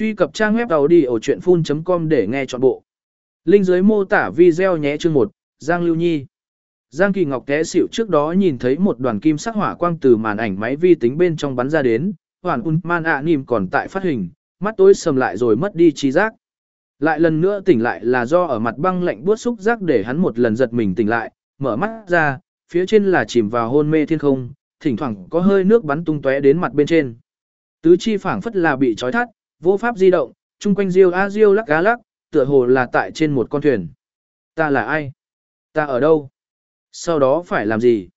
Truy cập trang web đầu đi ở chuyện full.com để nghe trọn bộ. Linh dưới mô tả video nhé chương 1, Giang Lưu Nhi. Giang Kỳ Ngọc té xỉu trước đó nhìn thấy một đoàn kim sắc hỏa quang từ màn ảnh máy vi tính bên trong bắn ra đến, hoàn un man ạ nìm còn tại phát hình, mắt tối sầm lại rồi mất đi trí giác. Lại lần nữa tỉnh lại là do ở mặt băng lạnh buốt xúc giác để hắn một lần giật mình tỉnh lại, mở mắt ra, phía trên là chìm vào hôn mê thiên không, thỉnh thoảng có hơi nước bắn tung tóe đến mặt bên trên. Tứ chi phảng phất là bị trói thắt, vô pháp di động, chung quanh riêu a riêu lắc gá lắc, tựa hồ là tại trên một con thuyền. Ta là ai? Ta ở đâu? Sau đó phải làm gì?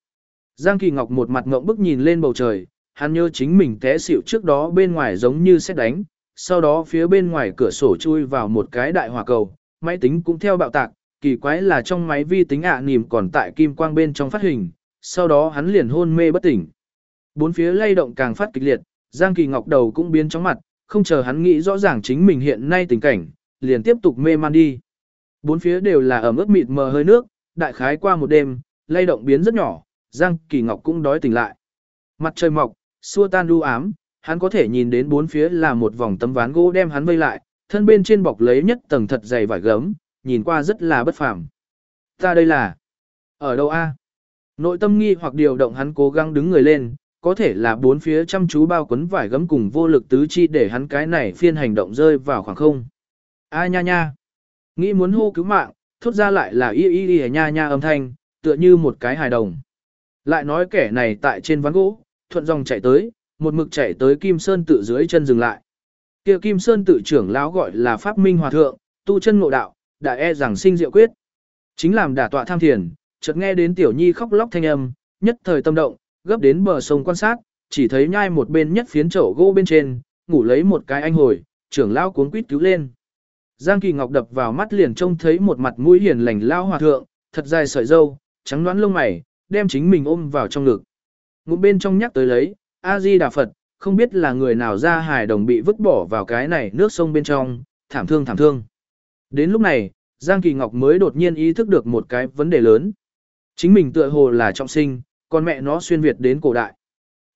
Giang Kỳ Ngọc một mặt ngộng bức nhìn lên bầu trời, hắn nhớ chính mình té xỉu trước đó bên ngoài giống như xét đánh, sau đó phía bên ngoài cửa sổ chui vào một cái đại hỏa cầu, máy tính cũng theo bạo tạc, kỳ quái là trong máy vi tính ạ à nìm còn tại kim quang bên trong phát hình, sau đó hắn liền hôn mê bất tỉnh. Bốn phía lay động càng phát kịch liệt, Giang Kỳ Ngọc đầu cũng biến chóng mặt, không chờ hắn nghĩ rõ ràng chính mình hiện nay tình cảnh, liền tiếp tục mê man đi. Bốn phía đều là ẩm ướt mịt mờ hơi nước, đại khái qua một đêm, lay động biến rất nhỏ, Giang Kỳ Ngọc cũng đói tỉnh lại. Mặt trời mọc, xua tan đu ám, hắn có thể nhìn đến bốn phía là một vòng tấm ván gỗ đem hắn vây lại, thân bên trên bọc lấy nhất tầng thật dày vải gấm, nhìn qua rất là bất phàm. Ta đây là... Ở đâu a? Nội tâm nghi hoặc điều động hắn cố gắng đứng người lên, có thể là bốn phía chăm chú bao quấn vải gấm cùng vô lực tứ chi để hắn cái này phiên hành động rơi vào khoảng không. A nha nha. Nghĩ muốn hô cứu mạng, thốt ra lại là y y y nha nha âm thanh, tựa như một cái hài đồng. Lại nói kẻ này tại trên ván gỗ, thuận dòng chạy tới, một mực chạy tới Kim Sơn tự dưới chân dừng lại. Kia Kim Sơn tự trưởng lão gọi là Pháp Minh Hòa Thượng, tu chân ngộ đạo, đại e rằng sinh diệu quyết. Chính làm đả tọa tham thiền, chợt nghe đến tiểu nhi khóc lóc thanh âm, nhất thời tâm động, gấp đến bờ sông quan sát, chỉ thấy nhai một bên nhất phiến chậu gỗ bên trên, ngủ lấy một cái anh hồi, trưởng lão cuống quýt cứu lên. Giang Kỳ Ngọc đập vào mắt liền trông thấy một mặt mũi hiền lành lao hòa thượng, thật dài sợi râu, trắng đoán lông mày, đem chính mình ôm vào trong ngực. Ngụm bên trong nhắc tới lấy, A-di Đà Phật, không biết là người nào ra hài đồng bị vứt bỏ vào cái này nước sông bên trong, thảm thương thảm thương. Đến lúc này, Giang Kỳ Ngọc mới đột nhiên ý thức được một cái vấn đề lớn. Chính mình tựa hồ là trọng sinh, còn mẹ nó xuyên Việt đến cổ đại.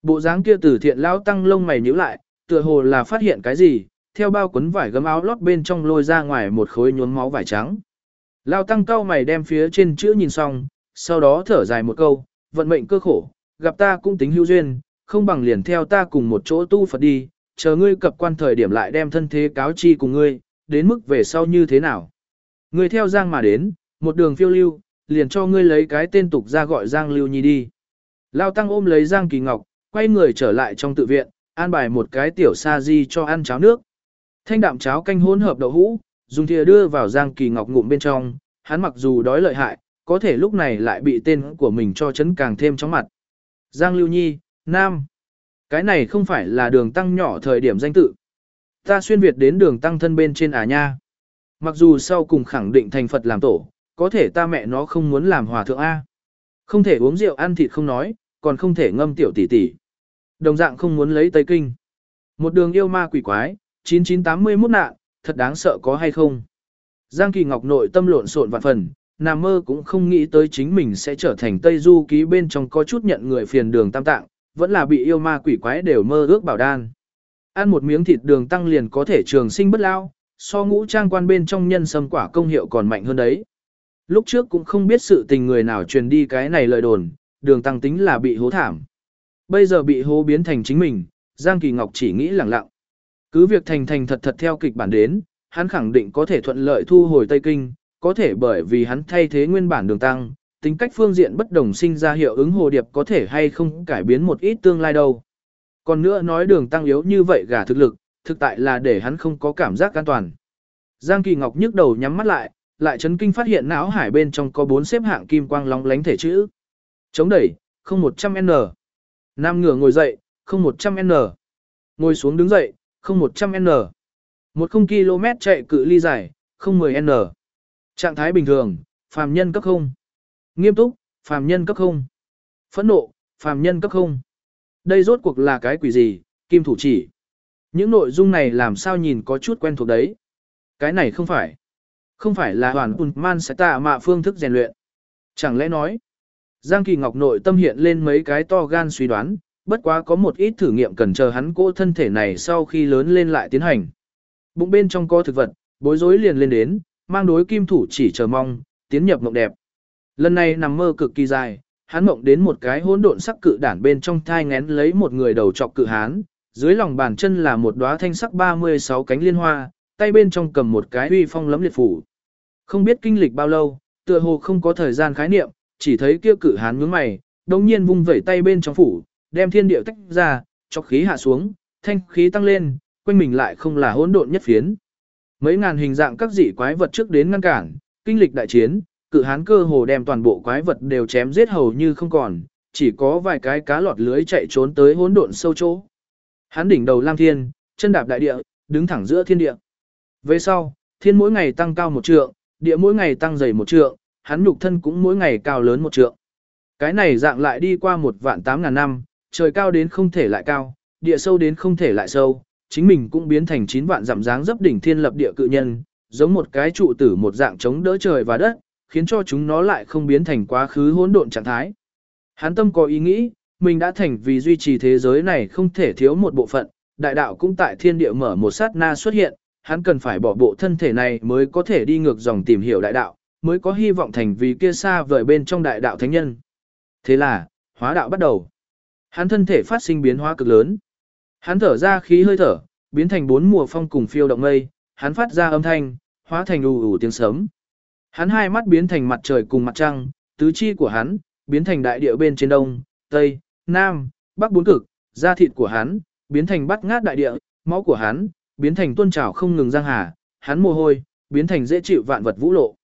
Bộ dáng kia từ thiện lão tăng lông mày nhíu lại, tựa hồ là phát hiện cái gì, theo bao quấn vải gấm áo lót bên trong lôi ra ngoài một khối nhuốm máu vải trắng. Lão tăng cao mày đem phía trên chữ nhìn xong, sau đó thở dài một câu, vận mệnh cơ khổ, gặp ta cũng tính hữu duyên, không bằng liền theo ta cùng một chỗ tu Phật đi, chờ ngươi cập quan thời điểm lại đem thân thế cáo chi cùng ngươi, đến mức về sau như thế nào. Ngươi theo Giang mà đến, một đường phiêu lưu, liền cho ngươi lấy cái tên tục ra gọi Giang Lưu Nhi đi. Lao Tăng ôm lấy Giang Kỳ Ngọc, quay người trở lại trong tự viện, an bài một cái tiểu sa di cho ăn cháo nước. Thanh đạm cháo canh hỗn hợp đậu hũ, dùng thìa đưa vào Giang Kỳ Ngọc ngụm bên trong, hắn mặc dù đói lợi hại, có thể lúc này lại bị tên của mình cho chấn càng thêm chóng mặt. Giang Lưu Nhi, Nam. Cái này không phải là đường tăng nhỏ thời điểm danh tự. Ta xuyên Việt đến đường tăng thân bên trên à nha. Mặc dù sau cùng khẳng định thành Phật làm tổ, có thể ta mẹ nó không muốn làm hòa thượng A. Không thể uống rượu ăn thịt không nói, còn không thể ngâm tiểu tỷ tỷ. Đồng dạng không muốn lấy Tây Kinh. Một đường yêu ma quỷ quái, 9981 nạn, thật đáng sợ có hay không. Giang Kỳ Ngọc nội tâm lộn xộn vạn phần, nằm mơ cũng không nghĩ tới chính mình sẽ trở thành Tây Du ký bên trong có chút nhận người phiền đường tam tạng, vẫn là bị yêu ma quỷ quái đều mơ ước bảo đan. Ăn một miếng thịt đường tăng liền có thể trường sinh bất lao, so ngũ trang quan bên trong nhân sâm quả công hiệu còn mạnh hơn đấy. Lúc trước cũng không biết sự tình người nào truyền đi cái này lời đồn, đường tăng tính là bị hố thảm. Bây giờ bị hố biến thành chính mình, Giang Kỳ Ngọc chỉ nghĩ lẳng lặng. Cứ việc thành thành thật thật theo kịch bản đến, hắn khẳng định có thể thuận lợi thu hồi Tây Kinh, có thể bởi vì hắn thay thế nguyên bản đường tăng, tính cách phương diện bất đồng sinh ra hiệu ứng hồ điệp có thể hay không cải biến một ít tương lai đâu. Còn nữa nói đường tăng yếu như vậy gả thực lực, thực tại là để hắn không có cảm giác an toàn. Giang Kỳ Ngọc nhức đầu nhắm mắt lại, lại chấn kinh phát hiện não hải bên trong có bốn xếp hạng kim quang lóng lánh thể chữ. Chống đẩy, không 100N. Nam ngửa ngồi dậy, không 100N. Ngồi xuống đứng dậy, không 100N. Một không km chạy cự ly dài, không 10N. Trạng thái bình thường, phàm nhân cấp không. Nghiêm túc, phàm nhân cấp không. Phẫn nộ, phàm nhân cấp không. Đây rốt cuộc là cái quỷ gì, kim thủ chỉ. Những nội dung này làm sao nhìn có chút quen thuộc đấy. Cái này không phải. Không phải là hoàn ùn man sẽ tạ mạ phương thức rèn luyện. Chẳng lẽ nói. Giang Kỳ Ngọc nội tâm hiện lên mấy cái to gan suy đoán, bất quá có một ít thử nghiệm cần chờ hắn cỗ thân thể này sau khi lớn lên lại tiến hành. Bụng bên trong có thực vật, bối rối liền lên đến, mang đối kim thủ chỉ chờ mong, tiến nhập mộng đẹp. Lần này nằm mơ cực kỳ dài, hắn mộng đến một cái hỗn độn sắc cự đản bên trong thai ngén lấy một người đầu trọc cự hán, dưới lòng bàn chân là một đóa thanh sắc 36 cánh liên hoa, tay bên trong cầm một cái uy phong lấm liệt phủ. Không biết kinh lịch bao lâu, tựa hồ không có thời gian khái niệm, chỉ thấy kia cự hán nhướng mày, đồng nhiên vung vẩy tay bên trong phủ, đem thiên địa tách ra, cho khí hạ xuống, thanh khí tăng lên, quanh mình lại không là hỗn độn nhất phiến. Mấy ngàn hình dạng các dị quái vật trước đến ngăn cản, kinh lịch đại chiến, cự hán cơ hồ đem toàn bộ quái vật đều chém giết hầu như không còn, chỉ có vài cái cá lọt lưới chạy trốn tới hỗn độn sâu chỗ. Hắn đỉnh đầu lam thiên, chân đạp đại địa, đứng thẳng giữa thiên địa. Về sau, thiên mỗi ngày tăng cao một trượng, địa mỗi ngày tăng dày một trượng, hắn nhục thân cũng mỗi ngày cao lớn một trượng. Cái này dạng lại đi qua một vạn tám ngàn năm, trời cao đến không thể lại cao, địa sâu đến không thể lại sâu, chính mình cũng biến thành chín vạn giảm dáng dấp đỉnh thiên lập địa cự nhân, giống một cái trụ tử một dạng chống đỡ trời và đất, khiến cho chúng nó lại không biến thành quá khứ hỗn độn trạng thái. Hắn tâm có ý nghĩ, mình đã thành vì duy trì thế giới này không thể thiếu một bộ phận, đại đạo cũng tại thiên địa mở một sát na xuất hiện, hắn cần phải bỏ bộ thân thể này mới có thể đi ngược dòng tìm hiểu đại đạo, mới có hy vọng thành vì kia xa vời bên trong đại đạo thánh nhân. Thế là, hóa đạo bắt đầu. Hắn thân thể phát sinh biến hóa cực lớn. Hắn thở ra khí hơi thở, biến thành bốn mùa phong cùng phiêu động mây, hắn phát ra âm thanh, hóa thành ù ù tiếng sấm. Hắn hai mắt biến thành mặt trời cùng mặt trăng, tứ chi của hắn biến thành đại địa bên trên đông, tây, nam, bắc bốn cực, da thịt của hắn biến thành bắt ngát đại địa, máu của hắn biến thành tuôn trào không ngừng giang hà, hắn mồ hôi biến thành dễ chịu vạn vật vũ lộ.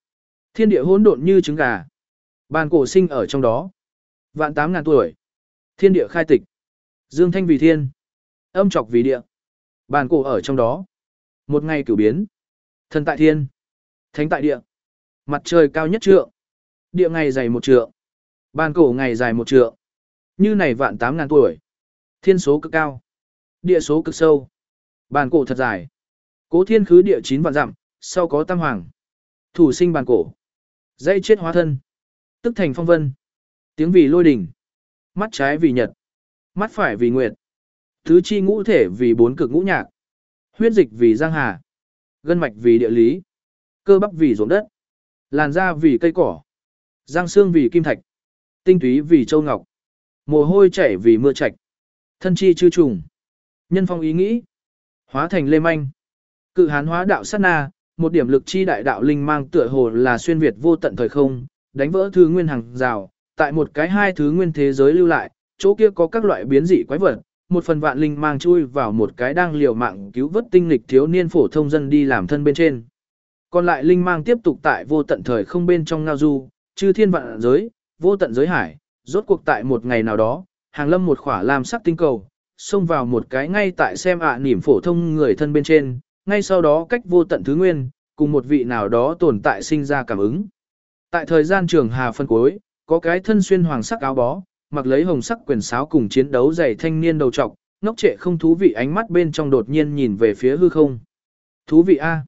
Thiên địa hỗn độn như trứng gà. Bàn cổ sinh ở trong đó. Vạn tám ngàn tuổi. Thiên địa khai tịch. Dương thanh vì thiên. Âm trọc vì địa. Bàn cổ ở trong đó. Một ngày cửu biến. Thần tại thiên. Thánh tại địa. Mặt trời cao nhất trượng. Địa ngày dày một trượng. Bàn cổ ngày dài một trượng. Như này vạn tám ngàn tuổi. Thiên số cực cao. Địa số cực sâu. Bàn cổ thật dài. Cố thiên khứ địa chín vạn dặm, sau có tam hoàng. Thủ sinh bàn cổ. Dây chết hóa thân. Tức thành phong vân. Tiếng vì lôi đỉnh. Mắt trái vì nhật. Mắt phải vì nguyệt. Thứ chi ngũ thể vì bốn cực ngũ nhạc. Huyết dịch vì giang hà. Gân mạch vì địa lý. Cơ bắp vì ruộng đất. Làn da vì cây cỏ. Giang xương vì kim thạch. Tinh túy vì châu ngọc. Mồ hôi chảy vì mưa trạch. Thân chi chư trùng. Nhân phong ý nghĩ. Hóa thành lê manh. Cự hán hóa đạo sát na, một điểm lực chi đại đạo linh mang tựa hồ là xuyên việt vô tận thời không, đánh vỡ thứ nguyên hàng rào, tại một cái hai thứ nguyên thế giới lưu lại, chỗ kia có các loại biến dị quái vật, một phần vạn linh mang chui vào một cái đang liều mạng cứu vớt tinh lịch thiếu niên phổ thông dân đi làm thân bên trên. Còn lại linh mang tiếp tục tại vô tận thời không bên trong ngao du, chư thiên vạn giới, vô tận giới hải, rốt cuộc tại một ngày nào đó, hàng lâm một khỏa lam sắc tinh cầu, xông vào một cái ngay tại xem ạ à nỉm phổ thông người thân bên trên, ngay sau đó cách vô tận thứ nguyên, cùng một vị nào đó tồn tại sinh ra cảm ứng. Tại thời gian trường hà phân cuối, có cái thân xuyên hoàng sắc áo bó, mặc lấy hồng sắc quyền sáo cùng chiến đấu dày thanh niên đầu trọc, ngốc trệ không thú vị ánh mắt bên trong đột nhiên nhìn về phía hư không. Thú vị A.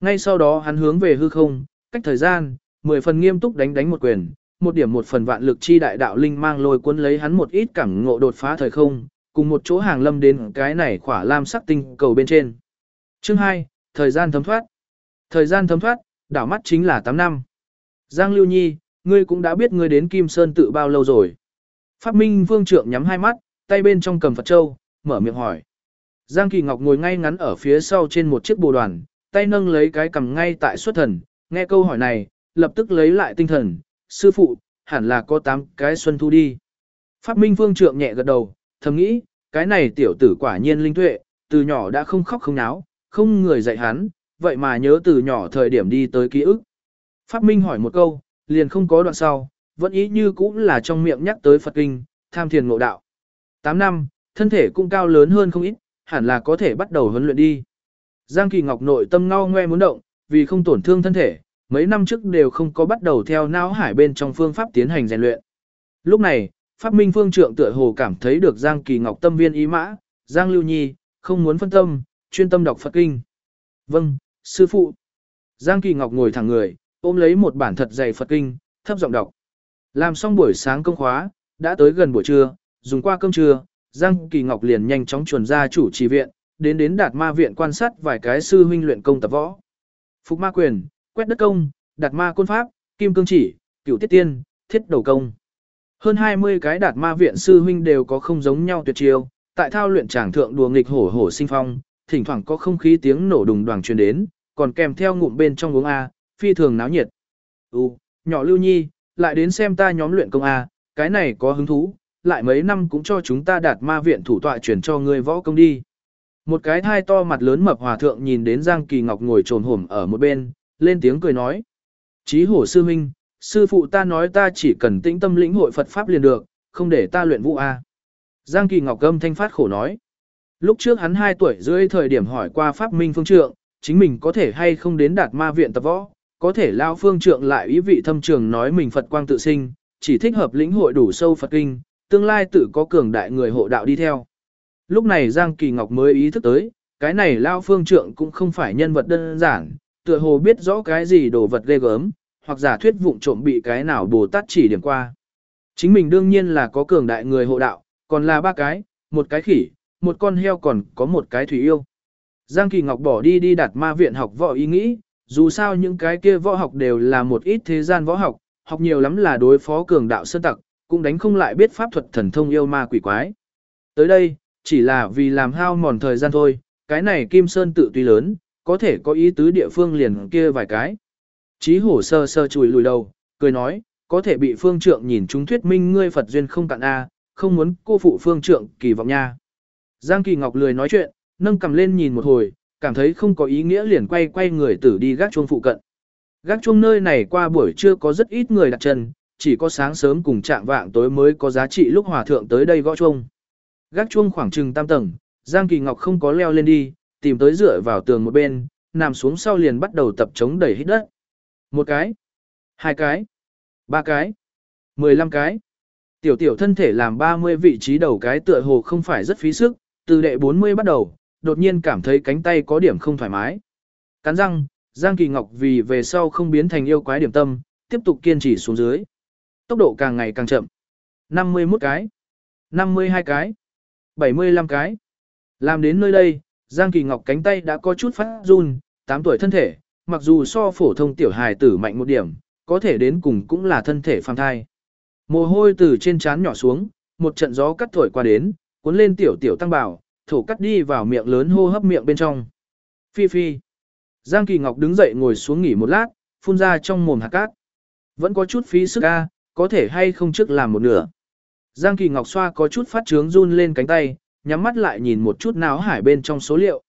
Ngay sau đó hắn hướng về hư không, cách thời gian, mười phần nghiêm túc đánh đánh một quyền, một điểm một phần vạn lực chi đại đạo linh mang lôi cuốn lấy hắn một ít cảm ngộ đột phá thời không, cùng một chỗ hàng lâm đến cái này khỏa lam sắc tinh cầu bên trên. Chương 2, thời gian thấm thoát. Thời gian thấm thoát, đảo mắt chính là 8 năm. Giang Lưu Nhi, ngươi cũng đã biết ngươi đến Kim Sơn tự bao lâu rồi. Pháp Minh Vương Trượng nhắm hai mắt, tay bên trong cầm Phật Châu, mở miệng hỏi. Giang Kỳ Ngọc ngồi ngay ngắn ở phía sau trên một chiếc bồ đoàn, tay nâng lấy cái cầm ngay tại xuất thần, nghe câu hỏi này, lập tức lấy lại tinh thần, sư phụ, hẳn là có 8 cái xuân thu đi. Pháp Minh Vương Trượng nhẹ gật đầu, thầm nghĩ, cái này tiểu tử quả nhiên linh tuệ, từ nhỏ đã không khóc không náo, không người dạy hắn, vậy mà nhớ từ nhỏ thời điểm đi tới ký ức. Pháp Minh hỏi một câu, liền không có đoạn sau, vẫn ý như cũng là trong miệng nhắc tới Phật Kinh, tham thiền ngộ đạo. 8 năm, thân thể cũng cao lớn hơn không ít, hẳn là có thể bắt đầu huấn luyện đi. Giang Kỳ Ngọc nội tâm ngao ngoe muốn động, vì không tổn thương thân thể, mấy năm trước đều không có bắt đầu theo não hải bên trong phương pháp tiến hành rèn luyện. Lúc này, Pháp Minh Phương Trượng tựa hồ cảm thấy được Giang Kỳ Ngọc tâm viên ý mã, Giang Lưu Nhi, không muốn phân tâm, chuyên tâm đọc Phật Kinh. Vâng, sư phụ. Giang Kỳ Ngọc ngồi thẳng người, ôm lấy một bản thật dày Phật Kinh, thấp giọng đọc. Làm xong buổi sáng công khóa, đã tới gần buổi trưa, dùng qua cơm trưa, Giang Kỳ Ngọc liền nhanh chóng chuẩn ra chủ trì viện, đến đến đạt ma viện quan sát vài cái sư huynh luyện công tập võ. Phục ma quyền, quét đất công, đạt ma côn pháp, kim cương chỉ, cửu tiết tiên, thiết đầu công. Hơn 20 cái đạt ma viện sư huynh đều có không giống nhau tuyệt chiêu, tại thao luyện tràng thượng đùa nghịch hổ hổ sinh phong, thỉnh thoảng có không khí tiếng nổ đùng đoàng truyền đến, còn kèm theo ngụm bên trong uống A, phi thường náo nhiệt. Ừ, nhỏ lưu nhi, lại đến xem ta nhóm luyện công A, cái này có hứng thú, lại mấy năm cũng cho chúng ta đạt ma viện thủ tọa chuyển cho ngươi võ công đi. Một cái thai to mặt lớn mập hòa thượng nhìn đến Giang Kỳ Ngọc ngồi trồn hổm ở một bên, lên tiếng cười nói. Chí hổ sư huynh, sư phụ ta nói ta chỉ cần tĩnh tâm lĩnh hội Phật Pháp liền được, không để ta luyện vũ A. Giang Kỳ Ngọc gâm thanh phát khổ nói. Lúc trước hắn 2 tuổi rưỡi thời điểm hỏi qua Pháp Minh Phương Trượng, chính mình có thể hay không đến đạt ma viện tập võ, có thể lao Phương Trượng lại ý vị thâm trường nói mình Phật quang tự sinh, chỉ thích hợp lĩnh hội đủ sâu Phật kinh, tương lai tự có cường đại người hộ đạo đi theo. Lúc này Giang Kỳ Ngọc mới ý thức tới, cái này lao Phương Trượng cũng không phải nhân vật đơn giản, tựa hồ biết rõ cái gì đồ vật ghê gớm, hoặc giả thuyết vụng trộm bị cái nào Bồ Tát chỉ điểm qua. Chính mình đương nhiên là có cường đại người hộ đạo, còn là ba cái, một cái khỉ, một con heo còn có một cái thủy yêu. Giang Kỳ Ngọc bỏ đi đi đạt ma viện học võ ý nghĩ, dù sao những cái kia võ học đều là một ít thế gian võ học, học nhiều lắm là đối phó cường đạo sơn tặc, cũng đánh không lại biết pháp thuật thần thông yêu ma quỷ quái. Tới đây, chỉ là vì làm hao mòn thời gian thôi, cái này Kim Sơn tự tuy lớn, có thể có ý tứ địa phương liền kia vài cái. Chí hổ sơ sơ chùi lùi đầu, cười nói, có thể bị phương trượng nhìn chúng thuyết minh ngươi Phật duyên không cạn A, không muốn cô phụ phương trượng kỳ vọng nha. Giang Kỳ Ngọc lười nói chuyện, nâng cầm lên nhìn một hồi, cảm thấy không có ý nghĩa liền quay quay người tử đi gác chuông phụ cận. Gác chuông nơi này qua buổi trưa có rất ít người đặt chân, chỉ có sáng sớm cùng trạng vạng tối mới có giá trị lúc hòa thượng tới đây gõ chuông. Gác chuông khoảng chừng tam tầng, Giang Kỳ Ngọc không có leo lên đi, tìm tới dựa vào tường một bên, nằm xuống sau liền bắt đầu tập chống đẩy hít đất. Một cái, hai cái, ba cái, mười lăm cái. Tiểu tiểu thân thể làm 30 vị trí đầu cái tựa hồ không phải rất phí sức, từ đệ 40 bắt đầu, đột nhiên cảm thấy cánh tay có điểm không thoải mái. Cắn răng, Giang Kỳ Ngọc vì về sau không biến thành yêu quái điểm tâm, tiếp tục kiên trì xuống dưới. Tốc độ càng ngày càng chậm. 51 cái, 52 cái, 75 cái. Làm đến nơi đây, Giang Kỳ Ngọc cánh tay đã có chút phát run, 8 tuổi thân thể, mặc dù so phổ thông tiểu hài tử mạnh một điểm, có thể đến cùng cũng là thân thể phàm thai. Mồ hôi từ trên trán nhỏ xuống, một trận gió cắt thổi qua đến, cuốn lên tiểu tiểu tăng bảo, thổ cắt đi vào miệng lớn hô hấp miệng bên trong. Phi phi. Giang Kỳ Ngọc đứng dậy ngồi xuống nghỉ một lát, phun ra trong mồm hạt cát. Vẫn có chút phí sức a, có thể hay không trước làm một nửa. Giang Kỳ Ngọc xoa có chút phát trướng run lên cánh tay, nhắm mắt lại nhìn một chút náo hải bên trong số liệu.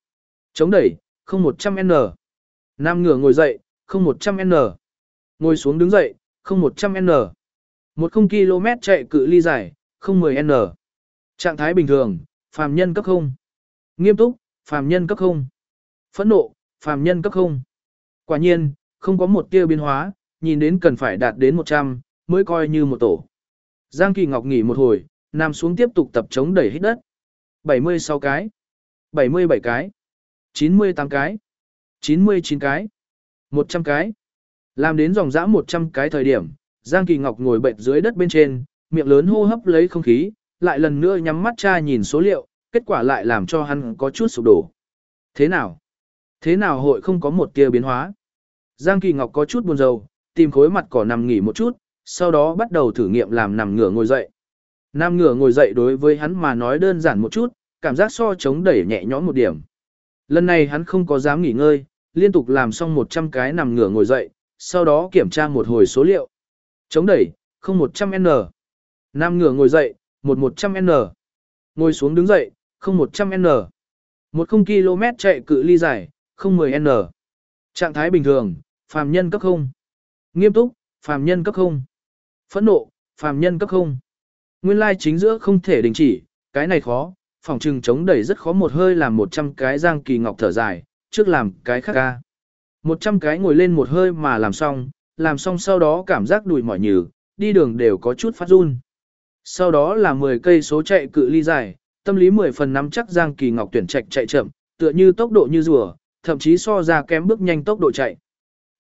Chống đẩy, không 100N. Nam ngửa ngồi dậy, không 100N. Ngồi xuống đứng dậy, không 100N. Một không km chạy cự ly dài, không 10N. Trạng thái bình thường, phàm nhân cấp không. Nghiêm túc, phàm nhân cấp không. Phẫn nộ, phàm nhân cấp không. Quả nhiên, không có một tia biến hóa, nhìn đến cần phải đạt đến 100, mới coi như một tổ. Giang Kỳ Ngọc nghỉ một hồi, nằm xuống tiếp tục tập chống đẩy hít đất. 76 cái, 77 cái, 98 cái, 99 cái, 100 cái. Làm đến dòng dã 100 cái thời điểm, Giang Kỳ Ngọc ngồi bệnh dưới đất bên trên, miệng lớn hô hấp lấy không khí, lại lần nữa nhắm mắt tra nhìn số liệu, kết quả lại làm cho hắn có chút sụp đổ. Thế nào? Thế nào hội không có một tia biến hóa? Giang Kỳ Ngọc có chút buồn rầu, tìm khối mặt cỏ nằm nghỉ một chút, sau đó bắt đầu thử nghiệm làm nằm ngửa ngồi dậy. Nằm ngửa ngồi dậy đối với hắn mà nói đơn giản một chút, cảm giác so chống đẩy nhẹ nhõm một điểm. Lần này hắn không có dám nghỉ ngơi, liên tục làm xong 100 cái nằm ngửa ngồi dậy, sau đó kiểm tra một hồi số liệu. Chống đẩy, không 100N. Nam ngửa ngồi dậy, một 100N. Ngồi xuống đứng dậy, không 100N. Một không km chạy cự ly dài, không 10N. Trạng thái bình thường, phàm nhân cấp không. Nghiêm túc, phàm nhân cấp không. Phẫn nộ, phàm nhân cấp không. Nguyên lai chính giữa không thể đình chỉ, cái này khó, phòng trừng chống đẩy rất khó một hơi làm 100 cái giang kỳ ngọc thở dài, trước làm cái khác ca. 100 cái ngồi lên một hơi mà làm xong, làm xong sau đó cảm giác đùi mỏi nhừ, đi đường đều có chút phát run. Sau đó là 10 cây số chạy cự ly dài, tâm lý 10 phần nắm chắc Giang Kỳ Ngọc tuyển trạch chạy chậm, tựa như tốc độ như rùa, thậm chí so ra kém bước nhanh tốc độ chạy.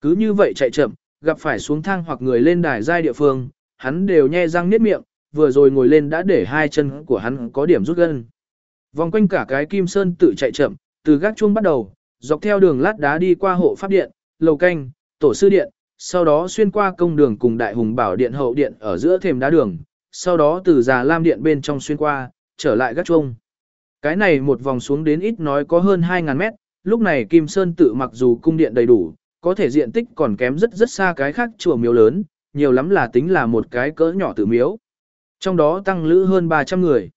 Cứ như vậy chạy chậm, gặp phải xuống thang hoặc người lên đài giai địa phương, hắn đều nhe răng niết miệng, vừa rồi ngồi lên đã để hai chân của hắn có điểm rút gân. Vòng quanh cả cái Kim Sơn tự chạy chậm, từ gác chuông bắt đầu, dọc theo đường lát đá đi qua hộ pháp điện, lầu canh, tổ sư điện, sau đó xuyên qua công đường cùng đại hùng bảo điện hậu điện ở giữa thềm đá đường, sau đó từ già lam điện bên trong xuyên qua, trở lại gác chuông. Cái này một vòng xuống đến ít nói có hơn 2.000 mét, lúc này Kim Sơn tự mặc dù cung điện đầy đủ, có thể diện tích còn kém rất rất xa cái khác chùa miếu lớn, nhiều lắm là tính là một cái cỡ nhỏ tự miếu. Trong đó tăng lữ hơn 300 người.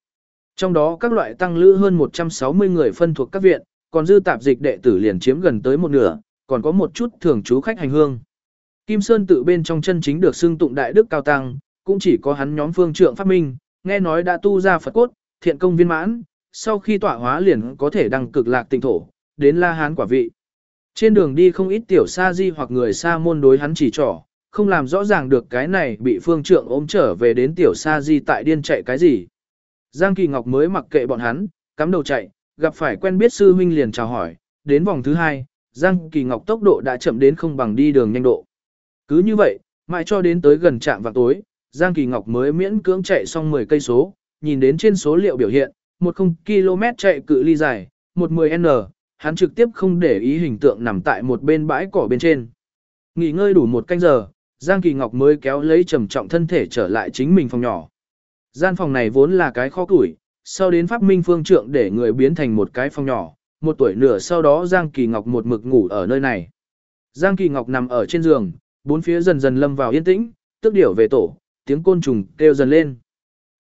Trong đó các loại tăng lữ hơn 160 người phân thuộc các viện, còn dư tạp dịch đệ tử liền chiếm gần tới một nửa, còn có một chút thường trú khách hành hương. Kim Sơn tự bên trong chân chính được xưng tụng đại đức cao tăng, cũng chỉ có hắn nhóm phương trượng phát minh, nghe nói đã tu ra Phật cốt, thiện công viên mãn, sau khi tọa hóa liền có thể đăng cực lạc tịnh thổ, đến La Hán quả vị. Trên đường đi không ít tiểu sa di hoặc người sa môn đối hắn chỉ trỏ, không làm rõ ràng được cái này bị phương trượng ôm trở về đến tiểu sa di tại điên chạy cái gì. Giang Kỳ Ngọc mới mặc kệ bọn hắn, cắm đầu chạy, gặp phải quen biết sư huynh liền chào hỏi, đến vòng thứ hai, Giang Kỳ Ngọc tốc độ đã chậm đến không bằng đi đường nhanh độ. Cứ như vậy, mãi cho đến tới gần trạm vào tối, Giang Kỳ Ngọc mới miễn cưỡng chạy xong 10 cây số, nhìn đến trên số liệu biểu hiện, một không km chạy cự ly dài, một 10N, hắn trực tiếp không để ý hình tượng nằm tại một bên bãi cỏ bên trên. Nghỉ ngơi đủ một canh giờ, Giang Kỳ Ngọc mới kéo lấy trầm trọng thân thể trở lại chính mình phòng nhỏ. Gian phòng này vốn là cái kho củi, sau đến phát minh phương trượng để người biến thành một cái phòng nhỏ, một tuổi nửa sau đó Giang Kỳ Ngọc một mực ngủ ở nơi này. Giang Kỳ Ngọc nằm ở trên giường, bốn phía dần dần lâm vào yên tĩnh, tức điểu về tổ, tiếng côn trùng kêu dần lên.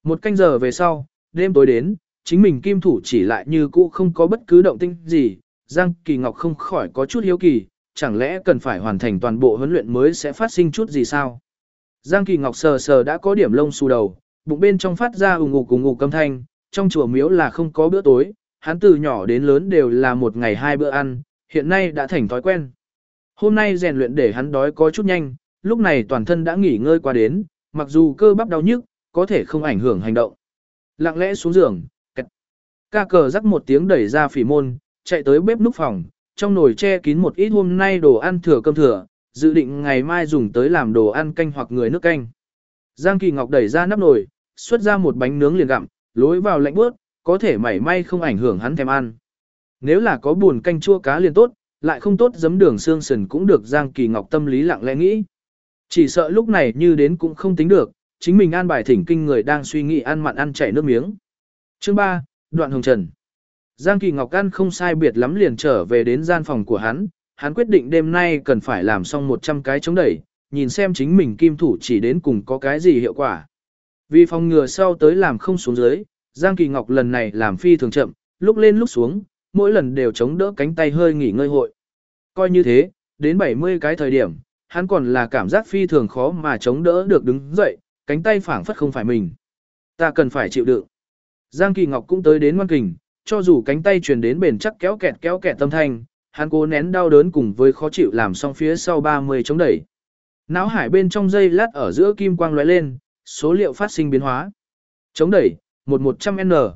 Một canh giờ về sau, đêm tối đến, chính mình kim thủ chỉ lại như cũ không có bất cứ động tinh gì, Giang Kỳ Ngọc không khỏi có chút hiếu kỳ, chẳng lẽ cần phải hoàn thành toàn bộ huấn luyện mới sẽ phát sinh chút gì sao? Giang Kỳ Ngọc sờ sờ đã có điểm lông xù đầu, bụng bên trong phát ra ù ngục cùng ngục câm thanh, trong chùa miếu là không có bữa tối, hắn từ nhỏ đến lớn đều là một ngày hai bữa ăn, hiện nay đã thành thói quen. Hôm nay rèn luyện để hắn đói có chút nhanh, lúc này toàn thân đã nghỉ ngơi qua đến, mặc dù cơ bắp đau nhức, có thể không ảnh hưởng hành động. Lặng lẽ xuống giường, kẹt. ca cờ rắc một tiếng đẩy ra phỉ môn, chạy tới bếp núc phòng, trong nồi che kín một ít hôm nay đồ ăn thừa cơm thừa, dự định ngày mai dùng tới làm đồ ăn canh hoặc người nước canh. Giang Kỳ Ngọc đẩy ra nắp nồi, xuất ra một bánh nướng liền gặm, lối vào lạnh bước, có thể mảy may không ảnh hưởng hắn thèm ăn. Nếu là có buồn canh chua cá liền tốt, lại không tốt giấm đường xương sườn cũng được Giang Kỳ Ngọc tâm lý lặng lẽ nghĩ. Chỉ sợ lúc này như đến cũng không tính được, chính mình an bài thỉnh kinh người đang suy nghĩ ăn mặn ăn chảy nước miếng. Chương 3, Đoạn Hồng Trần Giang Kỳ Ngọc ăn không sai biệt lắm liền trở về đến gian phòng của hắn, hắn quyết định đêm nay cần phải làm xong 100 cái chống đẩy, nhìn xem chính mình kim thủ chỉ đến cùng có cái gì hiệu quả. Vì phòng ngừa sau tới làm không xuống dưới, Giang Kỳ Ngọc lần này làm phi thường chậm, lúc lên lúc xuống, mỗi lần đều chống đỡ cánh tay hơi nghỉ ngơi hội. Coi như thế, đến 70 cái thời điểm, hắn còn là cảm giác phi thường khó mà chống đỡ được đứng dậy, cánh tay phảng phất không phải mình. Ta cần phải chịu đựng. Giang Kỳ Ngọc cũng tới đến ngoan kình, cho dù cánh tay truyền đến bền chắc kéo kẹt kéo kẹt tâm thanh, hắn cố nén đau đớn cùng với khó chịu làm xong phía sau 30 chống đẩy. Náo hải bên trong dây lát ở giữa kim quang lóe lên, số liệu phát sinh biến hóa. Chống đẩy, 1100N.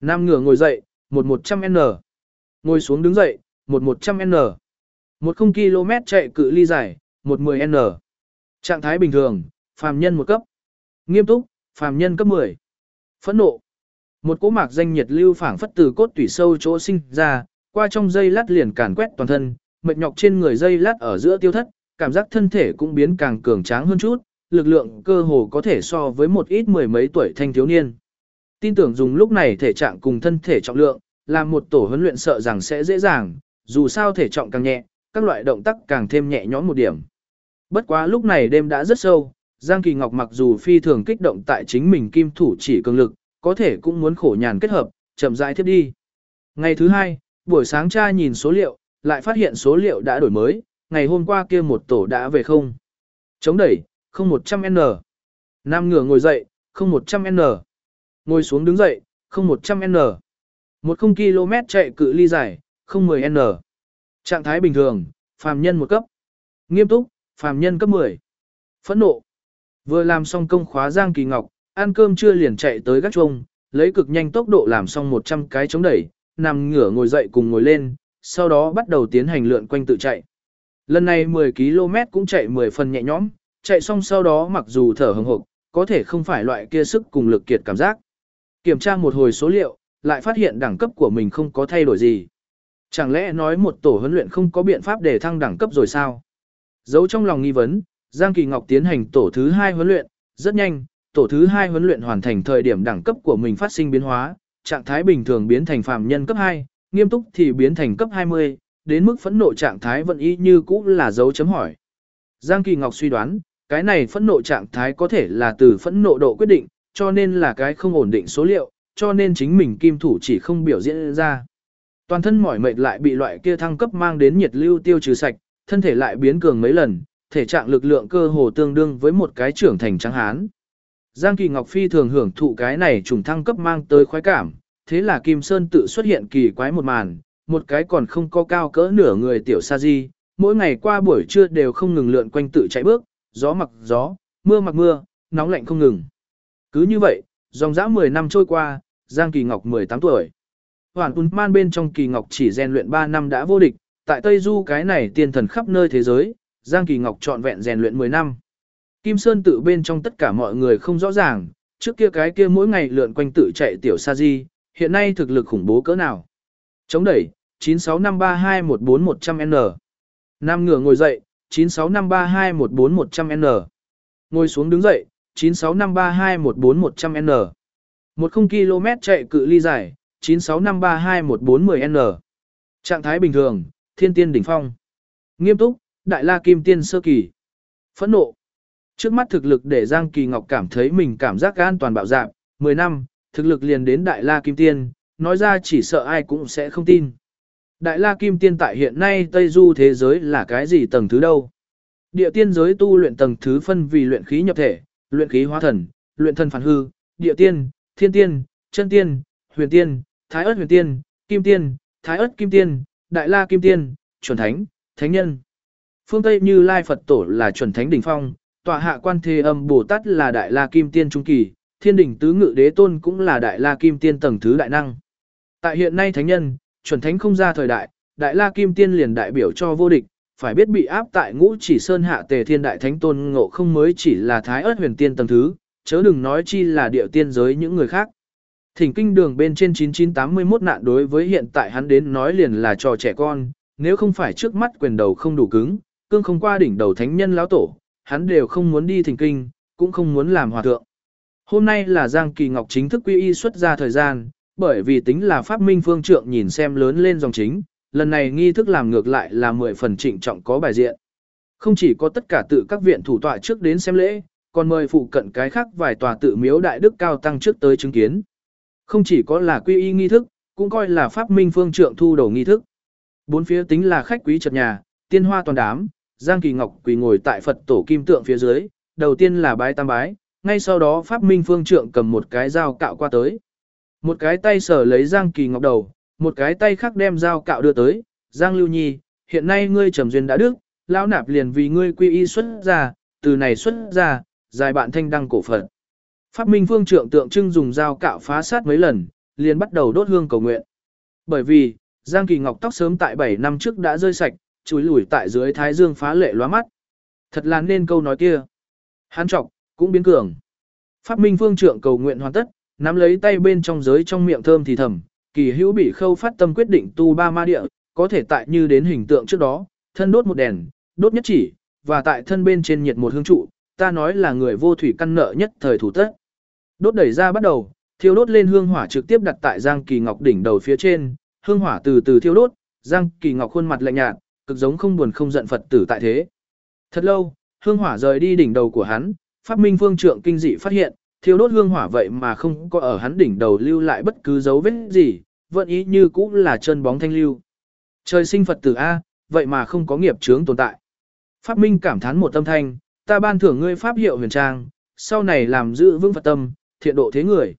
Nam ngửa ngồi dậy, 1100N. Ngồi xuống đứng dậy, 1100N. 10 km chạy cự ly dài, 110N. Trạng thái bình thường, phàm nhân một cấp. Nghiêm túc, phàm nhân cấp 10. Phẫn nộ. Một cỗ mạc danh nhiệt lưu phảng phất từ cốt tủy sâu chỗ sinh ra, qua trong dây lát liền càn quét toàn thân, mệt nhọc trên người dây lát ở giữa tiêu thất, cảm giác thân thể cũng biến càng cường tráng hơn chút, lực lượng cơ hồ có thể so với một ít mười mấy tuổi thanh thiếu niên. Tin tưởng dùng lúc này thể trạng cùng thân thể trọng lượng, làm một tổ huấn luyện sợ rằng sẽ dễ dàng, dù sao thể trọng càng nhẹ, các loại động tác càng thêm nhẹ nhõm một điểm. Bất quá lúc này đêm đã rất sâu, Giang Kỳ Ngọc mặc dù phi thường kích động tại chính mình kim thủ chỉ cường lực, có thể cũng muốn khổ nhàn kết hợp, chậm rãi tiếp đi. Ngày thứ hai, buổi sáng cha nhìn số liệu, lại phát hiện số liệu đã đổi mới, ngày hôm qua kia một tổ đã về không. Chống đẩy, không 100N. Nam ngửa ngồi dậy, không 100N. Ngồi xuống đứng dậy, không 100N. Một không km chạy cự ly dài, không 10N. Trạng thái bình thường, phàm nhân một cấp. Nghiêm túc, phàm nhân cấp 10. Phẫn nộ. Vừa làm xong công khóa Giang Kỳ Ngọc, ăn cơm trưa liền chạy tới gác chuông, lấy cực nhanh tốc độ làm xong 100 cái chống đẩy, nằm ngửa ngồi dậy cùng ngồi lên, sau đó bắt đầu tiến hành lượn quanh tự chạy. Lần này 10 km cũng chạy 10 phần nhẹ nhõm, chạy xong sau đó mặc dù thở hừng hực, có thể không phải loại kia sức cùng lực kiệt cảm giác. Kiểm tra một hồi số liệu, lại phát hiện đẳng cấp của mình không có thay đổi gì. Chẳng lẽ nói một tổ huấn luyện không có biện pháp để thăng đẳng cấp rồi sao? Giấu trong lòng nghi vấn, Giang Kỳ Ngọc tiến hành tổ thứ hai huấn luyện, rất nhanh, tổ thứ hai huấn luyện hoàn thành thời điểm đẳng cấp của mình phát sinh biến hóa, trạng thái bình thường biến thành phàm nhân cấp 2, nghiêm túc thì biến thành cấp 20, đến mức phẫn nộ trạng thái vẫn y như cũ là dấu chấm hỏi. Giang Kỳ Ngọc suy đoán, cái này phẫn nộ trạng thái có thể là từ phẫn nộ độ quyết định, cho nên là cái không ổn định số liệu, cho nên chính mình kim thủ chỉ không biểu diễn ra. Toàn thân mỏi mệt lại bị loại kia thăng cấp mang đến nhiệt lưu tiêu trừ sạch, thân thể lại biến cường mấy lần, thể trạng lực lượng cơ hồ tương đương với một cái trưởng thành trắng hán. Giang Kỳ Ngọc Phi thường hưởng thụ cái này trùng thăng cấp mang tới khoái cảm, thế là Kim Sơn tự xuất hiện kỳ quái một màn, một cái còn không có cao cỡ nửa người tiểu sa di, mỗi ngày qua buổi trưa đều không ngừng lượn quanh tự chạy bước, gió mặc gió, mưa mặc mưa, nóng lạnh không ngừng. Cứ như vậy, dòng dã 10 năm trôi qua, Giang Kỳ Ngọc 18 tuổi. Hoàn Unman bên trong Kỳ Ngọc chỉ rèn luyện 3 năm đã vô địch, tại Tây Du cái này tiên thần khắp nơi thế giới, Giang Kỳ Ngọc trọn vẹn rèn luyện 10 năm. Kim Sơn tự bên trong tất cả mọi người không rõ ràng, trước kia cái kia mỗi ngày lượn quanh tự chạy tiểu sa di, hiện nay thực lực khủng bố cỡ nào. Chống đẩy, 96532141100N. Nam ngửa ngồi dậy, 96532141100N. Ngồi xuống đứng dậy, 96532141100N. Một không km chạy cự ly dài, 965321410N. Trạng thái bình thường, thiên tiên đỉnh phong. Nghiêm túc, đại la kim tiên sơ kỳ. Phẫn nộ. Trước mắt thực lực để Giang Kỳ Ngọc cảm thấy mình cảm giác an toàn bạo dạn, 10 năm, thực lực liền đến đại la kim tiên, nói ra chỉ sợ ai cũng sẽ không tin. Đại la kim tiên tại hiện nay Tây Du thế giới là cái gì tầng thứ đâu? Địa tiên giới tu luyện tầng thứ phân vì luyện khí nhập thể, luyện khí hóa thần, luyện thân phản hư, địa tiên, thiên tiên, chân tiên, huyền tiên, thái ớt huyền tiên, kim tiên, thái ớt kim tiên, đại la kim tiên, chuẩn thánh, thánh nhân. Phương Tây như Lai Phật Tổ là chuẩn thánh đỉnh phong, tọa hạ quan thế âm Bồ Tát là đại la kim tiên trung kỳ, thiên đỉnh tứ ngự đế tôn cũng là đại la kim tiên tầng thứ đại năng. Tại hiện nay thánh nhân, chuẩn thánh không ra thời đại, đại la kim tiên liền đại biểu cho vô địch, phải biết bị áp tại ngũ chỉ sơn hạ tề thiên đại thánh tôn ngộ không mới chỉ là thái ớt huyền tiên tầng thứ, chớ đừng nói chi là địa tiên giới những người khác. Thỉnh kinh đường bên trên 9981 nạn đối với hiện tại hắn đến nói liền là trò trẻ con, nếu không phải trước mắt quyền đầu không đủ cứng, cương không qua đỉnh đầu thánh nhân lão tổ, hắn đều không muốn đi thỉnh kinh, cũng không muốn làm hòa thượng. Hôm nay là Giang Kỳ Ngọc chính thức quy y xuất ra thời gian, bởi vì tính là pháp minh phương trượng nhìn xem lớn lên dòng chính, lần này nghi thức làm ngược lại là 10 phần trịnh trọng có bài diện. Không chỉ có tất cả tự các viện thủ tọa trước đến xem lễ, còn mời phụ cận cái khác vài tòa tự miếu đại đức cao tăng trước tới chứng kiến. Không chỉ có là quy y nghi thức, cũng coi là pháp minh phương trượng thu đầu nghi thức. Bốn phía tính là khách quý trật nhà, tiên hoa toàn đám, Giang Kỳ Ngọc quỳ ngồi tại Phật tổ kim tượng phía dưới, đầu tiên là bái tam bái, ngay sau đó Pháp Minh Phương Trượng cầm một cái dao cạo qua tới. Một cái tay sở lấy Giang Kỳ Ngọc đầu, một cái tay khác đem dao cạo đưa tới, Giang Lưu Nhi, hiện nay ngươi trầm duyên đã đức, lão nạp liền vì ngươi quy y xuất ra, từ này xuất ra, dài bạn thanh đăng cổ Phật. Pháp Minh Phương Trượng tượng trưng dùng dao cạo phá sát mấy lần, liền bắt đầu đốt hương cầu nguyện. Bởi vì, Giang Kỳ Ngọc tóc sớm tại 7 năm trước đã rơi sạch, chúi lùi tại dưới thái dương phá lệ lóa mắt. Thật là nên câu nói kia. Hán trọc, cũng biến cường. Pháp Minh Phương Trượng cầu nguyện hoàn tất, nắm lấy tay bên trong giới trong miệng thơm thì thầm, kỳ hữu bị khâu phát tâm quyết định tu ba ma địa, có thể tại như đến hình tượng trước đó, thân đốt một đèn, đốt nhất chỉ, và tại thân bên trên nhiệt một hương trụ, ta nói là người vô thủy căn nợ nhất thời thủ tất. Đốt đẩy ra bắt đầu, thiêu đốt lên hương hỏa trực tiếp đặt tại Giang Kỳ Ngọc đỉnh đầu phía trên, hương hỏa từ từ thiêu đốt, Giang Kỳ Ngọc khuôn mặt lạnh nhạt, cực giống không buồn không giận Phật tử tại thế. Thật lâu, hương hỏa rời đi đỉnh đầu của hắn, Pháp Minh vương Trượng kinh dị phát hiện, thiêu đốt hương hỏa vậy mà không có ở hắn đỉnh đầu lưu lại bất cứ dấu vết gì, vẫn ý như cũ là chân bóng thanh lưu. Trời sinh Phật tử A, vậy mà không có nghiệp chướng tồn tại. Pháp Minh cảm thán một tâm thanh, ta ban thưởng ngươi pháp hiệu huyền trang, sau này làm giữ vững Phật tâm, thiện độ thế người.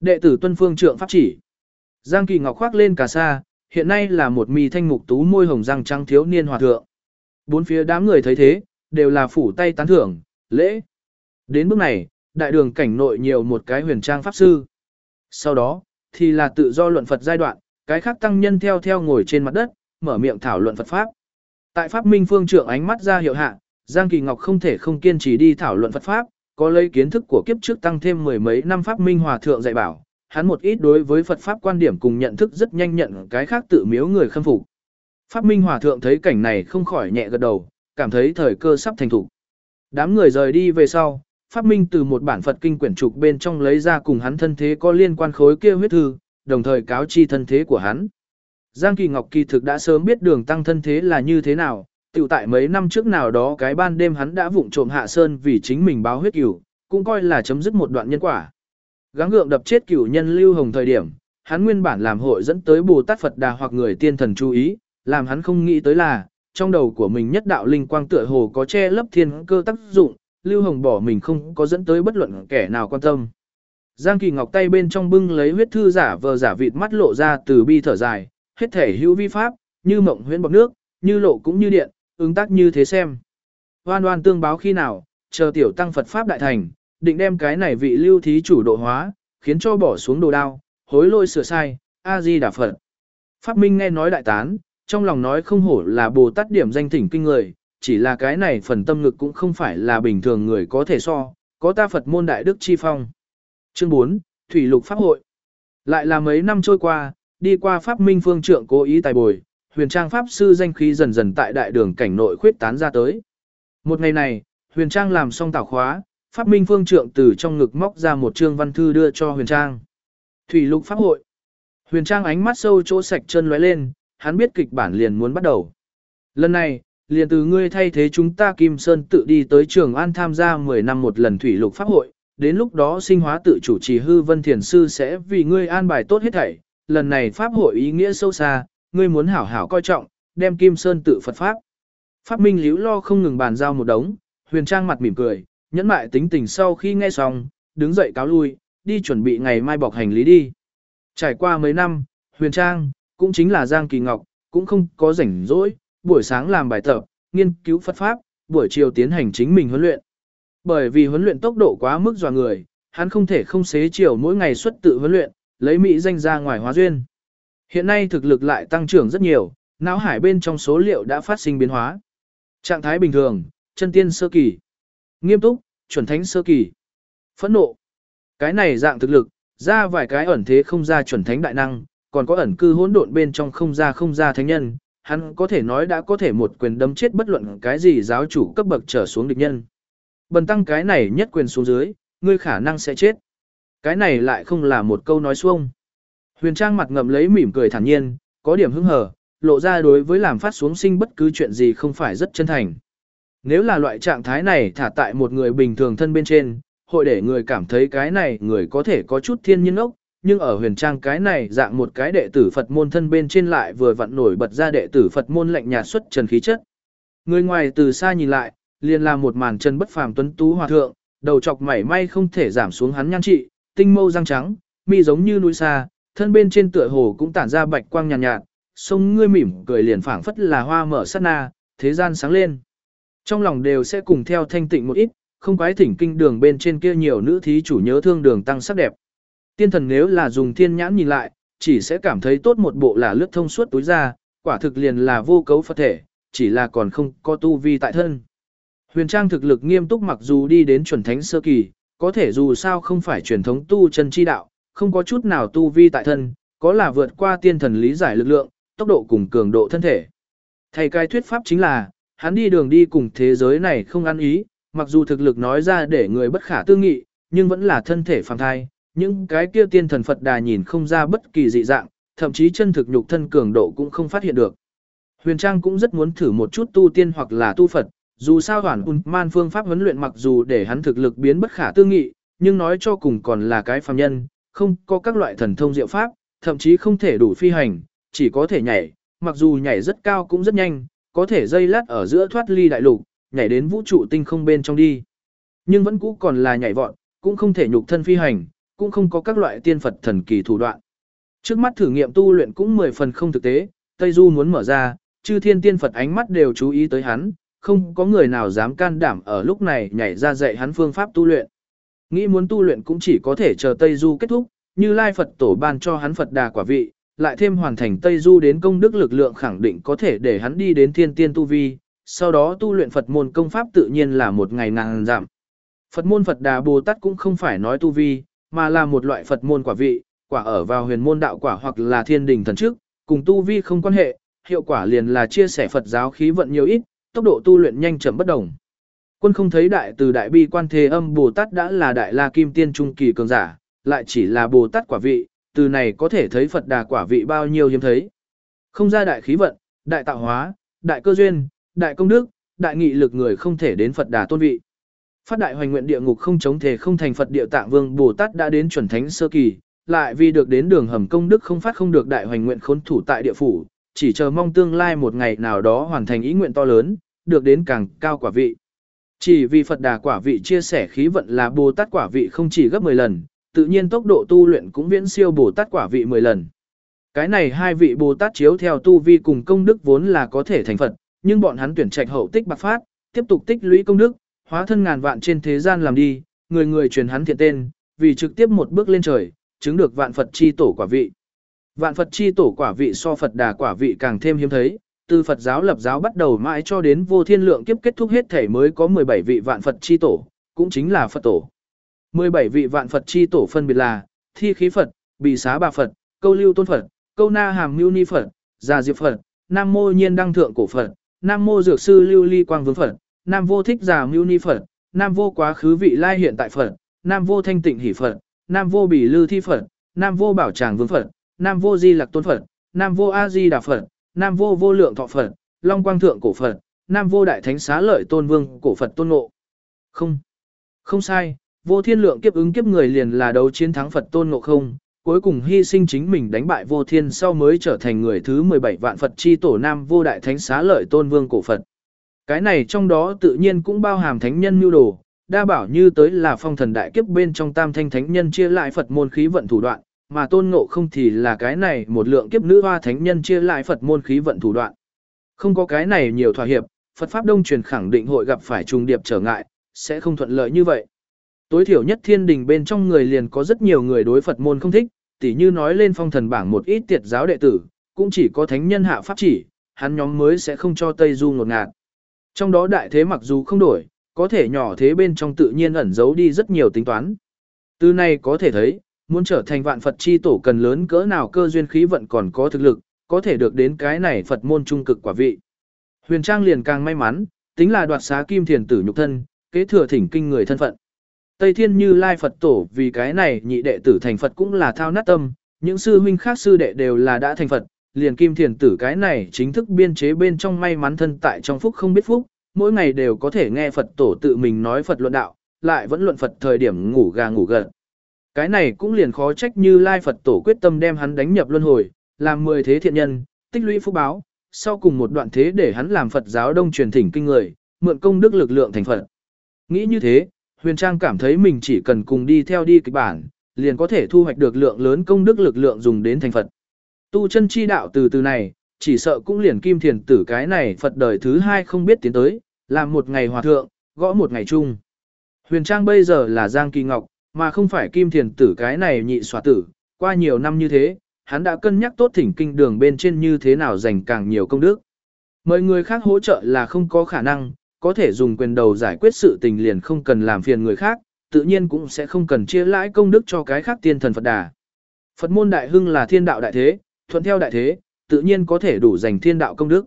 Đệ tử Tuân Phương Trượng pháp chỉ. Giang Kỳ Ngọc khoác lên cà sa, hiện nay là một mi thanh mục tú môi hồng răng trắng thiếu niên hòa thượng. Bốn phía đám người thấy thế, đều là phủ tay tán thưởng, lễ. Đến bước này, đại đường cảnh nội nhiều một cái huyền trang pháp sư. Sau đó, thì là tự do luận Phật giai đoạn, cái khác tăng nhân theo theo ngồi trên mặt đất, mở miệng thảo luận Phật Pháp. Tại Pháp Minh Phương trưởng ánh mắt ra hiệu hạ, Giang Kỳ Ngọc không thể không kiên trì đi thảo luận Phật Pháp, có lấy kiến thức của kiếp trước tăng thêm mười mấy năm Pháp Minh Hòa Thượng dạy bảo, hắn một ít đối với Phật Pháp quan điểm cùng nhận thức rất nhanh nhận cái khác tự miếu người khâm phục. Pháp Minh Hòa Thượng thấy cảnh này không khỏi nhẹ gật đầu, cảm thấy thời cơ sắp thành thủ. Đám người rời đi về sau, Pháp Minh từ một bản Phật kinh quyển trục bên trong lấy ra cùng hắn thân thế có liên quan khối kia huyết thư, đồng thời cáo chi thân thế của hắn. Giang Kỳ Ngọc kỳ thực đã sớm biết đường tăng thân thế là như thế nào, tiểu tại mấy năm trước nào đó cái ban đêm hắn đã vụng trộm hạ sơn vì chính mình báo huyết cửu, cũng coi là chấm dứt một đoạn nhân quả. Gắng gượng đập chết cửu nhân lưu hồng thời điểm, hắn nguyên bản làm hội dẫn tới Bồ Tát Phật Đà hoặc người tiên thần chú ý, làm hắn không nghĩ tới là, trong đầu của mình nhất đạo linh quang tựa hồ có che lấp thiên cơ tác dụng, Lưu Hồng bỏ mình không có dẫn tới bất luận kẻ nào quan tâm. Giang Kỳ Ngọc tay bên trong bưng lấy huyết thư giả vờ giả vịt mắt lộ ra từ bi thở dài, hết thể hữu vi pháp, như mộng huyễn bọc nước, như lộ cũng như điện, ứng tác như thế xem. Hoan hoan tương báo khi nào, chờ tiểu tăng Phật Pháp đại thành, định đem cái này vị lưu thí chủ độ hóa, khiến cho bỏ xuống đồ đao, hối lôi sửa sai, A-di đà Phật. Pháp Minh nghe nói đại tán, trong lòng nói không hổ là Bồ Tát điểm danh thỉnh kinh người, chỉ là cái này phần tâm ngực cũng không phải là bình thường người có thể so, có ta Phật môn đại đức chi phong. Chương 4, Thủy lục Pháp hội. Lại là mấy năm trôi qua, đi qua Pháp Minh phương trượng cố ý tài bồi, huyền trang Pháp sư danh khí dần dần tại đại đường cảnh nội khuyết tán ra tới. Một ngày này, huyền trang làm xong tảo khóa, Pháp Minh phương trượng từ trong ngực móc ra một trương văn thư đưa cho huyền trang. Thủy lục Pháp hội. Huyền trang ánh mắt sâu chỗ sạch chân lóe lên, hắn biết kịch bản liền muốn bắt đầu. Lần này, liền từ ngươi thay thế chúng ta Kim Sơn tự đi tới Trường An tham gia 10 năm một lần thủy lục pháp hội, đến lúc đó sinh hóa tự chủ trì hư vân thiền sư sẽ vì ngươi an bài tốt hết thảy. Lần này pháp hội ý nghĩa sâu xa, ngươi muốn hảo hảo coi trọng, đem Kim Sơn tự Phật pháp. Pháp Minh liễu lo không ngừng bàn giao một đống, huyền trang mặt mỉm cười, nhẫn mại tính tình sau khi nghe xong, đứng dậy cáo lui, đi chuẩn bị ngày mai bọc hành lý đi. Trải qua mấy năm, huyền trang, cũng chính là Giang Kỳ Ngọc, cũng không có rảnh rỗi, buổi sáng làm bài tập, nghiên cứu Phật Pháp, buổi chiều tiến hành chính mình huấn luyện. Bởi vì huấn luyện tốc độ quá mức dò người, hắn không thể không xế chiều mỗi ngày xuất tự huấn luyện, lấy Mỹ danh ra ngoài hóa duyên. Hiện nay thực lực lại tăng trưởng rất nhiều, não hải bên trong số liệu đã phát sinh biến hóa. Trạng thái bình thường, chân tiên sơ kỳ, nghiêm túc, chuẩn thánh sơ kỳ, phẫn nộ. Cái này dạng thực lực, ra vài cái ẩn thế không ra chuẩn thánh đại năng, còn có ẩn cư hỗn độn bên trong không ra không ra thánh nhân, hắn có thể nói đã có thể một quyền đấm chết bất luận cái gì giáo chủ cấp bậc trở xuống địch nhân. Bần tăng cái này nhất quyền xuống dưới, ngươi khả năng sẽ chết. Cái này lại không là một câu nói xuông. Huyền Trang mặt ngậm lấy mỉm cười thản nhiên, có điểm hứng hở, lộ ra đối với làm phát xuống sinh bất cứ chuyện gì không phải rất chân thành. Nếu là loại trạng thái này thả tại một người bình thường thân bên trên, hội để người cảm thấy cái này người có thể có chút thiên nhiên ốc, nhưng ở huyền trang cái này dạng một cái đệ tử Phật môn thân bên trên lại vừa vặn nổi bật ra đệ tử Phật môn lạnh nhạt xuất trần khí chất. Người ngoài từ xa nhìn lại, liền là một màn chân bất phàm tuấn tú hòa thượng, đầu chọc mảy may không thể giảm xuống hắn nhan trị, tinh mâu răng trắng, mi giống như núi xa, thân bên trên tựa hồ cũng tản ra bạch quang nhàn nhạt, nhạt, sông ngươi mỉm cười liền phảng phất là hoa mở sát na, thế gian sáng lên. Trong lòng đều sẽ cùng theo thanh tịnh một ít, không quái thỉnh kinh đường bên trên kia nhiều nữ thí chủ nhớ thương đường tăng sắc đẹp. Tiên thần nếu là dùng thiên nhãn nhìn lại, chỉ sẽ cảm thấy tốt một bộ là lướt thông suốt túi ra, quả thực liền là vô cấu Phật thể, chỉ là còn không có tu vi tại thân. Huyền Trang thực lực nghiêm túc mặc dù đi đến chuẩn thánh sơ kỳ, có thể dù sao không phải truyền thống tu chân chi đạo, không có chút nào tu vi tại thân, có là vượt qua tiên thần lý giải lực lượng, tốc độ cùng cường độ thân thể. Thầy cái thuyết pháp chính là, hắn đi đường đi cùng thế giới này không ăn ý, mặc dù thực lực nói ra để người bất khả tư nghị, nhưng vẫn là thân thể phàm thai, những cái kia tiên thần Phật đà nhìn không ra bất kỳ dị dạng, thậm chí chân thực nhục thân cường độ cũng không phát hiện được. Huyền Trang cũng rất muốn thử một chút tu tiên hoặc là tu Phật, dù sao hoàn un man phương pháp huấn luyện mặc dù để hắn thực lực biến bất khả tư nghị, nhưng nói cho cùng còn là cái phàm nhân, không có các loại thần thông diệu pháp, thậm chí không thể đủ phi hành, chỉ có thể nhảy, mặc dù nhảy rất cao cũng rất nhanh, có thể dây lát ở giữa thoát ly đại lục, nhảy đến vũ trụ tinh không bên trong đi. Nhưng vẫn cũ còn là nhảy vọt, cũng không thể nhục thân phi hành, cũng không có các loại tiên Phật thần kỳ thủ đoạn. Trước mắt thử nghiệm tu luyện cũng mười phần không thực tế, Tây Du muốn mở ra, chư thiên tiên Phật ánh mắt đều chú ý tới hắn, không có người nào dám can đảm ở lúc này nhảy ra dạy hắn phương pháp tu luyện. Nghĩ muốn tu luyện cũng chỉ có thể chờ Tây Du kết thúc, như Lai Phật tổ ban cho hắn Phật đà quả vị, lại thêm hoàn thành Tây Du đến công đức lực lượng khẳng định có thể để hắn đi đến thiên tiên tu vi, sau đó tu luyện Phật môn công pháp tự nhiên là một ngày ngàn giảm. Phật môn Phật đà Bồ Tát cũng không phải nói tu vi, mà là một loại Phật môn quả vị, quả ở vào huyền môn đạo quả hoặc là thiên đình thần trước, cùng tu vi không quan hệ, hiệu quả liền là chia sẻ Phật giáo khí vận nhiều ít, tốc độ tu luyện nhanh chậm bất đồng. Quân không thấy đại từ đại bi quan thế âm Bồ Tát đã là đại la kim tiên trung kỳ cường giả, lại chỉ là Bồ Tát quả vị, từ này có thể thấy Phật đà quả vị bao nhiêu hiếm thấy. Không ra đại khí vận, đại tạo hóa, đại cơ duyên, đại công đức, đại nghị lực người không thể đến Phật đà tôn vị. Phát đại hoành nguyện địa ngục không chống thể không thành Phật địa tạng vương Bồ Tát đã đến chuẩn thánh sơ kỳ, lại vì được đến đường hầm công đức không phát không được đại hoành nguyện khốn thủ tại địa phủ, chỉ chờ mong tương lai một ngày nào đó hoàn thành ý nguyện to lớn, được đến càng cao quả vị. Chỉ vì Phật đà quả vị chia sẻ khí vận là Bồ Tát quả vị không chỉ gấp 10 lần, tự nhiên tốc độ tu luyện cũng viễn siêu Bồ Tát quả vị 10 lần. Cái này hai vị Bồ Tát chiếu theo tu vi cùng công đức vốn là có thể thành Phật, nhưng bọn hắn tuyển trạch hậu tích bạc phát, tiếp tục tích lũy công đức, hóa thân ngàn vạn trên thế gian làm đi, người người truyền hắn thiện tên, vì trực tiếp một bước lên trời, chứng được vạn Phật chi tổ quả vị. Vạn Phật chi tổ quả vị so Phật đà quả vị càng thêm hiếm thấy, từ Phật giáo lập giáo bắt đầu mãi cho đến vô thiên lượng kiếp kết thúc hết thể mới có 17 vị vạn Phật chi tổ, cũng chính là Phật tổ. 17 vị vạn Phật chi tổ phân biệt là Thi khí Phật, Bì xá bà Phật, Câu lưu tôn Phật, Câu na hàm mưu ni Phật, Già diệp Phật, Nam mô nhiên đăng thượng cổ Phật, Nam mô dược sư lưu ly quang vương Phật, Nam vô thích già mưu ni Phật, Nam vô quá khứ vị lai hiện tại Phật, Nam vô thanh tịnh hỷ Phật, Nam vô bỉ lư thi Phật, Nam vô bảo tràng vương Phật, Nam vô di lạc tôn Phật, Nam vô a di đà Phật, Nam vô vô lượng thọ Phật, Long quang thượng cổ Phật, Nam vô đại thánh xá lợi tôn vương cổ Phật tôn ngộ. Không, không sai, vô thiên lượng kiếp ứng kiếp người liền là đấu chiến thắng Phật tôn ngộ không, cuối cùng hy sinh chính mình đánh bại vô thiên sau mới trở thành người thứ 17 vạn Phật chi tổ Nam vô đại thánh xá lợi tôn vương cổ Phật. Cái này trong đó tự nhiên cũng bao hàm thánh nhân mưu đồ, đa bảo như tới là phong thần đại kiếp bên trong tam thanh thánh nhân chia lại Phật môn khí vận thủ đoạn, mà tôn ngộ không thì là cái này một lượng kiếp nữ hoa thánh nhân chia lại Phật môn khí vận thủ đoạn. Không có cái này nhiều thỏa hiệp, Phật Pháp Đông truyền khẳng định hội gặp phải trùng điệp trở ngại, sẽ không thuận lợi như vậy. Tối thiểu nhất thiên đình bên trong người liền có rất nhiều người đối Phật môn không thích, tỉ như nói lên phong thần bảng một ít tiệt giáo đệ tử, cũng chỉ có thánh nhân hạ pháp chỉ, hắn nhóm mới sẽ không cho Tây Du ngột ngạt. Trong đó đại thế mặc dù không đổi, có thể nhỏ thế bên trong tự nhiên ẩn giấu đi rất nhiều tính toán. Từ này có thể thấy, muốn trở thành vạn Phật chi tổ cần lớn cỡ nào cơ duyên khí vận còn có thực lực, có thể được đến cái này Phật môn trung cực quả vị. Huyền Trang liền càng may mắn, tính là đoạt xá kim thiền tử nhục thân, kế thừa thỉnh kinh người thân phận. Tây Thiên Như Lai Phật tổ vì cái này nhị đệ tử thành Phật cũng là thao nát tâm, những sư huynh khác sư đệ đều là đã thành Phật, liền kim thiền tử cái này chính thức biên chế bên trong may mắn thân tại trong phúc không biết phúc, mỗi ngày đều có thể nghe Phật tổ tự mình nói Phật luận đạo, lại vẫn luận Phật thời điểm ngủ gà ngủ gật. Cái này cũng liền khó trách như Lai Phật tổ quyết tâm đem hắn đánh nhập luân hồi, làm mười thế thiện nhân, tích lũy phúc báo, sau cùng một đoạn thế để hắn làm Phật giáo đông truyền thỉnh kinh người, mượn công đức lực lượng thành Phật. Nghĩ như thế, Huyền Trang cảm thấy mình chỉ cần cùng đi theo đi kịch bản, liền có thể thu hoạch được lượng lớn công đức lực lượng dùng đến thành Phật. Tu chân chi đạo từ từ này, chỉ sợ cũng liền kim thiền tử cái này Phật đời thứ hai không biết tiến tới, làm một ngày hòa thượng, gõ một ngày chung. Huyền Trang bây giờ là Giang Kỳ Ngọc, mà không phải kim thiền tử cái này nhị xóa tử, qua nhiều năm như thế, hắn đã cân nhắc tốt thỉnh kinh đường bên trên như thế nào dành càng nhiều công đức. Mời người khác hỗ trợ là không có khả năng, có thể dùng quyền đầu giải quyết sự tình liền không cần làm phiền người khác, tự nhiên cũng sẽ không cần chia lãi công đức cho cái khác tiên thần Phật đà. Phật môn đại hưng là thiên đạo đại thế, thuận theo đại thế, tự nhiên có thể đủ dành thiên đạo công đức.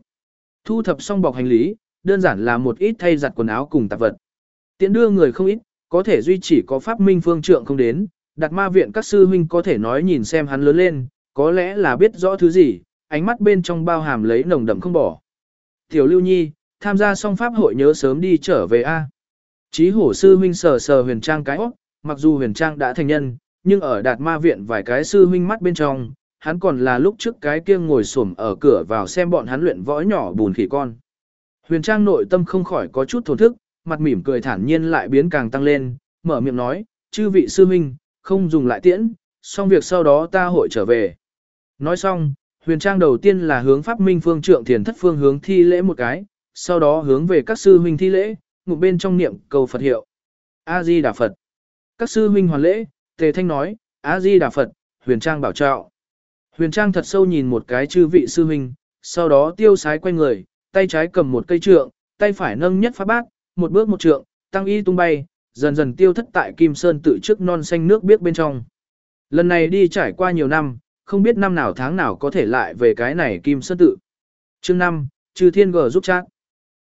Thu thập xong bọc hành lý, đơn giản là một ít thay giặt quần áo cùng tạp vật. Tiện đưa người không ít, có thể duy chỉ có pháp minh phương trượng không đến, đặt ma viện các sư huynh có thể nói nhìn xem hắn lớn lên, có lẽ là biết rõ thứ gì, ánh mắt bên trong bao hàm lấy nồng đậm không bỏ. Tiểu Lưu Nhi, tham gia xong pháp hội nhớ sớm đi trở về A. Chí hổ sư huynh sờ sờ huyền trang cái óc, mặc dù huyền trang đã thành nhân, nhưng ở đạt ma viện vài cái sư huynh mắt bên trong, hắn còn là lúc trước cái kia ngồi xổm ở cửa vào xem bọn hắn luyện võ nhỏ bùn khỉ con. Huyền trang nội tâm không khỏi có chút thổn thức, mặt mỉm cười thản nhiên lại biến càng tăng lên, mở miệng nói, chư vị sư huynh, không dùng lại tiễn, xong việc sau đó ta hội trở về. Nói xong, huyền trang đầu tiên là hướng pháp minh phương trượng thiền thất phương hướng thi lễ một cái, sau đó hướng về các sư huynh thi lễ, ngục bên trong niệm cầu Phật hiệu. A-di Đà Phật. Các sư huynh hoàn lễ, tề thanh nói, A-di Đà Phật, huyền trang bảo trạo. Huyền trang thật sâu nhìn một cái chư vị sư huynh, sau đó tiêu sái quay người, tay trái cầm một cây trượng, tay phải nâng nhất pháp bát, một bước một trượng, tăng y tung bay, dần dần tiêu thất tại Kim Sơn tự trước non xanh nước biết bên trong. Lần này đi trải qua nhiều năm, không biết năm nào tháng nào có thể lại về cái này Kim Sơn tự. Chương 5, Trừ Thiên gờ giúp chắc.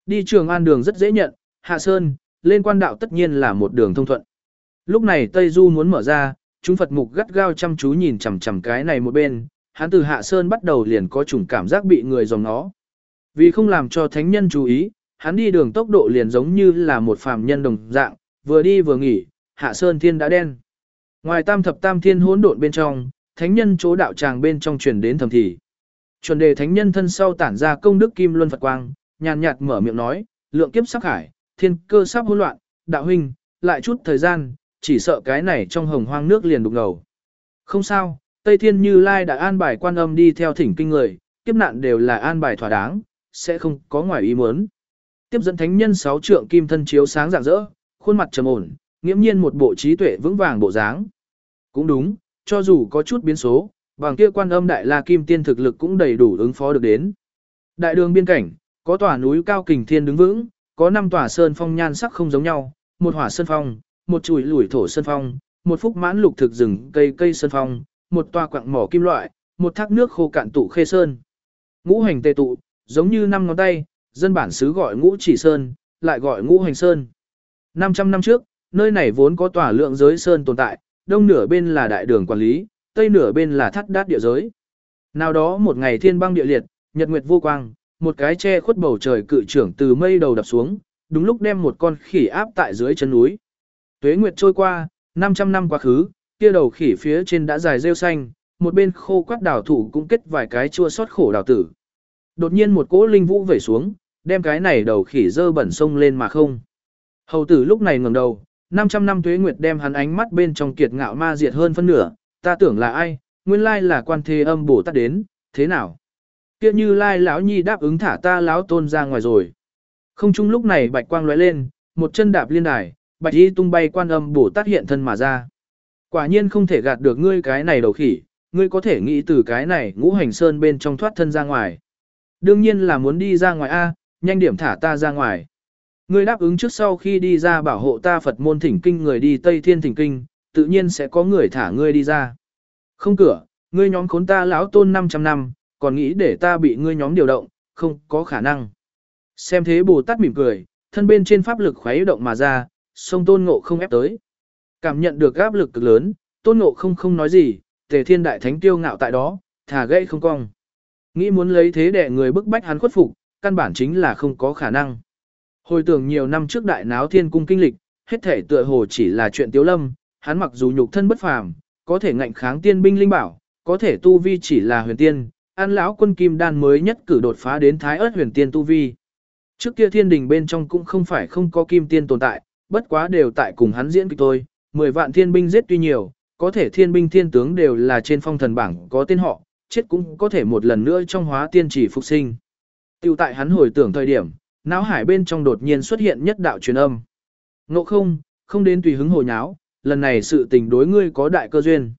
Đi trường an đường rất dễ nhận, Hạ Sơn, lên quan đạo tất nhiên là một đường thông thuận. Lúc này Tây Du muốn mở ra, chúng Phật mục gắt gao chăm chú nhìn chằm chằm cái này một bên, hắn từ Hạ Sơn bắt đầu liền có chủng cảm giác bị người dòng nó. Vì không làm cho thánh nhân chú ý, hắn đi đường tốc độ liền giống như là một phàm nhân đồng dạng, vừa đi vừa nghỉ, Hạ Sơn thiên đã đen. Ngoài tam thập tam thiên hỗn độn bên trong, thánh nhân chỗ đạo tràng bên trong truyền đến thầm thì. Chuẩn đề thánh nhân thân sau tản ra công đức kim luân Phật quang, nhàn nhạt mở miệng nói, lượng kiếp sắc hải, thiên cơ sắp hỗn loạn, đạo huynh, lại chút thời gian, chỉ sợ cái này trong hồng hoang nước liền đục ngầu. Không sao, Tây Thiên Như Lai đã an bài quan âm đi theo thỉnh kinh người, kiếp nạn đều là an bài thỏa đáng, sẽ không có ngoài ý muốn. Tiếp dẫn thánh nhân sáu trượng kim thân chiếu sáng rạng rỡ, khuôn mặt trầm ổn, nghiễm nhiên một bộ trí tuệ vững vàng bộ dáng. Cũng đúng, cho dù có chút biến số, bằng kia quan âm đại la kim tiên thực lực cũng đầy đủ ứng phó được đến. Đại đường biên cảnh, có tòa núi cao kình thiên đứng vững, có năm tòa sơn phong nhan sắc không giống nhau, một hỏa sơn phong, một chùi lủi thổ sơn phong, một phúc mãn lục thực rừng cây cây sơn phong, một tòa quặng mỏ kim loại, một thác nước khô cạn tụ khê sơn. Ngũ hành tề tụ, giống như năm ngón tay, dân bản xứ gọi ngũ chỉ sơn, lại gọi ngũ hành sơn. 500 năm trước, nơi này vốn có tòa lượng giới sơn tồn tại, đông nửa bên là đại đường quản lý, tây nửa bên là thắt đát địa giới. Nào đó một ngày thiên băng địa liệt, nhật nguyệt vô quang, một cái che khuất bầu trời cự trưởng từ mây đầu đập xuống, đúng lúc đem một con khỉ áp tại dưới chân núi. Tuế nguyệt trôi qua, 500 năm quá khứ, kia đầu khỉ phía trên đã dài rêu xanh, một bên khô quắt đào thủ cũng kết vài cái chua sót khổ đào tử. Đột nhiên một cỗ linh vũ vẩy xuống, đem cái này đầu khỉ dơ bẩn sông lên mà không. Hầu tử lúc này ngẩng đầu, 500 năm tuế nguyệt đem hắn ánh mắt bên trong kiệt ngạo ma diệt hơn phân nửa, ta tưởng là ai, nguyên lai là quan thế âm bổ tát đến, thế nào? Kia như lai lão nhi đáp ứng thả ta lão tôn ra ngoài rồi. Không chung lúc này bạch quang lóe lên, một chân đạp liên đài, bạch y tung bay quan âm bổ tát hiện thân mà ra. Quả nhiên không thể gạt được ngươi cái này đầu khỉ, ngươi có thể nghĩ từ cái này ngũ hành sơn bên trong thoát thân ra ngoài. Đương nhiên là muốn đi ra ngoài A, nhanh điểm thả ta ra ngoài. Ngươi đáp ứng trước sau khi đi ra bảo hộ ta Phật môn thỉnh kinh người đi Tây Thiên thỉnh kinh, tự nhiên sẽ có người thả ngươi đi ra. Không cửa, ngươi nhóm khốn ta lão tôn 500 năm, còn nghĩ để ta bị ngươi nhóm điều động, không có khả năng. Xem thế Bồ Tát mỉm cười, thân bên trên pháp lực khuấy động mà ra, sông tôn ngộ không ép tới. Cảm nhận được áp lực cực lớn, tôn ngộ không không nói gì, tề thiên đại thánh tiêu ngạo tại đó, thả gãy không cong. Nghĩ muốn lấy thế để người bức bách hắn khuất phục, căn bản chính là không có khả năng. Hồi tưởng nhiều năm trước đại náo thiên cung kinh lịch, hết thể tựa hồ chỉ là chuyện tiếu lâm, hắn mặc dù nhục thân bất phàm, có thể ngạnh kháng tiên binh linh bảo, có thể tu vi chỉ là huyền tiên, an lão quân kim đan mới nhất cử đột phá đến thái ớt huyền tiên tu vi. Trước kia thiên đình bên trong cũng không phải không có kim tiên tồn tại, bất quá đều tại cùng hắn diễn kịch thôi 10 vạn thiên binh giết tuy nhiều, có thể thiên binh thiên tướng đều là trên phong thần bảng có tên họ, chết cũng có thể một lần nữa trong hóa tiên chỉ phục sinh. Tiêu tại hắn hồi tưởng thời điểm, não hải bên trong đột nhiên xuất hiện nhất đạo truyền âm. Ngộ không, không đến tùy hứng hồ nháo, lần này sự tình đối ngươi có đại cơ duyên.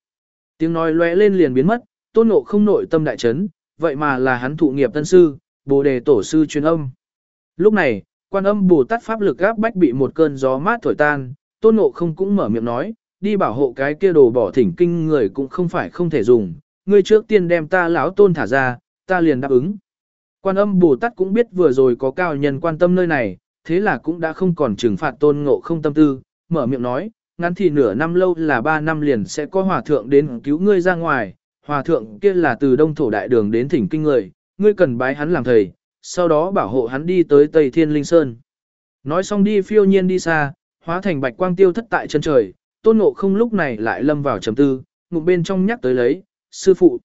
Tiếng nói lóe lên liền biến mất, tôn ngộ không nội tâm đại chấn, vậy mà là hắn thụ nghiệp tân sư, bồ đề tổ sư truyền âm. Lúc này, quan âm bồ tát pháp lực gáp bách bị một cơn gió mát thổi tan, tôn ngộ không cũng mở miệng nói, đi bảo hộ cái kia đồ bỏ thỉnh kinh người cũng không phải không thể dùng, ngươi trước tiên đem ta lão tôn thả ra, ta liền đáp ứng. Quan âm Bồ Tát cũng biết vừa rồi có cao nhân quan tâm nơi này, thế là cũng đã không còn trừng phạt tôn ngộ không tâm tư, mở miệng nói, ngắn thì nửa năm lâu là ba năm liền sẽ có hòa thượng đến cứu ngươi ra ngoài, hòa thượng kia là từ đông thổ đại đường đến thỉnh kinh người, ngươi cần bái hắn làm thầy, sau đó bảo hộ hắn đi tới Tây Thiên Linh Sơn. Nói xong đi phiêu nhiên đi xa, hóa thành bạch quang tiêu thất tại chân trời, tôn ngộ không lúc này lại lâm vào trầm tư, ngụm bên trong nhắc tới lấy, sư phụ.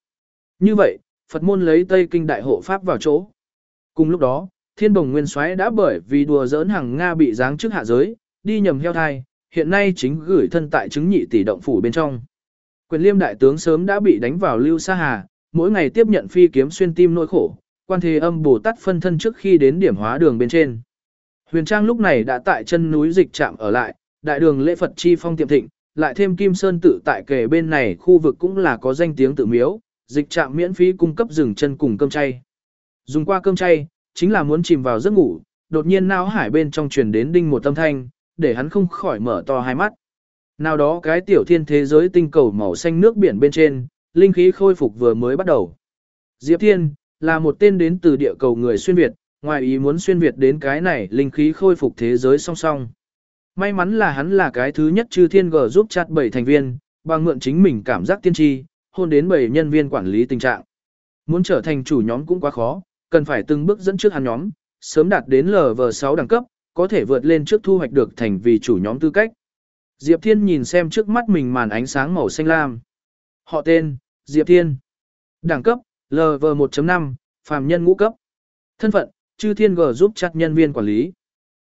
Như vậy, Phật môn lấy Tây Kinh Đại Hộ Pháp vào chỗ. Cùng lúc đó, Thiên Đồng Nguyên Soái đã bởi vì đùa giỡn hàng Nga bị giáng trước hạ giới, đi nhầm heo thai, hiện nay chính gửi thân tại chứng nhị tỷ động phủ bên trong. Quyền Liêm đại tướng sớm đã bị đánh vào Lưu Sa Hà, mỗi ngày tiếp nhận phi kiếm xuyên tim nỗi khổ, quan thế âm Bồ Tát phân thân trước khi đến điểm hóa đường bên trên. Huyền Trang lúc này đã tại chân núi dịch trạm ở lại, đại đường lễ Phật chi phong tiệm thịnh, lại thêm Kim Sơn tự tại kề bên này khu vực cũng là có danh tiếng tự miếu, dịch trạm miễn phí cung cấp rừng chân cùng cơm chay. Dùng qua cơm chay, chính là muốn chìm vào giấc ngủ, đột nhiên não hải bên trong truyền đến đinh một âm thanh, để hắn không khỏi mở to hai mắt. Nào đó cái tiểu thiên thế giới tinh cầu màu xanh nước biển bên trên, linh khí khôi phục vừa mới bắt đầu. Diệp Thiên, là một tên đến từ địa cầu người xuyên Việt, ngoài ý muốn xuyên Việt đến cái này linh khí khôi phục thế giới song song. May mắn là hắn là cái thứ nhất chư thiên Gờ giúp chặt bảy thành viên, bằng mượn chính mình cảm giác tiên tri, hôn đến bảy nhân viên quản lý tình trạng. Muốn trở thành chủ nhóm cũng quá khó, cần phải từng bước dẫn trước hắn nhóm, sớm đạt đến LV6 đẳng cấp, có thể vượt lên trước thu hoạch được thành vì chủ nhóm tư cách. Diệp Thiên nhìn xem trước mắt mình màn ánh sáng màu xanh lam. Họ tên, Diệp Thiên. Đẳng cấp, LV1.5, phàm nhân ngũ cấp. Thân phận, chư thiên G giúp chặt nhân viên quản lý.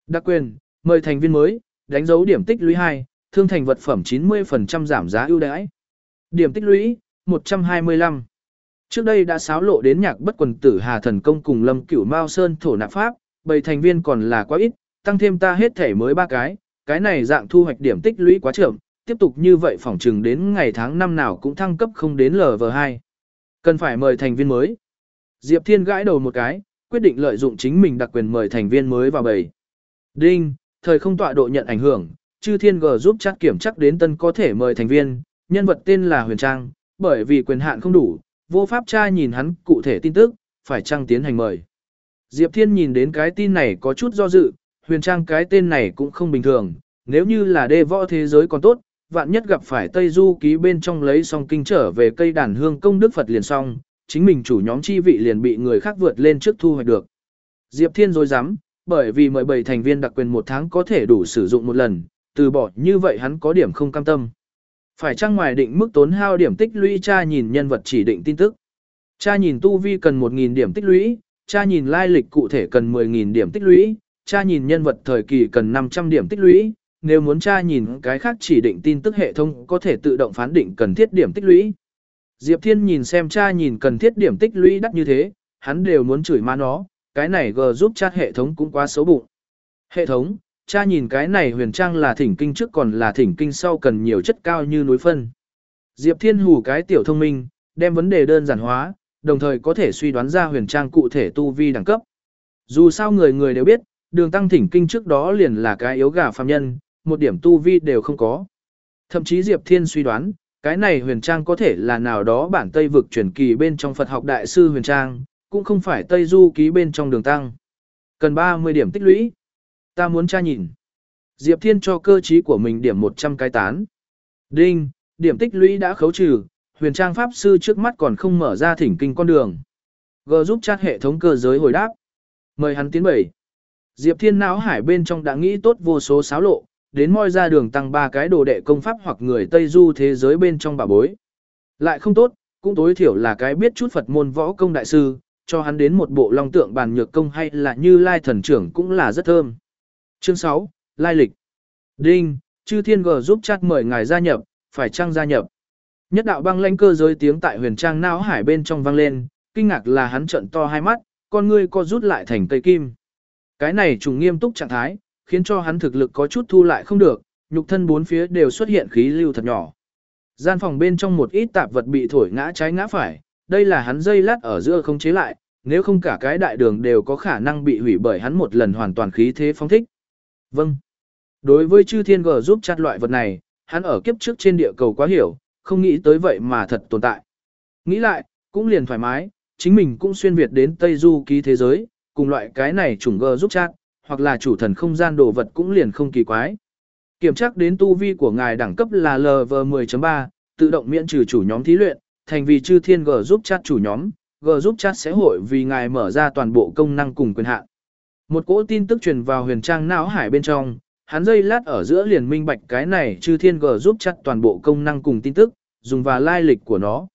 Đặc quyền, mời thành viên mới, đánh dấu điểm tích lũy 2, thương thành vật phẩm 90% giảm giá ưu đãi. Điểm tích lũy, 125. Trước đây đã xáo lộ đến nhạc bất quần tử Hà Thần Công cùng Lâm Cửu Mao Sơn thổ nạp pháp, bầy thành viên còn là quá ít, tăng thêm ta hết thể mới ba cái, cái này dạng thu hoạch điểm tích lũy quá chậm, tiếp tục như vậy phỏng chừng đến ngày tháng năm nào cũng thăng cấp không đến LV2. Cần phải mời thành viên mới. Diệp Thiên gãi đầu một cái, quyết định lợi dụng chính mình đặc quyền mời thành viên mới vào bầy. Đinh, thời không tọa độ nhận ảnh hưởng, chư thiên G giúp chắc kiểm chắc đến tân có thể mời thành viên, nhân vật tên là Huyền Trang, bởi vì quyền hạn không đủ, vô pháp tra nhìn hắn cụ thể tin tức, phải trang tiến hành mời. Diệp Thiên nhìn đến cái tin này có chút do dự, Huyền Trang cái tên này cũng không bình thường, nếu như là đê võ thế giới còn tốt, vạn nhất gặp phải Tây Du ký bên trong lấy xong kinh trở về cây đàn hương công đức Phật liền xong, chính mình chủ nhóm chi vị liền bị người khác vượt lên trước thu hoạch được. Diệp Thiên dối dám, bởi vì mời bảy thành viên đặc quyền một tháng có thể đủ sử dụng một lần, từ bỏ như vậy hắn có điểm không cam tâm. Phải chăng ngoài định mức tốn hao điểm tích lũy cha nhìn nhân vật chỉ định tin tức. Cha nhìn tu vi cần 1.000 điểm tích lũy, cha nhìn lai lịch cụ thể cần 10.000 điểm tích lũy, cha nhìn nhân vật thời kỳ cần 500 điểm tích lũy, nếu muốn tra nhìn cái khác chỉ định tin tức hệ thống có thể tự động phán định cần thiết điểm tích lũy. Diệp Thiên nhìn xem cha nhìn cần thiết điểm tích lũy đắt như thế, hắn đều muốn chửi má nó, cái này gờ giúp chat hệ thống cũng quá xấu bụng. Hệ thống, cha nhìn cái này huyền trang là thỉnh kinh trước còn là thỉnh kinh sau cần nhiều chất cao như núi phân. Diệp Thiên hù cái tiểu thông minh, đem vấn đề đơn giản hóa, đồng thời có thể suy đoán ra huyền trang cụ thể tu vi đẳng cấp. Dù sao người người đều biết, đường tăng thỉnh kinh trước đó liền là cái yếu gà phàm nhân, một điểm tu vi đều không có. Thậm chí Diệp Thiên suy đoán, cái này huyền trang có thể là nào đó bản Tây vực truyền kỳ bên trong Phật học đại sư huyền trang, cũng không phải Tây Du ký bên trong đường tăng. Cần 30 điểm tích lũy. Ta muốn tra nhìn. Diệp Thiên cho cơ trí của mình điểm 100 cái tán. Đinh, điểm tích lũy đã khấu trừ, huyền trang pháp sư trước mắt còn không mở ra thỉnh kinh con đường. G giúp chat hệ thống cơ giới hồi đáp. Mời hắn tiến bảy. Diệp Thiên não hải bên trong đã nghĩ tốt vô số xáo lộ, đến moi ra đường tăng ba cái đồ đệ công pháp hoặc người Tây Du thế giới bên trong bà bối. Lại không tốt, cũng tối thiểu là cái biết chút Phật môn võ công đại sư, cho hắn đến một bộ long tượng bàn nhược công hay là như lai thần trưởng cũng là rất thơm. Chương 6, Lai lịch. Đinh, chư thiên gờ giúp chat mời ngài gia nhập, phải chăng gia nhập. Nhất đạo băng lãnh cơ giới tiếng tại huyền trang não hải bên trong vang lên, kinh ngạc là hắn trận to hai mắt, con ngươi co rút lại thành cây kim. Cái này trùng nghiêm túc trạng thái, khiến cho hắn thực lực có chút thu lại không được, nhục thân bốn phía đều xuất hiện khí lưu thật nhỏ. Gian phòng bên trong một ít tạp vật bị thổi ngã trái ngã phải, đây là hắn dây lát ở giữa không chế lại, nếu không cả cái đại đường đều có khả năng bị hủy bởi hắn một lần hoàn toàn khí thế phóng thích. Vâng. Đối với chư thiên gờ giúp chặt loại vật này, hắn ở kiếp trước trên địa cầu quá hiểu, không nghĩ tới vậy mà thật tồn tại. Nghĩ lại, cũng liền thoải mái, chính mình cũng xuyên Việt đến Tây Du ký thế giới, cùng loại cái này chủng gờ giúp chặt hoặc là chủ thần không gian đồ vật cũng liền không kỳ quái. Kiểm tra đến tu vi của ngài đẳng cấp là LV10.3, tự động miễn trừ chủ nhóm thí luyện, thành vì chư thiên gờ giúp chat chủ nhóm, gờ giúp chat sẽ hội vì ngài mở ra toàn bộ công năng cùng quyền hạn. Một cỗ tin tức truyền vào huyền trang não hải bên trong, hắn dây lát ở giữa liền minh bạch cái này chư thiên G giúp chặt toàn bộ công năng cùng tin tức, dùng và lai lịch của nó.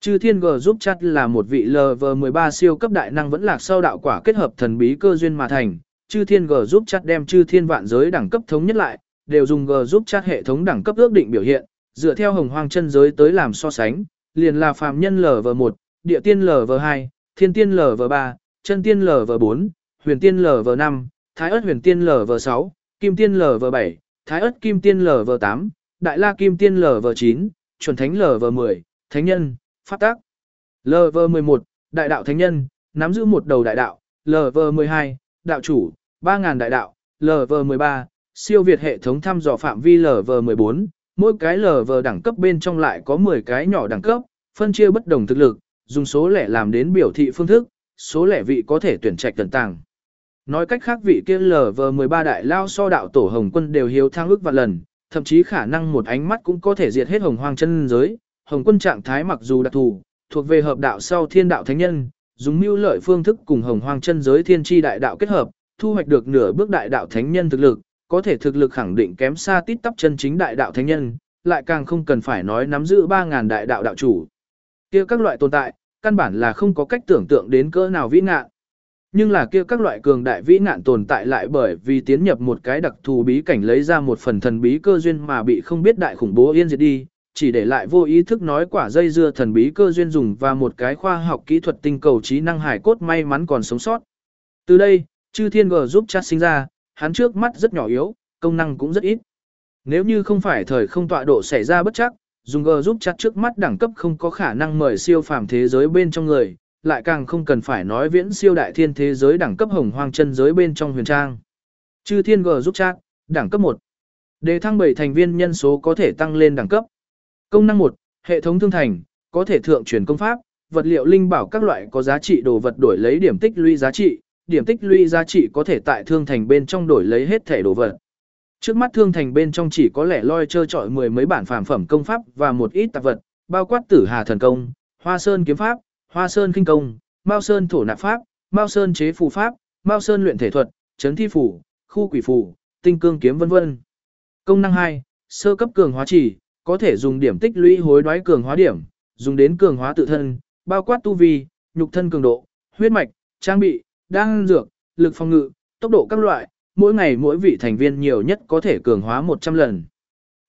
Chư thiên G giúp chặt là một vị LV13 siêu cấp đại năng vẫn lạc sau đạo quả kết hợp thần bí cơ duyên mà thành, chư thiên G giúp chặt đem chư thiên vạn giới đẳng cấp thống nhất lại, đều dùng G giúp chặt hệ thống đẳng cấp ước định biểu hiện, dựa theo hồng hoang chân giới tới làm so sánh, liền là phàm nhân LV1, địa tiên LV2, thiên tiên LV3, chân tiên LV4, huyền tiên LV5, thái ớt huyền tiên LV6, kim tiên LV7, thái ớt kim tiên LV8, đại la kim tiên LV9, chuẩn thánh LV10, thánh nhân, pháp tác. LV11, đại đạo thánh nhân, nắm giữ một đầu đại đạo, LV12, đạo chủ, 3.000 đại đạo, LV13, siêu việt hệ thống thăm dò phạm vi LV14, mỗi cái LV đẳng cấp bên trong lại có 10 cái nhỏ đẳng cấp, phân chia bất đồng thực lực, dùng số lẻ làm đến biểu thị phương thức, số lẻ vị có thể tuyển trạch tần tàng. Nói cách khác vị kia LV13 đại lao so đạo tổ hồng quân đều hiếu thang ước vạn lần, thậm chí khả năng một ánh mắt cũng có thể diệt hết hồng hoang chân giới. Hồng quân trạng thái mặc dù đặc thù, thuộc về hợp đạo sau thiên đạo thánh nhân, dùng mưu lợi phương thức cùng hồng hoang chân giới thiên tri đại đạo kết hợp, thu hoạch được nửa bước đại đạo thánh nhân thực lực, có thể thực lực khẳng định kém xa tít tắp chân chính đại đạo thánh nhân, lại càng không cần phải nói nắm giữ 3.000 đại đạo đạo chủ. kia các loại tồn tại, căn bản là không có cách tưởng tượng đến cỡ nào vĩ ngạn. Nhưng là kia các loại cường đại vĩ nạn tồn tại lại bởi vì tiến nhập một cái đặc thù bí cảnh lấy ra một phần thần bí cơ duyên mà bị không biết đại khủng bố yên diệt đi, chỉ để lại vô ý thức nói quả dây dưa thần bí cơ duyên dùng và một cái khoa học kỹ thuật tinh cầu trí năng hải cốt may mắn còn sống sót. Từ đây, chư thiên gờ giúp chat sinh ra, hắn trước mắt rất nhỏ yếu, công năng cũng rất ít. Nếu như không phải thời không tọa độ xảy ra bất chắc, dùng gờ giúp chat trước mắt đẳng cấp không có khả năng mời siêu phàm thế giới bên trong người, lại càng không cần phải nói viễn siêu đại thiên thế giới đẳng cấp hồng hoang chân giới bên trong huyền trang. Chư thiên G giúp chat, đẳng cấp 1. Đề thăng 7 thành viên nhân số có thể tăng lên đẳng cấp. Công năng 1, hệ thống thương thành, có thể thượng truyền công pháp, vật liệu linh bảo các loại có giá trị đồ vật đổi lấy điểm tích lũy giá trị, điểm tích lũy giá trị có thể tại thương thành bên trong đổi lấy hết thể đồ vật. Trước mắt thương thành bên trong chỉ có lẻ loi chơi trọi mười mấy bản phàm phẩm công pháp và một ít tạp vật, bao quát tử hà thần công, hoa sơn kiếm pháp, hoa sơn kinh công, mao sơn thổ nạp pháp, mao sơn chế phù pháp, mao sơn luyện thể thuật, chấn thi phủ, khu quỷ phủ, tinh cương kiếm vân vân. Công năng 2, sơ cấp cường hóa chỉ, có thể dùng điểm tích lũy hối đoái cường hóa điểm, dùng đến cường hóa tự thân, bao quát tu vi, nhục thân cường độ, huyết mạch, trang bị, đan dược, lực phòng ngự, tốc độ các loại, mỗi ngày mỗi vị thành viên nhiều nhất có thể cường hóa 100 lần.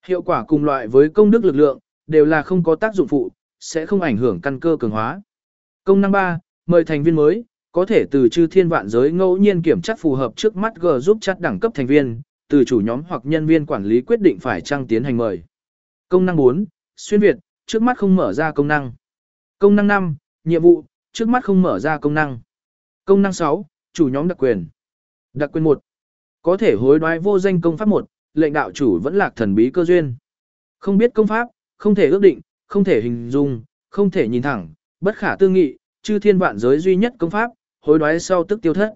Hiệu quả cùng loại với công đức lực lượng, đều là không có tác dụng phụ, sẽ không ảnh hưởng căn cơ cường hóa. Công năng 3, mời thành viên mới, có thể từ chư thiên vạn giới ngẫu nhiên kiểm tra phù hợp trước mắt G giúp chắt đẳng cấp thành viên, từ chủ nhóm hoặc nhân viên quản lý quyết định phải trang tiến hành mời. Công năng 4, xuyên Việt, trước mắt không mở ra công năng. Công năng 5, nhiệm vụ, trước mắt không mở ra công năng. Công năng 6, chủ nhóm đặc quyền. Đặc quyền 1, có thể hối đoái vô danh công pháp một, lệnh đạo chủ vẫn lạc thần bí cơ duyên. Không biết công pháp, không thể ước định, không thể hình dung, không thể nhìn thẳng, bất khả tư nghị, chư thiên vạn giới duy nhất công pháp, hối đoái sau tức tiêu thất.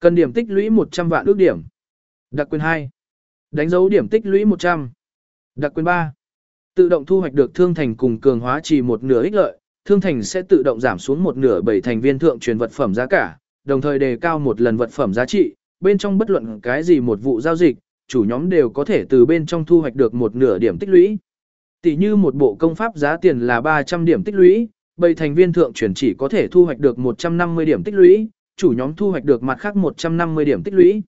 Cần điểm tích lũy 100 vạn ước điểm. Đặc quyền 2. Đánh dấu điểm tích lũy 100. Đặc quyền 3. Tự động thu hoạch được thương thành cùng cường hóa chỉ một nửa ích lợi, thương thành sẽ tự động giảm xuống một nửa bảy thành viên thượng truyền vật phẩm giá cả, đồng thời đề cao một lần vật phẩm giá trị, bên trong bất luận cái gì một vụ giao dịch, chủ nhóm đều có thể từ bên trong thu hoạch được một nửa điểm tích lũy. Tỷ như một bộ công pháp giá tiền là 300 điểm tích lũy, bầy thành viên thượng chuyển chỉ có thể thu hoạch được 150 điểm tích lũy, chủ nhóm thu hoạch được mặt khác 150 điểm tích lũy.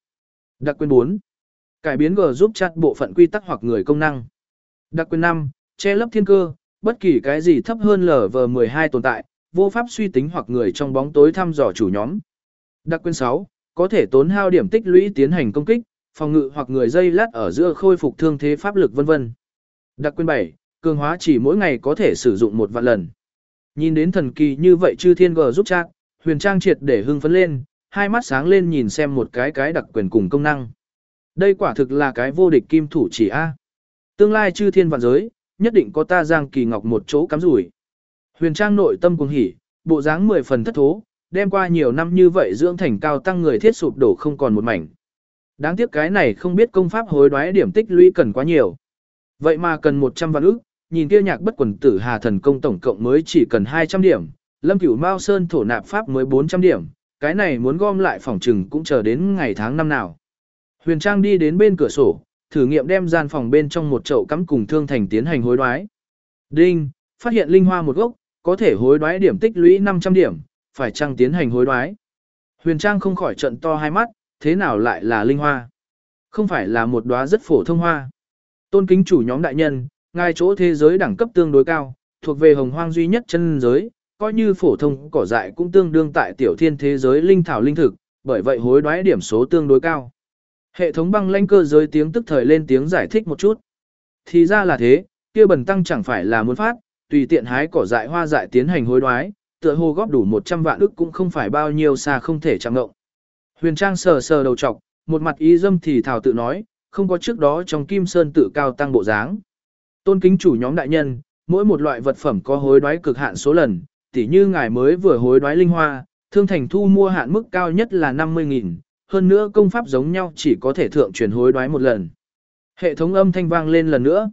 Đặc quyền 4. Cải biến G giúp chặt bộ phận quy tắc hoặc người công năng. Đặc quyền 5. Che lấp thiên cơ, bất kỳ cái gì thấp hơn LV12 tồn tại, vô pháp suy tính hoặc người trong bóng tối thăm dò chủ nhóm. Đặc quyền 6 có thể tốn hao điểm tích lũy tiến hành công kích, phòng ngự hoặc người dây lát ở giữa khôi phục thương thế pháp lực vân vân. Đặc quyền 7, cường hóa chỉ mỗi ngày có thể sử dụng một vạn lần. Nhìn đến thần kỳ như vậy chư thiên gờ giúp chat, huyền trang triệt để hưng phấn lên, hai mắt sáng lên nhìn xem một cái cái đặc quyền cùng công năng. Đây quả thực là cái vô địch kim thủ chỉ A. Tương lai chư thiên vạn giới, nhất định có ta giang kỳ ngọc một chỗ cắm rủi. Huyền trang nội tâm cuồng hỉ, bộ dáng mười phần thất thố, đem qua nhiều năm như vậy dưỡng thành cao tăng người thiết sụp đổ không còn một mảnh. Đáng tiếc cái này không biết công pháp hối đoái điểm tích lũy cần quá nhiều. Vậy mà cần 100 vạn ức, nhìn kia nhạc bất quần tử Hà thần công tổng cộng mới chỉ cần 200 điểm, Lâm Cửu Mao Sơn thổ nạp pháp mới 400 điểm, cái này muốn gom lại phòng trừng cũng chờ đến ngày tháng năm nào. Huyền Trang đi đến bên cửa sổ, thử nghiệm đem gian phòng bên trong một chậu cắm cùng thương thành tiến hành hối đoái. Đinh, phát hiện linh hoa một gốc, có thể hối đoái điểm tích lũy 500 điểm, phải chăng tiến hành hối đoái. Huyền Trang không khỏi trận to hai mắt, thế nào lại là linh hoa? Không phải là một đóa rất phổ thông hoa. Tôn kính chủ nhóm đại nhân, ngài chỗ thế giới đẳng cấp tương đối cao, thuộc về hồng hoang duy nhất chân giới, coi như phổ thông cỏ dại cũng tương đương tại tiểu thiên thế giới linh thảo linh thực, bởi vậy hối đoái điểm số tương đối cao. Hệ thống băng lãnh cơ giới tiếng tức thời lên tiếng giải thích một chút. Thì ra là thế, kia bần tăng chẳng phải là muốn phát, tùy tiện hái cỏ dại hoa dại tiến hành hối đoái, tựa hồ góp đủ 100 vạn ức cũng không phải bao nhiêu xa không thể chạm ngộng. Huyền Trang sờ sờ đầu trọc, một mặt ý dâm thì thảo tự nói, không có trước đó trong kim sơn tự cao tăng bộ dáng. Tôn kính chủ nhóm đại nhân, mỗi một loại vật phẩm có hối đoái cực hạn số lần, tỉ như ngài mới vừa hối đoái linh hoa, thương thành thu mua hạn mức cao nhất là 50.000, hơn nữa công pháp giống nhau chỉ có thể thượng truyền hối đoái một lần. Hệ thống âm thanh vang lên lần nữa.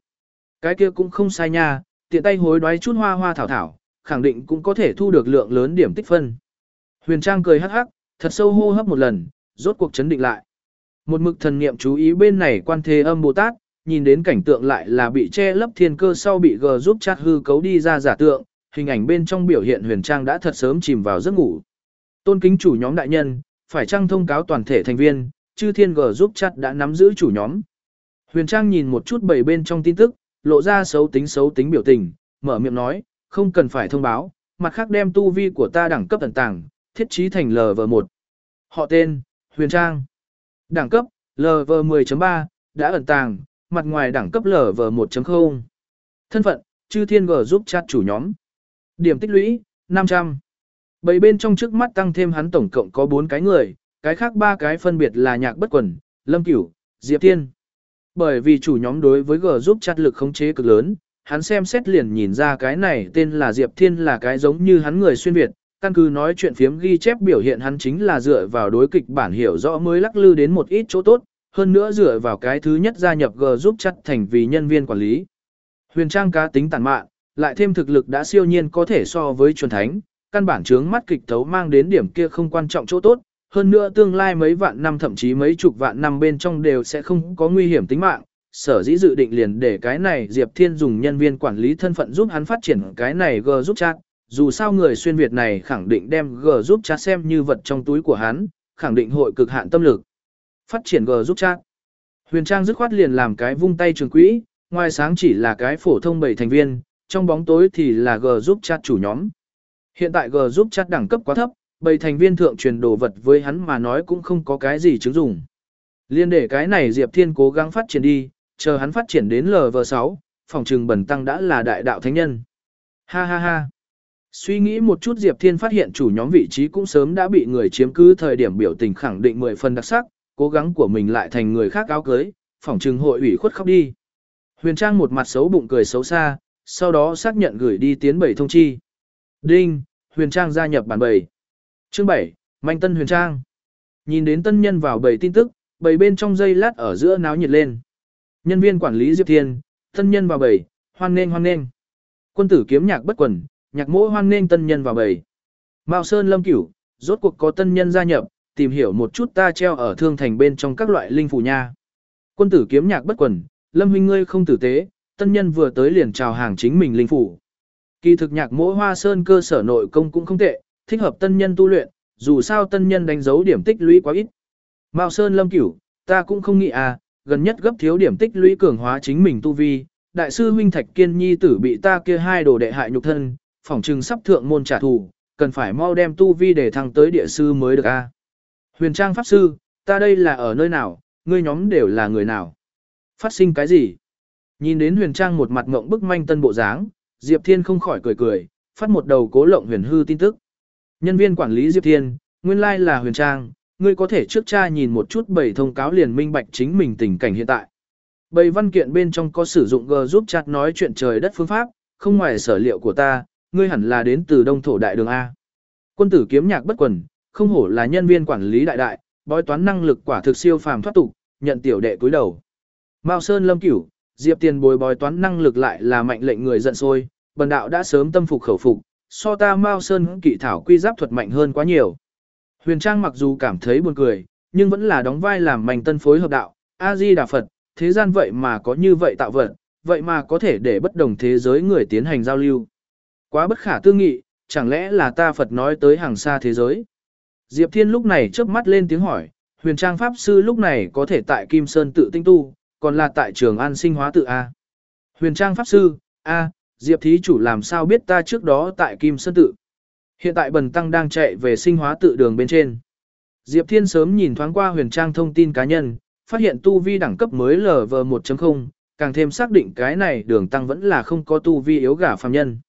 Cái kia cũng không sai nha, tiện tay hối đoái chút hoa hoa thảo thảo, khẳng định cũng có thể thu được lượng lớn điểm tích phân. Huyền Trang cười hắc hắc, thật sâu hô hấp một lần, rốt cuộc chấn định lại. Một mực thần niệm chú ý bên này quan thế âm Bồ Tát, nhìn đến cảnh tượng lại là bị che lấp thiên cơ sau bị gờ giúp chat hư cấu đi ra giả tượng, hình ảnh bên trong biểu hiện huyền trang đã thật sớm chìm vào giấc ngủ. Tôn kính chủ nhóm đại nhân, phải trang thông cáo toàn thể thành viên, chư thiên gờ giúp chat đã nắm giữ chủ nhóm. Huyền trang nhìn một chút bảy bên trong tin tức, lộ ra xấu tính xấu tính biểu tình, mở miệng nói, không cần phải thông báo, mặt khác đem tu vi của ta đẳng cấp tận tàng, thiết trí thành LV1. Họ tên, Huyền Trang. Đẳng cấp, LV10.3, đã ẩn tàng, mặt ngoài đẳng cấp LV1.0. Thân phận, chư thiên G giúp chat chủ nhóm. Điểm tích lũy, 500. Bảy bên trong trước mắt tăng thêm hắn tổng cộng có 4 cái người, cái khác ba cái phân biệt là nhạc bất quần, lâm cửu, diệp thiên. Bởi vì chủ nhóm đối với G giúp chat lực khống chế cực lớn, hắn xem xét liền nhìn ra cái này tên là Diệp Thiên là cái giống như hắn người xuyên Việt, căn cứ nói chuyện phiếm ghi chép biểu hiện hắn chính là dựa vào đối kịch bản hiểu rõ mới lắc lư đến một ít chỗ tốt, hơn nữa dựa vào cái thứ nhất gia nhập G giúp chặt thành vì nhân viên quản lý. Huyền Trang cá tính tàn mạn, lại thêm thực lực đã siêu nhiên có thể so với chuẩn thánh, căn bản chướng mắt kịch tấu mang đến điểm kia không quan trọng chỗ tốt, hơn nữa tương lai mấy vạn năm thậm chí mấy chục vạn năm bên trong đều sẽ không có nguy hiểm tính mạng. Sở dĩ dự định liền để cái này Diệp Thiên dùng nhân viên quản lý thân phận giúp hắn phát triển cái này G giúp chat, dù sao người xuyên Việt này khẳng định đem G giúp chat xem như vật trong túi của hắn, khẳng định hội cực hạn tâm lực. Phát triển G giúp chat. Huyền Trang dứt khoát liền làm cái vung tay trường quỹ, ngoài sáng chỉ là cái phổ thông bảy thành viên, trong bóng tối thì là G giúp chat chủ nhóm. Hiện tại G giúp chat đẳng cấp quá thấp, bảy thành viên thượng truyền đồ vật với hắn mà nói cũng không có cái gì chứng dụng. Liên để cái này Diệp Thiên cố gắng phát triển đi, chờ hắn phát triển đến LV6, phòng trừng bẩn tăng đã là đại đạo thánh nhân. Ha ha ha. Suy nghĩ một chút Diệp Thiên phát hiện chủ nhóm vị trí cũng sớm đã bị người chiếm cứ thời điểm biểu tình khẳng định 10 phần đặc sắc, cố gắng của mình lại thành người khác áo cưới, phỏng trừng hội ủy khuất khóc đi. Huyền Trang một mặt xấu bụng cười xấu xa, sau đó xác nhận gửi đi tiến bảy thông chi. Đinh, Huyền Trang gia nhập bản bảy. Chương 7, Manh Tân Huyền Trang. Nhìn đến tân nhân vào bảy tin tức, bảy bên trong dây lát ở giữa náo nhiệt lên. Nhân viên quản lý Diệp Thiên, tân nhân vào bảy, hoan nghênh hoan nghênh. Quân tử kiếm nhạc bất quần, nhạc mỗi hoan nghênh tân nhân vào bảy. Mao Sơn Lâm Cửu, rốt cuộc có tân nhân gia nhập, tìm hiểu một chút ta treo ở thương thành bên trong các loại linh phù nha. Quân tử kiếm nhạc bất quần, Lâm huynh ngươi không tử tế, tân nhân vừa tới liền chào hàng chính mình linh phù. Kỳ thực nhạc mỗi hoa sơn cơ sở nội công cũng không tệ, thích hợp tân nhân tu luyện, dù sao tân nhân đánh dấu điểm tích lũy quá ít. Mao Sơn Lâm Cửu, ta cũng không nghĩ à, gần nhất gấp thiếu điểm tích lũy cường hóa chính mình tu vi, đại sư huynh Thạch Kiên Nhi tử bị ta kia hai đồ đệ hại nhục thân, phỏng trừng sắp thượng môn trả thù, cần phải mau đem tu vi để thăng tới địa sư mới được a. Huyền Trang Pháp Sư, ta đây là ở nơi nào, ngươi nhóm đều là người nào? Phát sinh cái gì? Nhìn đến Huyền Trang một mặt ngộng bức manh tân bộ dáng, Diệp Thiên không khỏi cười cười, phát một đầu cố lộng huyền hư tin tức. Nhân viên quản lý Diệp Thiên, nguyên lai like là Huyền Trang, ngươi có thể trước cha nhìn một chút bảy thông cáo liền minh bạch chính mình tình cảnh hiện tại. Bảy văn kiện bên trong có sử dụng G giúp chat nói chuyện trời đất phương pháp, không ngoài sở liệu của ta, ngươi hẳn là đến từ đông thổ đại đường A. Quân tử kiếm nhạc bất quần, không hổ là nhân viên quản lý đại đại, bói toán năng lực quả thực siêu phàm thoát tục, nhận tiểu đệ cúi đầu. Mao Sơn Lâm Cửu, Diệp Tiền bồi bói toán năng lực lại là mạnh lệnh người giận sôi, bần đạo đã sớm tâm phục khẩu phục, so ta Mao Sơn kỵ thảo quy giáp thuật mạnh hơn quá nhiều. Huyền Trang mặc dù cảm thấy buồn cười, nhưng vẫn là đóng vai làm mảnh tân phối hợp đạo, A Di Đà Phật, thế gian vậy mà có như vậy tạo vật, vậy mà có thể để bất đồng thế giới người tiến hành giao lưu. Quá bất khả tư nghị, chẳng lẽ là ta Phật nói tới hàng xa thế giới. Diệp Thiên lúc này chớp mắt lên tiếng hỏi, huyền trang Pháp Sư lúc này có thể tại Kim Sơn tự tinh tu, còn là tại trường an sinh hóa tự A. Huyền trang Pháp Sư, A, Diệp Thí chủ làm sao biết ta trước đó tại Kim Sơn tự. Hiện tại Bần Tăng đang chạy về sinh hóa tự đường bên trên. Diệp Thiên sớm nhìn thoáng qua huyền trang thông tin cá nhân, phát hiện tu vi đẳng cấp mới LV 1.0, càng thêm xác định cái này đường tăng vẫn là không có tu vi yếu gả phàm nhân.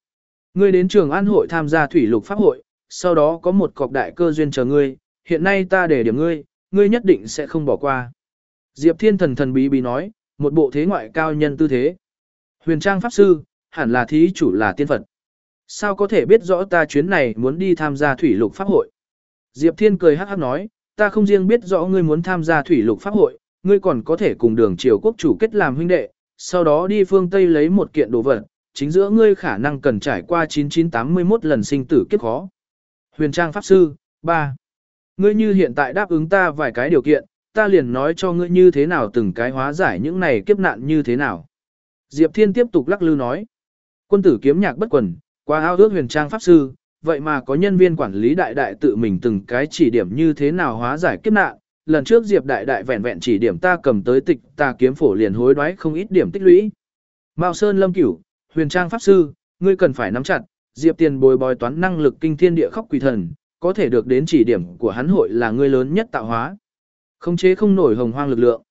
Ngươi đến trường an hội tham gia thủy lục pháp hội, sau đó có một cọc đại cơ duyên chờ ngươi, hiện nay ta để điểm ngươi, ngươi nhất định sẽ không bỏ qua. Diệp Thiên thần thần bí bí nói, một bộ thế ngoại cao nhân tư thế. Huyền Trang Pháp Sư, hẳn là thí chủ là tiên Phật. Sao có thể biết rõ ta chuyến này muốn đi tham gia thủy lục pháp hội? Diệp Thiên cười hắc hắc nói, ta không riêng biết rõ ngươi muốn tham gia thủy lục pháp hội, ngươi còn có thể cùng đường triều quốc chủ kết làm huynh đệ, sau đó đi phương Tây lấy một kiện đồ vật, chính giữa ngươi khả năng cần trải qua 9981 lần sinh tử kiếp khó. Huyền Trang Pháp Sư, 3. Ngươi như hiện tại đáp ứng ta vài cái điều kiện, ta liền nói cho ngươi như thế nào từng cái hóa giải những này kiếp nạn như thế nào. Diệp Thiên tiếp tục lắc lư nói. Quân tử kiếm nhạc bất quần, qua ao ước huyền trang pháp sư, vậy mà có nhân viên quản lý đại đại tự mình từng cái chỉ điểm như thế nào hóa giải kiếp nạn. Lần trước Diệp đại đại vẹn vẹn chỉ điểm ta cầm tới tịch ta kiếm phổ liền hối đoái không ít điểm tích lũy. Mao Sơn Lâm Cửu, huyền trang pháp sư, ngươi cần phải nắm chặt, Diệp tiền bồi bồi toán năng lực kinh thiên địa khóc quỷ thần, có thể được đến chỉ điểm của hắn hội là người lớn nhất tạo hóa. Không chế không nổi hồng hoang lực lượng.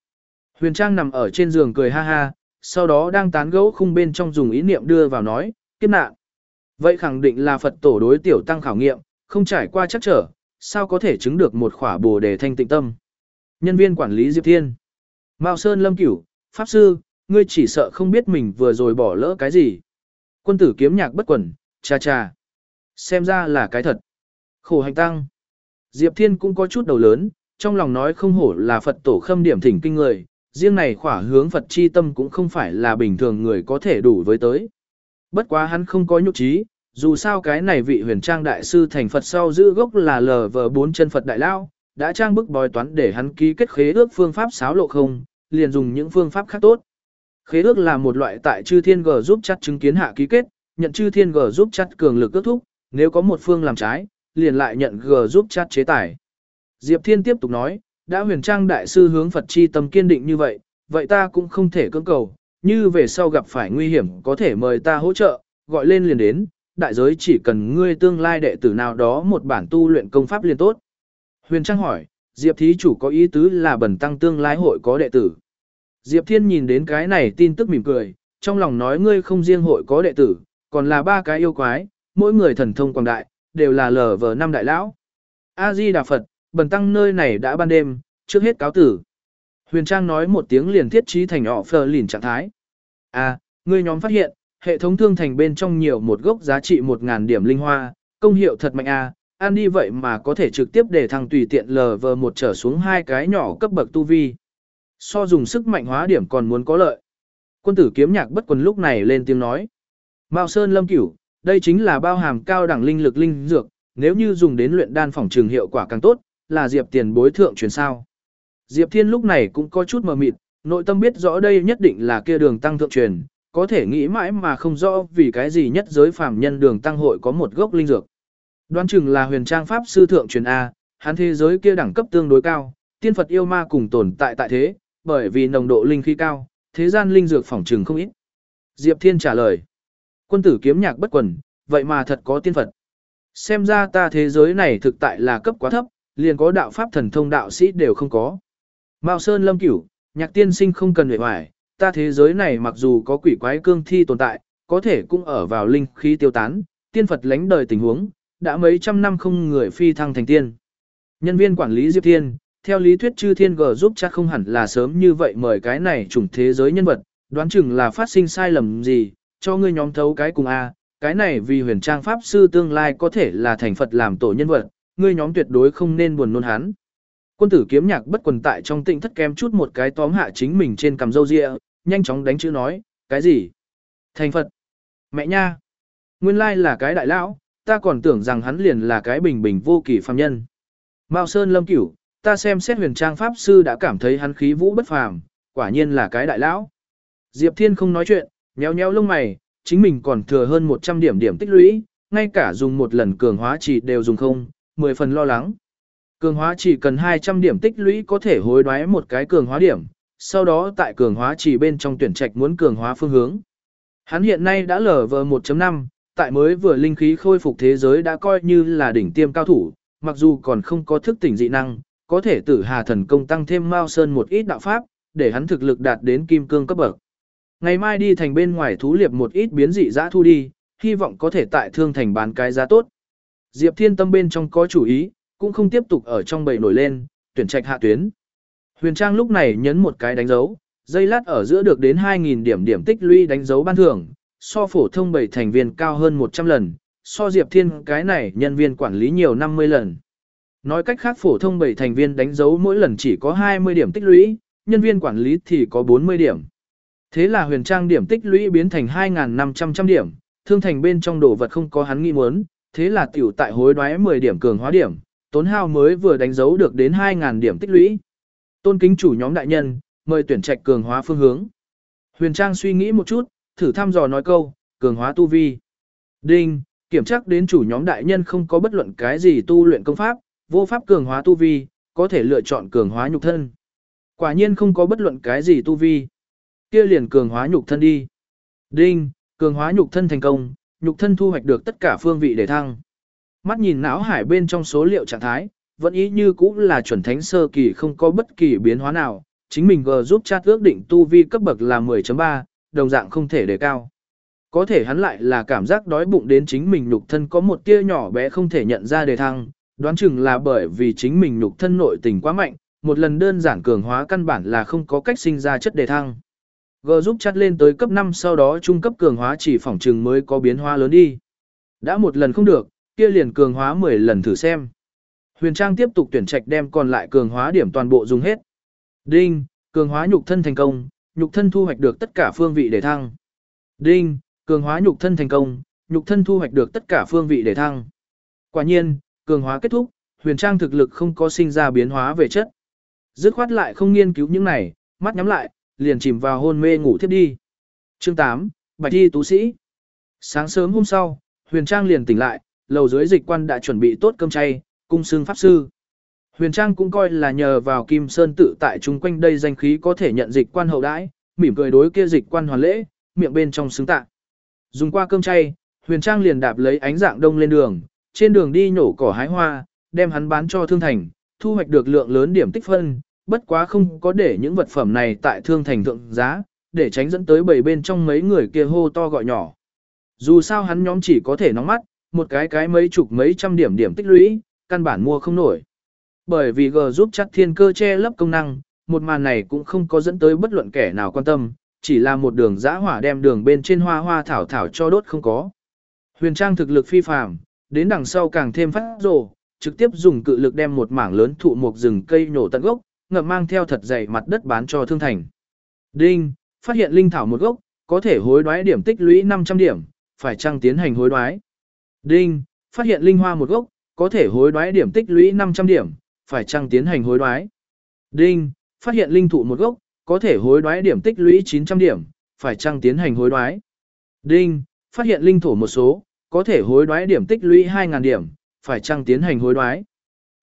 Huyền Trang nằm ở trên giường cười ha ha, sau đó đang tán gẫu khung bên trong dùng ý niệm đưa vào nói, kiếp nạn. Vậy khẳng định là Phật tổ đối tiểu tăng khảo nghiệm, không trải qua chắc trở, sao có thể chứng được một khỏa bồ đề thanh tịnh tâm. Nhân viên quản lý Diệp Thiên. Mao Sơn Lâm Cửu, Pháp Sư, ngươi chỉ sợ không biết mình vừa rồi bỏ lỡ cái gì. Quân tử kiếm nhạc bất quẩn, cha cha. Xem ra là cái thật. Khổ hành tăng. Diệp Thiên cũng có chút đầu lớn, trong lòng nói không hổ là Phật tổ khâm điểm thỉnh kinh người, riêng này khỏa hướng Phật chi tâm cũng không phải là bình thường người có thể đủ với tới. Bất quá hắn không có nhục trí, dù sao cái này vị huyền trang đại sư thành Phật sau giữ gốc là lờ vờ bốn chân Phật đại lao, đã trang bức bói toán để hắn ký kết khế ước phương pháp xáo lộ không, liền dùng những phương pháp khác tốt. Khế ước là một loại tại chư thiên g giúp chặt chứng kiến hạ ký kết, nhận chư thiên g giúp chặt cường lực ước thúc, nếu có một phương làm trái, liền lại nhận g giúp chặt chế tài. Diệp Thiên tiếp tục nói, đã huyền trang đại sư hướng Phật chi tâm kiên định như vậy, vậy ta cũng không thể cưỡng cầu, như về sau gặp phải nguy hiểm có thể mời ta hỗ trợ, gọi lên liền đến, đại giới chỉ cần ngươi tương lai đệ tử nào đó một bản tu luyện công pháp liền tốt. Huyền Trang hỏi, Diệp Thí chủ có ý tứ là bẩn tăng tương lai hội có đệ tử. Diệp Thiên nhìn đến cái này tin tức mỉm cười, trong lòng nói ngươi không riêng hội có đệ tử, còn là ba cái yêu quái, mỗi người thần thông quảng đại, đều là lở vờ năm đại lão. A-di-đà Phật, bần tăng nơi này đã ban đêm, trước hết cáo tử. Huyền Trang nói một tiếng liền thiết trí thành họ phờ lìn trạng thái. À, người nhóm phát hiện, hệ thống thương thành bên trong nhiều một gốc giá trị 1.000 điểm linh hoa, công hiệu thật mạnh à, ăn đi vậy mà có thể trực tiếp để thằng tùy tiện lờ vờ một trở xuống hai cái nhỏ cấp bậc tu vi. So dùng sức mạnh hóa điểm còn muốn có lợi. Quân tử kiếm nhạc bất quần lúc này lên tiếng nói. Mao Sơn Lâm Cửu, đây chính là bao hàm cao đẳng linh lực linh dược, nếu như dùng đến luyện đan phòng trường hiệu quả càng tốt, là Diệp tiền bối thượng truyền sao. Diệp Thiên lúc này cũng có chút mờ mịt, nội tâm biết rõ đây nhất định là kia đường tăng thượng truyền, có thể nghĩ mãi mà không rõ vì cái gì nhất giới phàm nhân đường tăng hội có một gốc linh dược. Đoán chừng là huyền trang pháp sư thượng truyền A, hắn thế giới kia đẳng cấp tương đối cao, tiên Phật yêu ma cùng tồn tại tại thế, bởi vì nồng độ linh khí cao, thế gian linh dược phỏng trường không ít. Diệp Thiên trả lời, quân tử kiếm nhạc bất quần, vậy mà thật có tiên Phật. Xem ra ta thế giới này thực tại là cấp quá thấp, liền có đạo pháp thần thông đạo sĩ đều không có. Mao Sơn Lâm Cửu, nhạc tiên sinh không cần hề hoài, ta thế giới này mặc dù có quỷ quái cương thi tồn tại, có thể cũng ở vào linh khí tiêu tán, tiên Phật lánh đời tình huống, đã mấy trăm năm không người phi thăng thành tiên. Nhân viên quản lý Diệp Thiên, theo lý thuyết chư thiên gờ giúp chắc không hẳn là sớm như vậy mời cái này chủng thế giới nhân vật, đoán chừng là phát sinh sai lầm gì, cho ngươi nhóm thấu cái cùng A, cái này vì huyền trang pháp sư tương lai có thể là thành Phật làm tổ nhân vật, ngươi nhóm tuyệt đối không nên buồn nôn hắn. Quân tử kiếm nhạc bất quần tại trong tịnh thất kém chút một cái tóm hạ chính mình trên cầm râu ria, nhanh chóng đánh chữ nói, cái gì? Thành Phật. Mẹ nha. Nguyên lai là cái đại lão, ta còn tưởng rằng hắn liền là cái bình bình vô kỳ phàm nhân. Mao Sơn Lâm Cửu, ta xem xét huyền trang pháp sư đã cảm thấy hắn khí vũ bất phàm, quả nhiên là cái đại lão. Diệp Thiên không nói chuyện, nhéo nhéo lông mày, chính mình còn thừa hơn 100 điểm điểm tích lũy, ngay cả dùng một lần cường hóa chỉ đều dùng không, 10 phần lo lắng. Cường hóa chỉ cần 200 điểm tích lũy có thể hối đoái một cái cường hóa điểm, sau đó tại cường hóa chỉ bên trong tuyển trạch muốn cường hóa phương hướng. Hắn hiện nay đã lở vờ 1.5, tại mới vừa linh khí khôi phục thế giới đã coi như là đỉnh tiêm cao thủ, mặc dù còn không có thức tỉnh dị năng, có thể tử hà thần công tăng thêm Mao Sơn một ít đạo pháp, để hắn thực lực đạt đến kim cương cấp bậc. Ngày mai đi thành bên ngoài thú liệp một ít biến dị dã thu đi, hy vọng có thể tại thương thành bán cái giá tốt. Diệp Thiên tâm bên trong có chủ ý, cũng không tiếp tục ở trong bầy nổi lên, tuyển trạch hạ tuyến. Huyền Trang lúc này nhấn một cái đánh dấu, dây lát ở giữa được đến 2.000 điểm điểm tích lũy đánh dấu ban thưởng, so phổ thông bảy thành viên cao hơn 100 lần, so Diệp Thiên cái này nhân viên quản lý nhiều 50 lần. Nói cách khác phổ thông bảy thành viên đánh dấu mỗi lần chỉ có 20 điểm tích lũy, nhân viên quản lý thì có 40 điểm. Thế là huyền trang điểm tích lũy biến thành 2.500 điểm, thương thành bên trong đồ vật không có hắn nghĩ muốn, thế là tiểu tại hối đoái 10 điểm cường hóa điểm, tốn hao mới vừa đánh dấu được đến 2.000 điểm tích lũy. Tôn kính chủ nhóm đại nhân, mời tuyển trạch cường hóa phương hướng. Huyền Trang suy nghĩ một chút, thử thăm dò nói câu, cường hóa tu vi. Đinh, kiểm tra đến chủ nhóm đại nhân không có bất luận cái gì tu luyện công pháp, vô pháp cường hóa tu vi, có thể lựa chọn cường hóa nhục thân. Quả nhiên không có bất luận cái gì tu vi. Kia liền cường hóa nhục thân đi. Đinh, cường hóa nhục thân thành công, nhục thân thu hoạch được tất cả phương vị để thăng. Mắt nhìn não hải bên trong số liệu trạng thái, vẫn ý như cũ là chuẩn thánh sơ kỳ không có bất kỳ biến hóa nào, chính mình G giúp chat ước định tu vi cấp bậc là 10.3, đồng dạng không thể đề cao. Có thể hắn lại là cảm giác đói bụng đến chính mình nhục thân có một tia nhỏ bé không thể nhận ra đề thăng, đoán chừng là bởi vì chính mình nhục thân nội tình quá mạnh, một lần đơn giản cường hóa căn bản là không có cách sinh ra chất đề thăng. G giúp chặt lên tới cấp 5 sau đó trung cấp cường hóa chỉ phỏng trừng mới có biến hóa lớn đi. Đã một lần không được, kia liền cường hóa 10 lần thử xem. Huyền Trang tiếp tục tuyển trạch đem còn lại cường hóa điểm toàn bộ dùng hết. Đinh, cường hóa nhục thân thành công, nhục thân thu hoạch được tất cả phương vị để thăng. Đinh, cường hóa nhục thân thành công, nhục thân thu hoạch được tất cả phương vị để thăng. Quả nhiên, cường hóa kết thúc, Huyền Trang thực lực không có sinh ra biến hóa về chất. Dứt khoát lại không nghiên cứu những này, mắt nhắm lại, liền chìm vào hôn mê ngủ thiếp đi. Chương 8, Bạch Thi Tú Sĩ Sáng sớm hôm sau, Huyền Trang liền tỉnh lại, lầu dưới dịch quan đã chuẩn bị tốt cơm chay, cung xương pháp sư. Huyền Trang cũng coi là nhờ vào Kim Sơn tự tại chung quanh đây danh khí có thể nhận dịch quan hậu đãi, mỉm cười đối kia dịch quan hoàn lễ, miệng bên trong xứng tạ. Dùng qua cơm chay, Huyền Trang liền đạp lấy ánh dạng đông lên đường, trên đường đi nhổ cỏ hái hoa, đem hắn bán cho thương thành, thu hoạch được lượng lớn điểm tích phân, bất quá không có để những vật phẩm này tại thương thành thượng giá, để tránh dẫn tới bảy bên trong mấy người kia hô to gọi nhỏ. Dù sao hắn nhóm chỉ có thể nóng mắt, một cái cái mấy chục mấy trăm điểm điểm tích lũy, căn bản mua không nổi. Bởi vì G giúp chắc thiên cơ che lấp công năng, một màn này cũng không có dẫn tới bất luận kẻ nào quan tâm, chỉ là một đường dã hỏa đem đường bên trên hoa hoa thảo thảo cho đốt không có. Huyền trang thực lực phi phàm, đến đằng sau càng thêm phát rồ, trực tiếp dùng cự lực đem một mảng lớn thụ một rừng cây nổ tận gốc, ngậm mang theo thật dày mặt đất bán cho thương thành. Đinh, phát hiện linh thảo một gốc, có thể hối đoái điểm tích lũy 500 điểm, phải chăng tiến hành hối đoái. Đinh, phát hiện linh hoa một gốc, có thể hối đoái điểm tích lũy 500 điểm, phải chăng tiến hành hối đoái. Đinh, phát hiện linh thụ một gốc, có thể hối đoái điểm tích lũy 900 điểm, phải chăng tiến hành hối đoái. Đinh, phát hiện linh thổ một số, có thể hối đoái điểm tích lũy 2.000 điểm, phải chăng tiến hành hối đoái.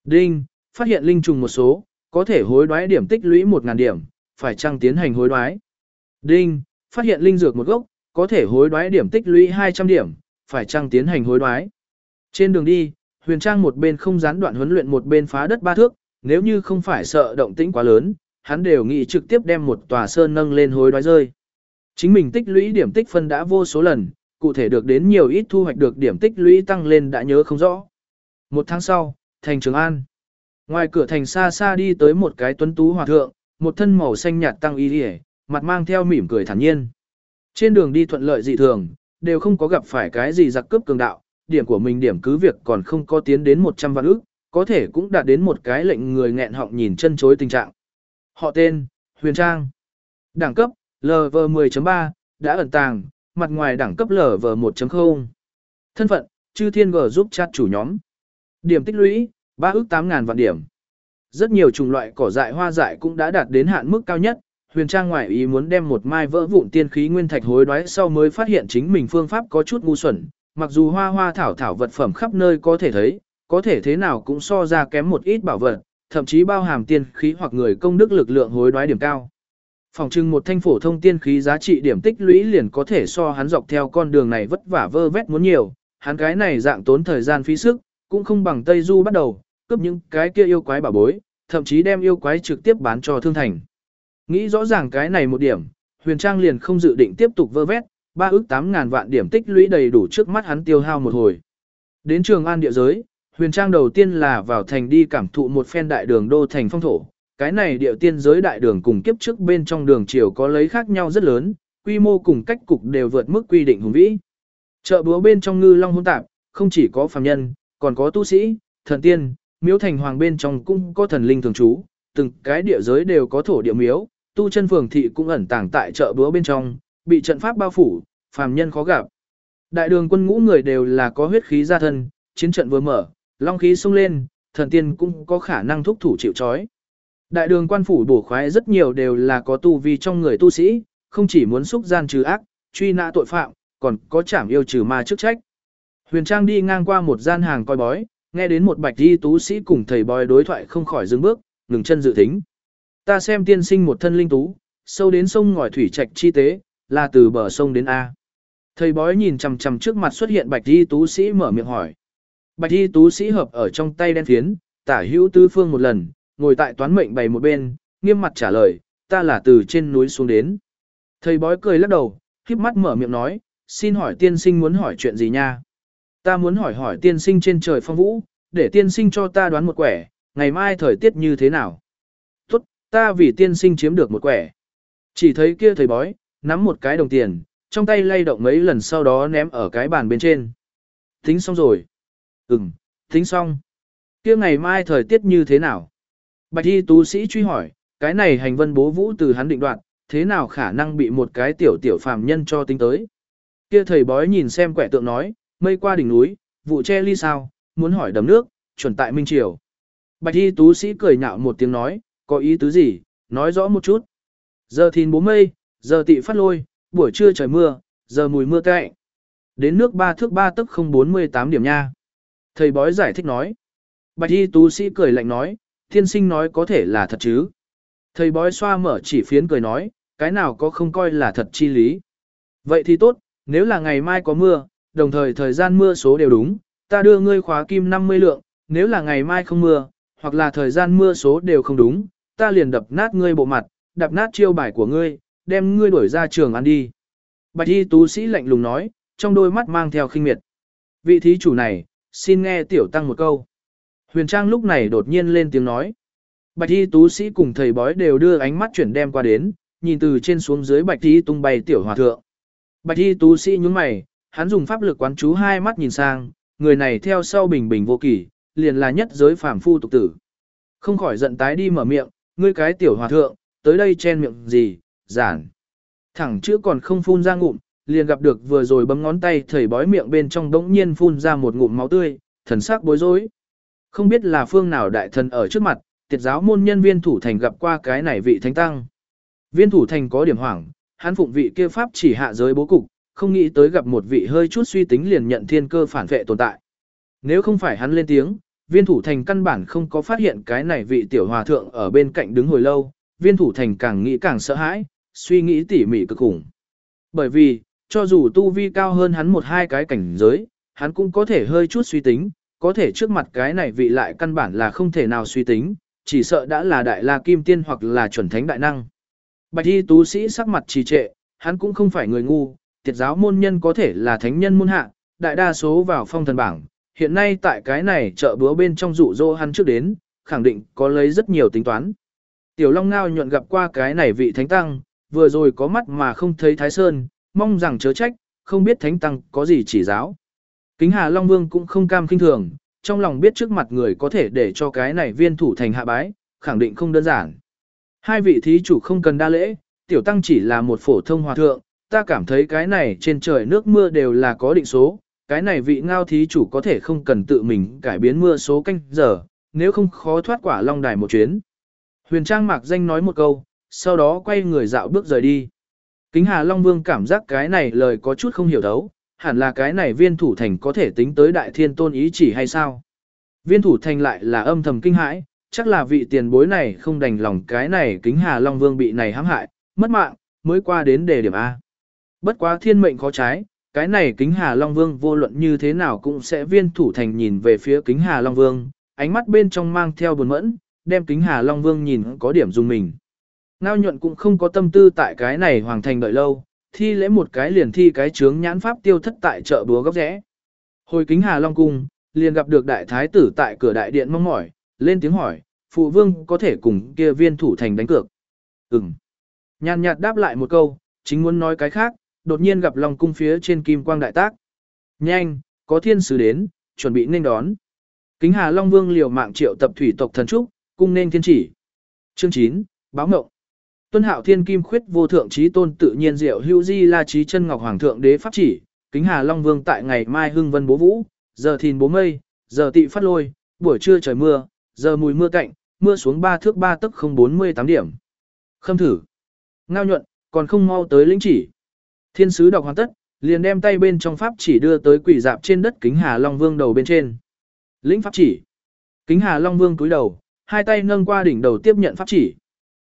Đinh, phát hiện linh trùng một số, có thể hối đoái điểm tích lũy 1.000 điểm, phải chăng tiến hành hối đoái. Đinh, phát hiện linh dược một gốc, có thể hối đoái điểm tích lũy 200 điểm, phải chăng tiến hành hối đoái. Trên đường đi, Huyền Trang một bên không gián đoạn huấn luyện một bên phá đất ba thước, nếu như không phải sợ động tĩnh quá lớn, hắn đều nghĩ trực tiếp đem một tòa sơn nâng lên hối đoái rơi. Chính mình tích lũy điểm tích phân đã vô số lần, cụ thể được đến nhiều ít thu hoạch được điểm tích lũy tăng lên đã nhớ không rõ. Một tháng sau, thành Trường An. Ngoài cửa thành xa xa đi tới một cái tuấn tú hòa thượng, một thân màu xanh nhạt tăng y điề, mặt mang theo mỉm cười thản nhiên. Trên đường đi thuận lợi dị thường, đều không có gặp phải cái gì giặc cướp cường đạo, điểm của mình điểm cứ việc còn không có tiến đến 100 vạn ức, có thể cũng đạt đến một cái lệnh người nghẹn họng nhìn chân chối tình trạng. Họ tên, Huyền Trang. Đẳng cấp, LV10.3, đã ẩn tàng, mặt ngoài đẳng cấp LV1.0. Thân phận, chư thiên G giúp chat chủ nhóm. Điểm tích lũy, ba ước tám ngàn vạn điểm. Rất nhiều chủng loại cỏ dại hoa dại cũng đã đạt đến hạn mức cao nhất, Huyền Trang ngoại ý muốn đem một mai vỡ vụn tiên khí nguyên thạch hối đoái sau mới phát hiện chính mình phương pháp có chút ngu xuẩn, mặc dù hoa hoa thảo thảo vật phẩm khắp nơi có thể thấy, có thể thế nào cũng so ra kém một ít bảo vật, thậm chí bao hàm tiên khí hoặc người công đức lực lượng hối đoái điểm cao. Phòng trưng một thanh phổ thông tiên khí giá trị điểm tích lũy liền có thể so hắn dọc theo con đường này vất vả vơ vét muốn nhiều, hắn cái này dạng tốn thời gian phí sức, cũng không bằng Tây Du bắt đầu, cướp những cái kia yêu quái bảo bối, thậm chí đem yêu quái trực tiếp bán cho thương thành. Nghĩ rõ ràng cái này một điểm, Huyền Trang liền không dự định tiếp tục vơ vét, ba ước tám ngàn vạn điểm tích lũy đầy đủ trước mắt hắn tiêu hao một hồi. Đến trường an địa giới, Huyền Trang đầu tiên là vào thành đi cảm thụ một phen đại đường đô thành phong thổ, cái này điệu tiên giới đại đường cùng kiếp trước bên trong đường triều có lấy khác nhau rất lớn, quy mô cùng cách cục đều vượt mức quy định hùng vĩ. Chợ búa bên trong ngư long hỗn tạp, không chỉ có phàm nhân, còn có tu sĩ, thần tiên, miếu thành hoàng bên trong cũng có thần linh thường trú, từng cái địa giới đều có thổ địa miếu, tu chân phường thị cũng ẩn tàng tại chợ búa bên trong, bị trận pháp bao phủ, phàm nhân khó gặp. Đại đường quân ngũ người đều là có huyết khí gia thân, chiến trận vừa mở, long khí xông lên, thần tiên cũng có khả năng thúc thủ chịu trói. Đại đường quan phủ bổ khoái rất nhiều đều là có tu vi trong người tu sĩ, không chỉ muốn xúc gian trừ ác, truy nã tội phạm, còn có trảm yêu trừ ma chức trách. Huyền Trang đi ngang qua một gian hàng coi bói, nghe đến một bạch y tú sĩ cùng thầy bói đối thoại không khỏi dừng bước, ngừng chân dự tính. Ta xem tiên sinh một thân linh tú, sâu đến sông ngòi thủy trạch chi tế, là từ bờ sông đến A. Thầy bói nhìn chằm chằm trước mặt xuất hiện bạch y tú sĩ mở miệng hỏi. Bạch y tú sĩ hợp ở trong tay đen phiến, tả hữu tư phương một lần, ngồi tại toán mệnh bày một bên, nghiêm mặt trả lời, ta là từ trên núi xuống đến. Thầy bói cười lắc đầu, khiếp mắt mở miệng nói, xin hỏi tiên sinh muốn hỏi chuyện gì nha? Ta muốn hỏi hỏi tiên sinh trên trời phong vũ, để tiên sinh cho ta đoán một quẻ, ngày mai thời tiết như thế nào? Tốt, ta vì tiên sinh chiếm được một quẻ. Chỉ thấy kia thầy bói, nắm một cái đồng tiền, trong tay lay động mấy lần sau đó ném ở cái bàn bên trên. Tính xong rồi. Ừm, tính xong. kia ngày mai thời tiết như thế nào? Bạch y tú sĩ truy hỏi, cái này hành vân bố vũ từ hắn định đoạt, thế nào khả năng bị một cái tiểu tiểu phàm nhân cho tính tới? Kia thầy bói nhìn xem quẻ tượng nói, mây qua đỉnh núi, vụ che ly sao, muốn hỏi đầm nước, chuẩn tại Minh Triều. Bạch y tú sĩ cười nhạo một tiếng nói, có ý tứ gì, nói rõ một chút. Giờ thìn bố mây, giờ tị phát lôi, buổi trưa trời mưa, giờ mùi mưa cậy. Đến nước ba thước ba tức không 48 điểm nha. Thầy bói giải thích nói. Bạch y tú sĩ cười lạnh nói, thiên sinh nói có thể là thật chứ. Thầy bói xoa mở chỉ phiến cười nói, cái nào có không coi là thật chi lý. Vậy thì tốt, nếu là ngày mai có mưa, đồng thời thời gian mưa số đều đúng, ta đưa ngươi khóa kim 50 lượng, nếu là ngày mai không mưa, hoặc là thời gian mưa số đều không đúng, ta liền đập nát ngươi bộ mặt, đập nát chiêu bài của ngươi, đem ngươi đuổi ra trường ăn đi. Bạch y tú sĩ lạnh lùng nói, trong đôi mắt mang theo khinh miệt. Vị thí chủ này, xin nghe tiểu tăng một câu. Huyền Trang lúc này đột nhiên lên tiếng nói. Bạch y tú sĩ cùng thầy bói đều đưa ánh mắt chuyển đem qua đến, nhìn từ trên xuống dưới bạch y tung bay tiểu hòa thượng. Bạch y tú sĩ nhúng mày, hắn dùng pháp lực quán chú hai mắt nhìn sang, người này theo sau bình bình vô kỳ, liền là nhất giới phàm phu tục tử. Không khỏi giận tái đi mở miệng, ngươi cái tiểu hòa thượng, tới đây chen miệng gì, giản. Thẳng chữ còn không phun ra ngụm, liền gặp được vừa rồi bấm ngón tay thầy bói miệng bên trong đống nhiên phun ra một ngụm máu tươi, thần sắc bối rối. Không biết là phương nào đại thần ở trước mặt, tiệt giáo môn nhân viên thủ thành gặp qua cái này vị thánh tăng. Viên thủ thành có điểm hoảng, hắn phụng vị kia pháp chỉ hạ giới bố cục, không nghĩ tới gặp một vị hơi chút suy tính liền nhận thiên cơ phản vệ tồn tại. Nếu không phải hắn lên tiếng, viên thủ thành căn bản không có phát hiện cái này vị tiểu hòa thượng ở bên cạnh đứng hồi lâu, viên thủ thành càng nghĩ càng sợ hãi, suy nghĩ tỉ mỉ cực khủng. Bởi vì, cho dù tu vi cao hơn hắn một hai cái cảnh giới, hắn cũng có thể hơi chút suy tính, có thể trước mặt cái này vị lại căn bản là không thể nào suy tính, chỉ sợ đã là đại la kim tiên hoặc là chuẩn thánh đại năng. Bạch y tú sĩ sắc mặt trì trệ, hắn cũng không phải người ngu, tiệt giáo môn nhân có thể là thánh nhân môn hạ, đại đa số vào phong thần bảng, hiện nay tại cái này chợ búa bên trong rụ rỗ hắn trước đến, khẳng định có lấy rất nhiều tính toán. Tiểu Long Ngao nhuận gặp qua cái này vị thánh tăng, vừa rồi có mắt mà không thấy Thái Sơn, mong rằng chớ trách, không biết thánh tăng có gì chỉ giáo. Kính Hà Long Vương cũng không cam kinh thường, trong lòng biết trước mặt người có thể để cho cái này viên thủ thành hạ bái, khẳng định không đơn giản. Hai vị thí chủ không cần đa lễ, tiểu tăng chỉ là một phổ thông hòa thượng, ta cảm thấy cái này trên trời nước mưa đều là có định số, cái này vị ngao thí chủ có thể không cần tự mình cải biến mưa số canh giờ, nếu không khó thoát quả long đài một chuyến. Huyền Trang mạc danh nói một câu, sau đó quay người dạo bước rời đi. Kính Hà Long Vương cảm giác cái này lời có chút không hiểu thấu, hẳn là cái này viên thủ thành có thể tính tới đại thiên tôn ý chỉ hay sao. Viên thủ thành lại là âm thầm kinh hãi, chắc là vị tiền bối này không đành lòng cái này kính Hà Long Vương bị này hãm hại, mất mạng, mới qua đến đề điểm A. Bất quá thiên mệnh khó trái, cái này kính Hà Long Vương vô luận như thế nào cũng sẽ viên thủ thành nhìn về phía kính Hà Long Vương, ánh mắt bên trong mang theo buồn mẫn, đem kính Hà Long Vương nhìn có điểm dùng mình. Ngao nhuận cũng không có tâm tư tại cái này hoàng thành đợi lâu, thi lễ một cái liền thi cái chướng nhãn pháp tiêu thất tại chợ búa góc rẽ. Hồi kính Hà Long Cung, liền gặp được đại thái tử tại cửa đại điện mong mỏi, lên tiếng hỏi, phụ vương có thể cùng kia viên thủ thành đánh cược. Ừm. Nhàn nhạt đáp lại một câu, chính muốn nói cái khác, đột nhiên gặp Long cung phía trên kim quang đại tác. Nhanh, có thiên sứ đến, chuẩn bị nên đón. Kính Hà Long Vương liều mạng triệu tập thủy tộc thần trúc, cung nên thiên chỉ. Chương 9, báo ngộng. Tuân Hạo Thiên Kim khuyết vô thượng trí tôn tự nhiên diệu hữu di la trí chân ngọc hoàng thượng đế pháp chỉ, Kính Hà Long Vương tại ngày mai hưng vân bố vũ, giờ thìn bố mây, giờ tị phát lôi, buổi trưa trời mưa, giờ mùi mưa cạnh, mưa xuống ba thước ba tấc không bốn mươi tám điểm. Khâm thử. Ngao nhuận, còn không mau tới lĩnh chỉ. Thiên sứ đọc hoàn tất, liền đem tay bên trong pháp chỉ đưa tới quỷ dạp trên đất kính Hà Long Vương đầu bên trên. Lĩnh pháp chỉ. Kính Hà Long Vương cúi đầu, hai tay nâng qua đỉnh đầu tiếp nhận pháp chỉ.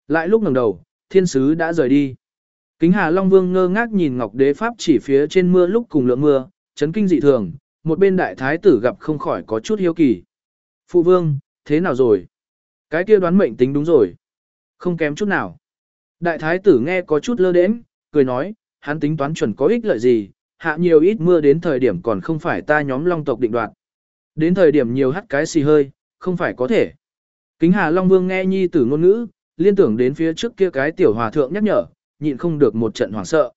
Lại lúc ngẩng đầu, thiên sứ đã rời đi. Kính Hà Long Vương ngơ ngác nhìn Ngọc Đế pháp chỉ phía trên mưa lúc cùng lượng mưa, chấn kinh dị thường, một bên đại thái tử gặp không khỏi có chút hiếu kỳ. Phụ vương, thế nào rồi? Cái kia đoán mệnh tính đúng rồi. Không kém chút nào. Đại thái tử nghe có chút lơ đễnh, cười nói, hắn tính toán chuẩn có ích lợi gì, hạ nhiều ít mưa đến thời điểm còn không phải ta nhóm long tộc định đoạt. Đến thời điểm nhiều hắt cái xì hơi, không phải có thể. Kính Hà Long Vương nghe nhi tử ngôn ngữ, liên tưởng đến phía trước kia cái tiểu hòa thượng nhắc nhở, nhịn không được một trận hoảng sợ.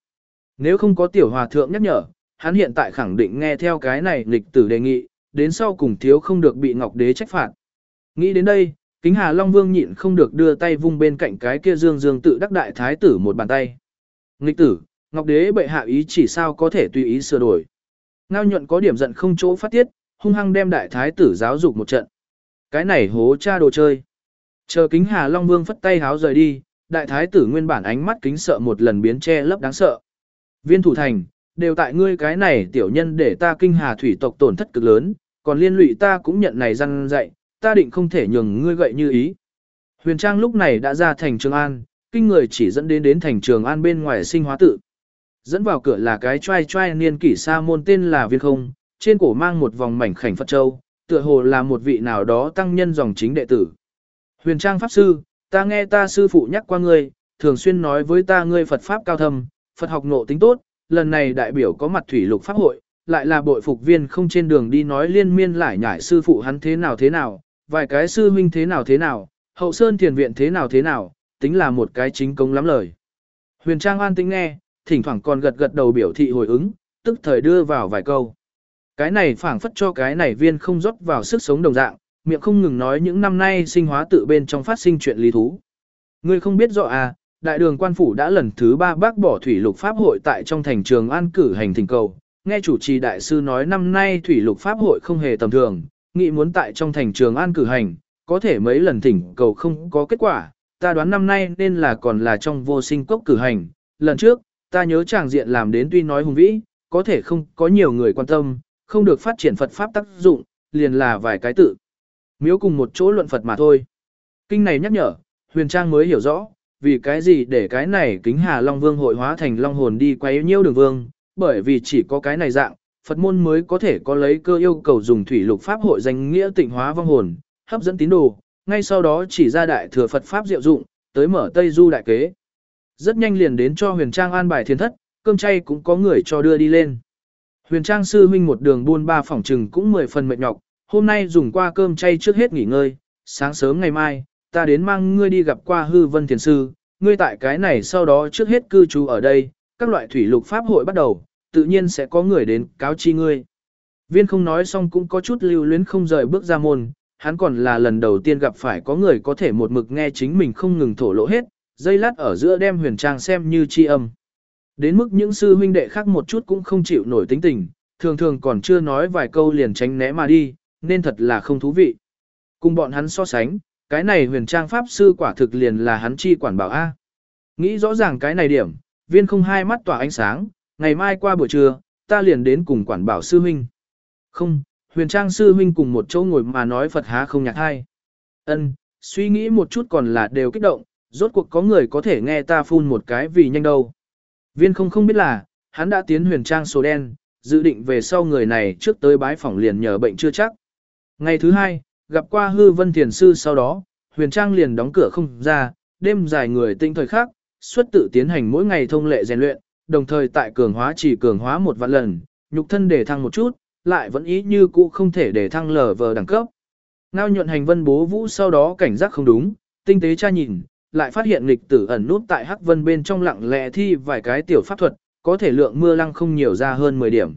Nếu không có tiểu hòa thượng nhắc nhở, hắn hiện tại khẳng định nghe theo cái này lịch tử đề nghị, đến sau cùng thiếu không được bị Ngọc Đế trách phạt. Nghĩ đến đây, Kính Hà Long Vương nhịn không được đưa tay vung bên cạnh cái kia dương dương tự đắc đại thái tử một bàn tay. Nghịch tử, Ngọc Đế bệ hạ ý chỉ sao có thể tùy ý sửa đổi. Ngao nhuận có điểm giận không chỗ phát tiết, hung hăng đem đại thái tử giáo dục một trận. Cái này hố cha đồ chơi. Chờ kính Hà Long Vương phất tay háo rời đi, đại thái tử nguyên bản ánh mắt kính sợ một lần biến che lấp đáng sợ. Viên thủ thành, đều tại ngươi cái này tiểu nhân để ta kinh hà thủy tộc tổn thất cực lớn, còn liên lụy ta cũng nhận này răn dạy, ta định không thể nhường ngươi gậy như ý. Huyền Trang lúc này đã ra thành Trường An, kinh người chỉ dẫn đến đến thành Trường An bên ngoài sinh hóa tự. Dẫn vào cửa là cái trai trai niên kỷ sa môn tên là Viên Không, trên cổ mang một vòng mảnh khảnh Phật Châu, tựa hồ là một vị nào đó tăng nhân dòng chính đệ tử. Huyền Trang Pháp Sư, ta nghe ta sư phụ nhắc qua ngươi, thường xuyên nói với ta ngươi Phật Pháp cao thâm, Phật học nộ tính tốt, lần này đại biểu có mặt thủy lục Pháp hội, lại là bội phục viên không trên đường đi nói liên miên lại nhải sư phụ hắn thế nào thế nào, vài cái sư huynh thế nào thế nào, hậu sơn thiền viện thế nào thế nào, tính là một cái chính công lắm lời. Huyền Trang an tĩnh nghe, thỉnh thoảng còn gật gật đầu biểu thị hồi ứng, tức thời đưa vào vài câu. Cái này phảng phất cho cái này viên không rót vào sức sống đồng dạng, miệng không ngừng nói những năm nay sinh hóa tự bên trong phát sinh chuyện lý thú. Ngươi không biết rõ à, đại đường quan phủ đã lần thứ ba bác bỏ thủy lục pháp hội tại trong thành trường an cử hành thỉnh cầu. Nghe chủ trì đại sư nói năm nay thủy lục pháp hội không hề tầm thường, nghị muốn tại trong thành trường an cử hành, có thể mấy lần thỉnh cầu không có kết quả, ta đoán năm nay nên là còn là trong vô sinh cốc cử hành. Lần trước, ta nhớ chàng diện làm đến tuy nói hùng vĩ, có thể không có nhiều người quan tâm, không được phát triển Phật Pháp tác dụng, liền là vài cái tự. Miếu cùng một chỗ luận Phật mà thôi. Kinh này nhắc nhở, huyền trang mới hiểu rõ, vì cái gì để cái này kính hà Long Vương hội hóa thành Long hồn đi quay nhiêu đường vương, bởi vì chỉ có cái này dạng, Phật môn mới có thể có lấy cơ yêu cầu dùng thủy lục pháp hội danh nghĩa tịnh hóa vong hồn, hấp dẫn tín đồ, ngay sau đó chỉ ra đại thừa Phật pháp diệu dụng, tới mở Tây Du đại kế. Rất nhanh liền đến cho huyền trang an bài thiên thất, cơm chay cũng có người cho đưa đi lên. Huyền trang sư huynh một đường buôn ba phòng trừng cũng mười phần mệt nhọc, hôm nay dùng qua cơm chay trước hết nghỉ ngơi, sáng sớm ngày mai, ta đến mang ngươi đi gặp qua hư vân thiền sư, ngươi tại cái này sau đó trước hết cư trú ở đây, các loại thủy lục pháp hội bắt đầu, tự nhiên sẽ có người đến cáo chi ngươi. Viên không nói xong cũng có chút lưu luyến không rời bước ra môn, hắn còn là lần đầu tiên gặp phải có người có thể một mực nghe chính mình không ngừng thổ lộ hết, dây lát ở giữa đem huyền trang xem như chi âm. Đến mức những sư huynh đệ khác một chút cũng không chịu nổi tính tình, thường thường còn chưa nói vài câu liền tránh né mà đi, nên thật là không thú vị. Cùng bọn hắn so sánh, cái này huyền trang pháp sư quả thực liền là hắn chi quản bảo A. Nghĩ rõ ràng cái này điểm, viên không hai mắt tỏa ánh sáng, ngày mai qua buổi trưa, ta liền đến cùng quản bảo sư huynh. Không, huyền trang sư huynh cùng một chỗ ngồi mà nói Phật há không nhạc hay. Ân, suy nghĩ một chút còn là đều kích động, rốt cuộc có người có thể nghe ta phun một cái vì nhanh đâu. Viên không không biết là, hắn đã tiến huyền trang số đen, dự định về sau người này trước tới bái phỏng liền nhờ bệnh chưa chắc. Ngày thứ hai, gặp qua hư vân thiền sư sau đó, huyền trang liền đóng cửa không ra, đêm dài người tinh thời khác, xuất tự tiến hành mỗi ngày thông lệ rèn luyện, đồng thời tại cường hóa chỉ cường hóa một vạn lần, nhục thân để thăng một chút, lại vẫn ý như cũ không thể để thăng lở vờ đẳng cấp. Ngao nhuận hành vân bố vũ sau đó cảnh giác không đúng, tinh tế tra nhìn, lại phát hiện lịch tử ẩn nút tại hắc vân bên trong lặng lẽ thi vài cái tiểu pháp thuật, có thể lượng mưa lăng không nhiều ra hơn 10 điểm.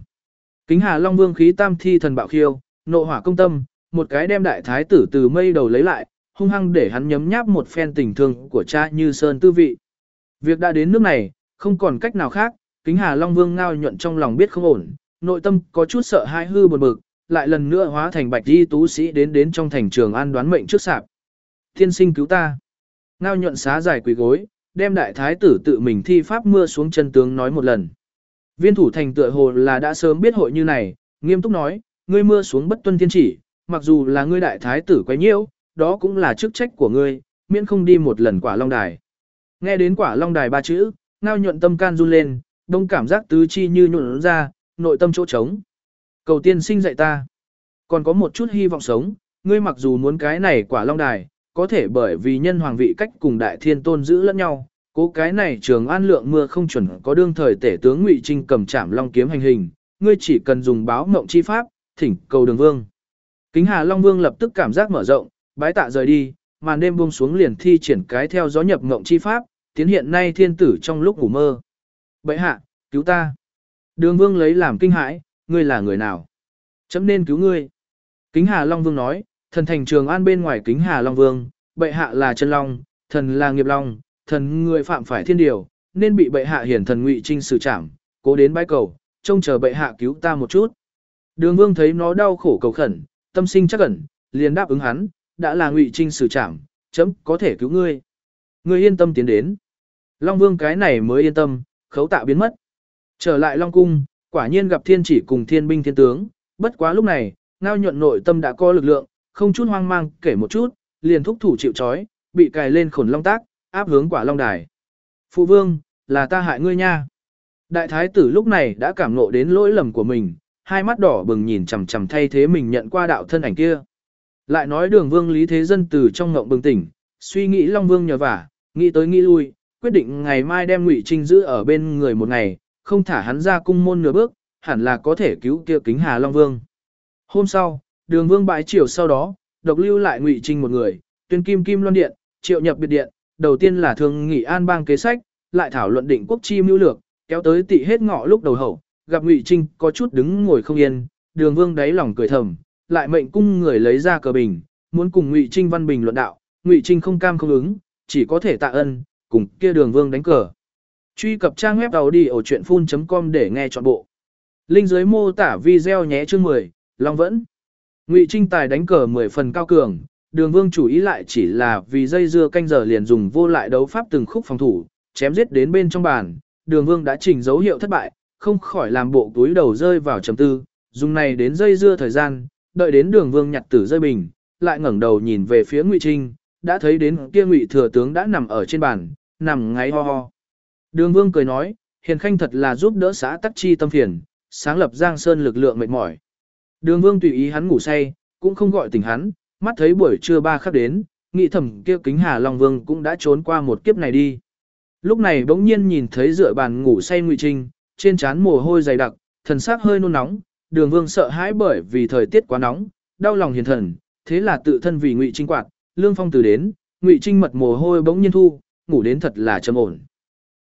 Kính Hà Long Vương khí tam thi thần bạo khiêu, nộ hỏa công tâm, một cái đem đại thái tử từ mây đầu lấy lại, hung hăng để hắn nhấm nháp một phen tình thương của cha như sơn tư vị. Việc đã đến nước này, không còn cách nào khác, Kính Hà Long Vương ngao nhuận trong lòng biết không ổn, nội tâm có chút sợ hãi hư buồn bực, lại lần nữa hóa thành bạch di tú sĩ đến đến trong thành trường an đoán mệnh trước sạp. Thiên sinh cứu ta. Ngao nhuận xá dài quỳ gối, đem đại thái tử tự mình thi pháp mưa xuống chân tướng nói một lần. Viên thủ thành tựa hồ là đã sớm biết hội như này, nghiêm túc nói, ngươi mưa xuống bất tuân thiên chỉ, mặc dù là ngươi đại thái tử quấy nhiễu, đó cũng là chức trách của ngươi, miễn không đi một lần quả long đài. Nghe đến quả long đài ba chữ, ngao nhuận tâm can run lên, đông cảm giác tứ chi như nhuận ra, nội tâm chỗ trống. Cầu tiên sinh dạy ta. Còn có một chút hy vọng sống, ngươi mặc dù muốn cái này quả long đài, có thể bởi vì nhân hoàng vị cách cùng đại thiên tôn giữ lẫn nhau, cố cái này trường an lượng mưa không chuẩn có đương thời tể tướng ngụy trinh cầm chạm long kiếm hành hình, ngươi chỉ cần dùng báo mộng chi pháp, thỉnh cầu đường vương. Kính Hà Long Vương lập tức cảm giác mở rộng, bái tạ rời đi, màn đêm buông xuống liền thi triển cái theo gió nhập ngộng chi pháp, tiến hiện nay thiên tử trong lúc ngủ mơ. Bệ hạ, cứu ta. Đường Vương lấy làm kinh hãi, ngươi là người nào? Chấm nên cứu ngươi. Kính Hà Long Vương nói, thần thành trường an bên ngoài kính Hà Long Vương, bệ hạ là chân long, thần là nghiệp long, thần người phạm phải thiên điều, nên bị bệ hạ hiển thần ngụy trinh xử trảm, cố đến bãi cầu, trông chờ bệ hạ cứu ta một chút. Đường Vương thấy nó đau khổ cầu khẩn, tâm sinh chắc ẩn, liền đáp ứng hắn, đã là ngụy trinh xử trảm, chấm có thể cứu ngươi. Ngươi yên tâm tiến đến. Long Vương cái này mới yên tâm, khấu tạ biến mất. Trở lại Long Cung, quả nhiên gặp thiên chỉ cùng thiên binh thiên tướng, bất quá lúc này, ngao nhuận nội tâm đã có lực lượng, không chút hoang mang kể một chút, liền thúc thủ chịu trói, bị cài lên khổn long tác, áp hướng quả long đài. Phụ vương, là ta hại ngươi nha. Đại thái tử lúc này đã cảm ngộ đến lỗi lầm của mình, hai mắt đỏ bừng nhìn chằm chằm thay thế mình nhận qua đạo thân ảnh kia. Lại nói đường vương Lý Thế Dân từ trong ngộng bừng tỉnh, suy nghĩ Long Vương nhờ vả, nghĩ tới nghĩ lui, quyết định ngày mai đem Ngụy Trinh giữ ở bên người một ngày, không thả hắn ra cung môn nửa bước, hẳn là có thể cứu kia kính Hà Long Vương. Hôm sau, đường vương bãi triều sau đó, độc lưu lại Ngụy Trinh một người, tuyên kim kim loan điện, triệu nhập biệt điện, đầu tiên là thường nghị an bang kế sách, lại thảo luận định quốc chi mưu lược, kéo tới tị hết ngọ lúc đầu hậu, gặp Ngụy Trinh có chút đứng ngồi không yên, đường vương đáy lòng cười thầm, lại mệnh cung người lấy ra cờ bình, muốn cùng Ngụy Trinh văn bình luận đạo, Ngụy Trinh không cam không ứng, chỉ có thể tạ ân, cùng kia đường vương đánh cờ. Truy cập trang web đầu đi ở chuyện phun.com để nghe trọn bộ. Linh dưới mô tả video nhé chương 10, Long vẫn. Ngụy Trinh tài đánh cờ 10 phần cao cường, đường vương chủ ý lại chỉ là vì dây dưa canh giờ liền dùng vô lại đấu pháp từng khúc phòng thủ, chém giết đến bên trong bàn, đường vương đã trình dấu hiệu thất bại, không khỏi làm bộ túi đầu rơi vào trầm tư, dùng này đến dây dưa thời gian, đợi đến đường vương nhặt tử rơi bình, lại ngẩng đầu nhìn về phía Ngụy Trinh, đã thấy đến kia Ngụy thừa tướng đã nằm ở trên bàn, nằm ngáy ho ho. Đường vương cười nói, hiền khanh thật là giúp đỡ xã tắc chi tâm phiền, sáng lập giang sơn lực lượng mệt mỏi. Đường vương tùy ý hắn ngủ say, cũng không gọi tỉnh hắn, mắt thấy buổi trưa ba khắc đến, nghĩ thầm kia kính hà long vương cũng đã trốn qua một kiếp này đi. Lúc này bỗng nhiên nhìn thấy dựa bàn ngủ say ngụy trinh, trên trán mồ hôi dày đặc, thần sắc hơi nôn nóng, đường vương sợ hãi bởi vì thời tiết quá nóng, đau lòng hiền thần, thế là tự thân vì ngụy trinh quạt, lương phong từ đến, ngụy trinh mật mồ hôi bỗng nhiên thu, ngủ đến thật là trầm ổn.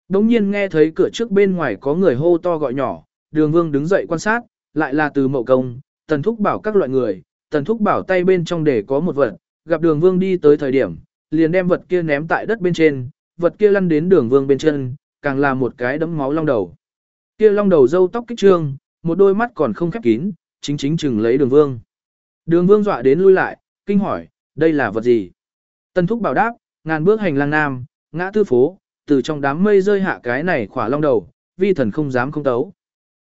Bỗng nhiên nghe thấy cửa trước bên ngoài có người hô to gọi nhỏ, đường vương đứng dậy quan sát, lại là từ mậu công, tần thúc bảo các loại người, tần thúc bảo tay bên trong để có một vật, gặp đường vương đi tới thời điểm, liền đem vật kia ném tại đất bên trên, vật kia lăn đến đường vương bên chân, càng là một cái đấm máu long đầu. Kia long đầu râu tóc kích trương, một đôi mắt còn không khép kín, chính chính chừng lấy đường vương. Đường vương dọa đến lui lại, kinh hỏi, đây là vật gì? Tần thúc bảo đáp, ngàn bước hành lang nam, ngã tư phố, từ trong đám mây rơi hạ cái này khỏa long đầu, vi thần không dám không tấu.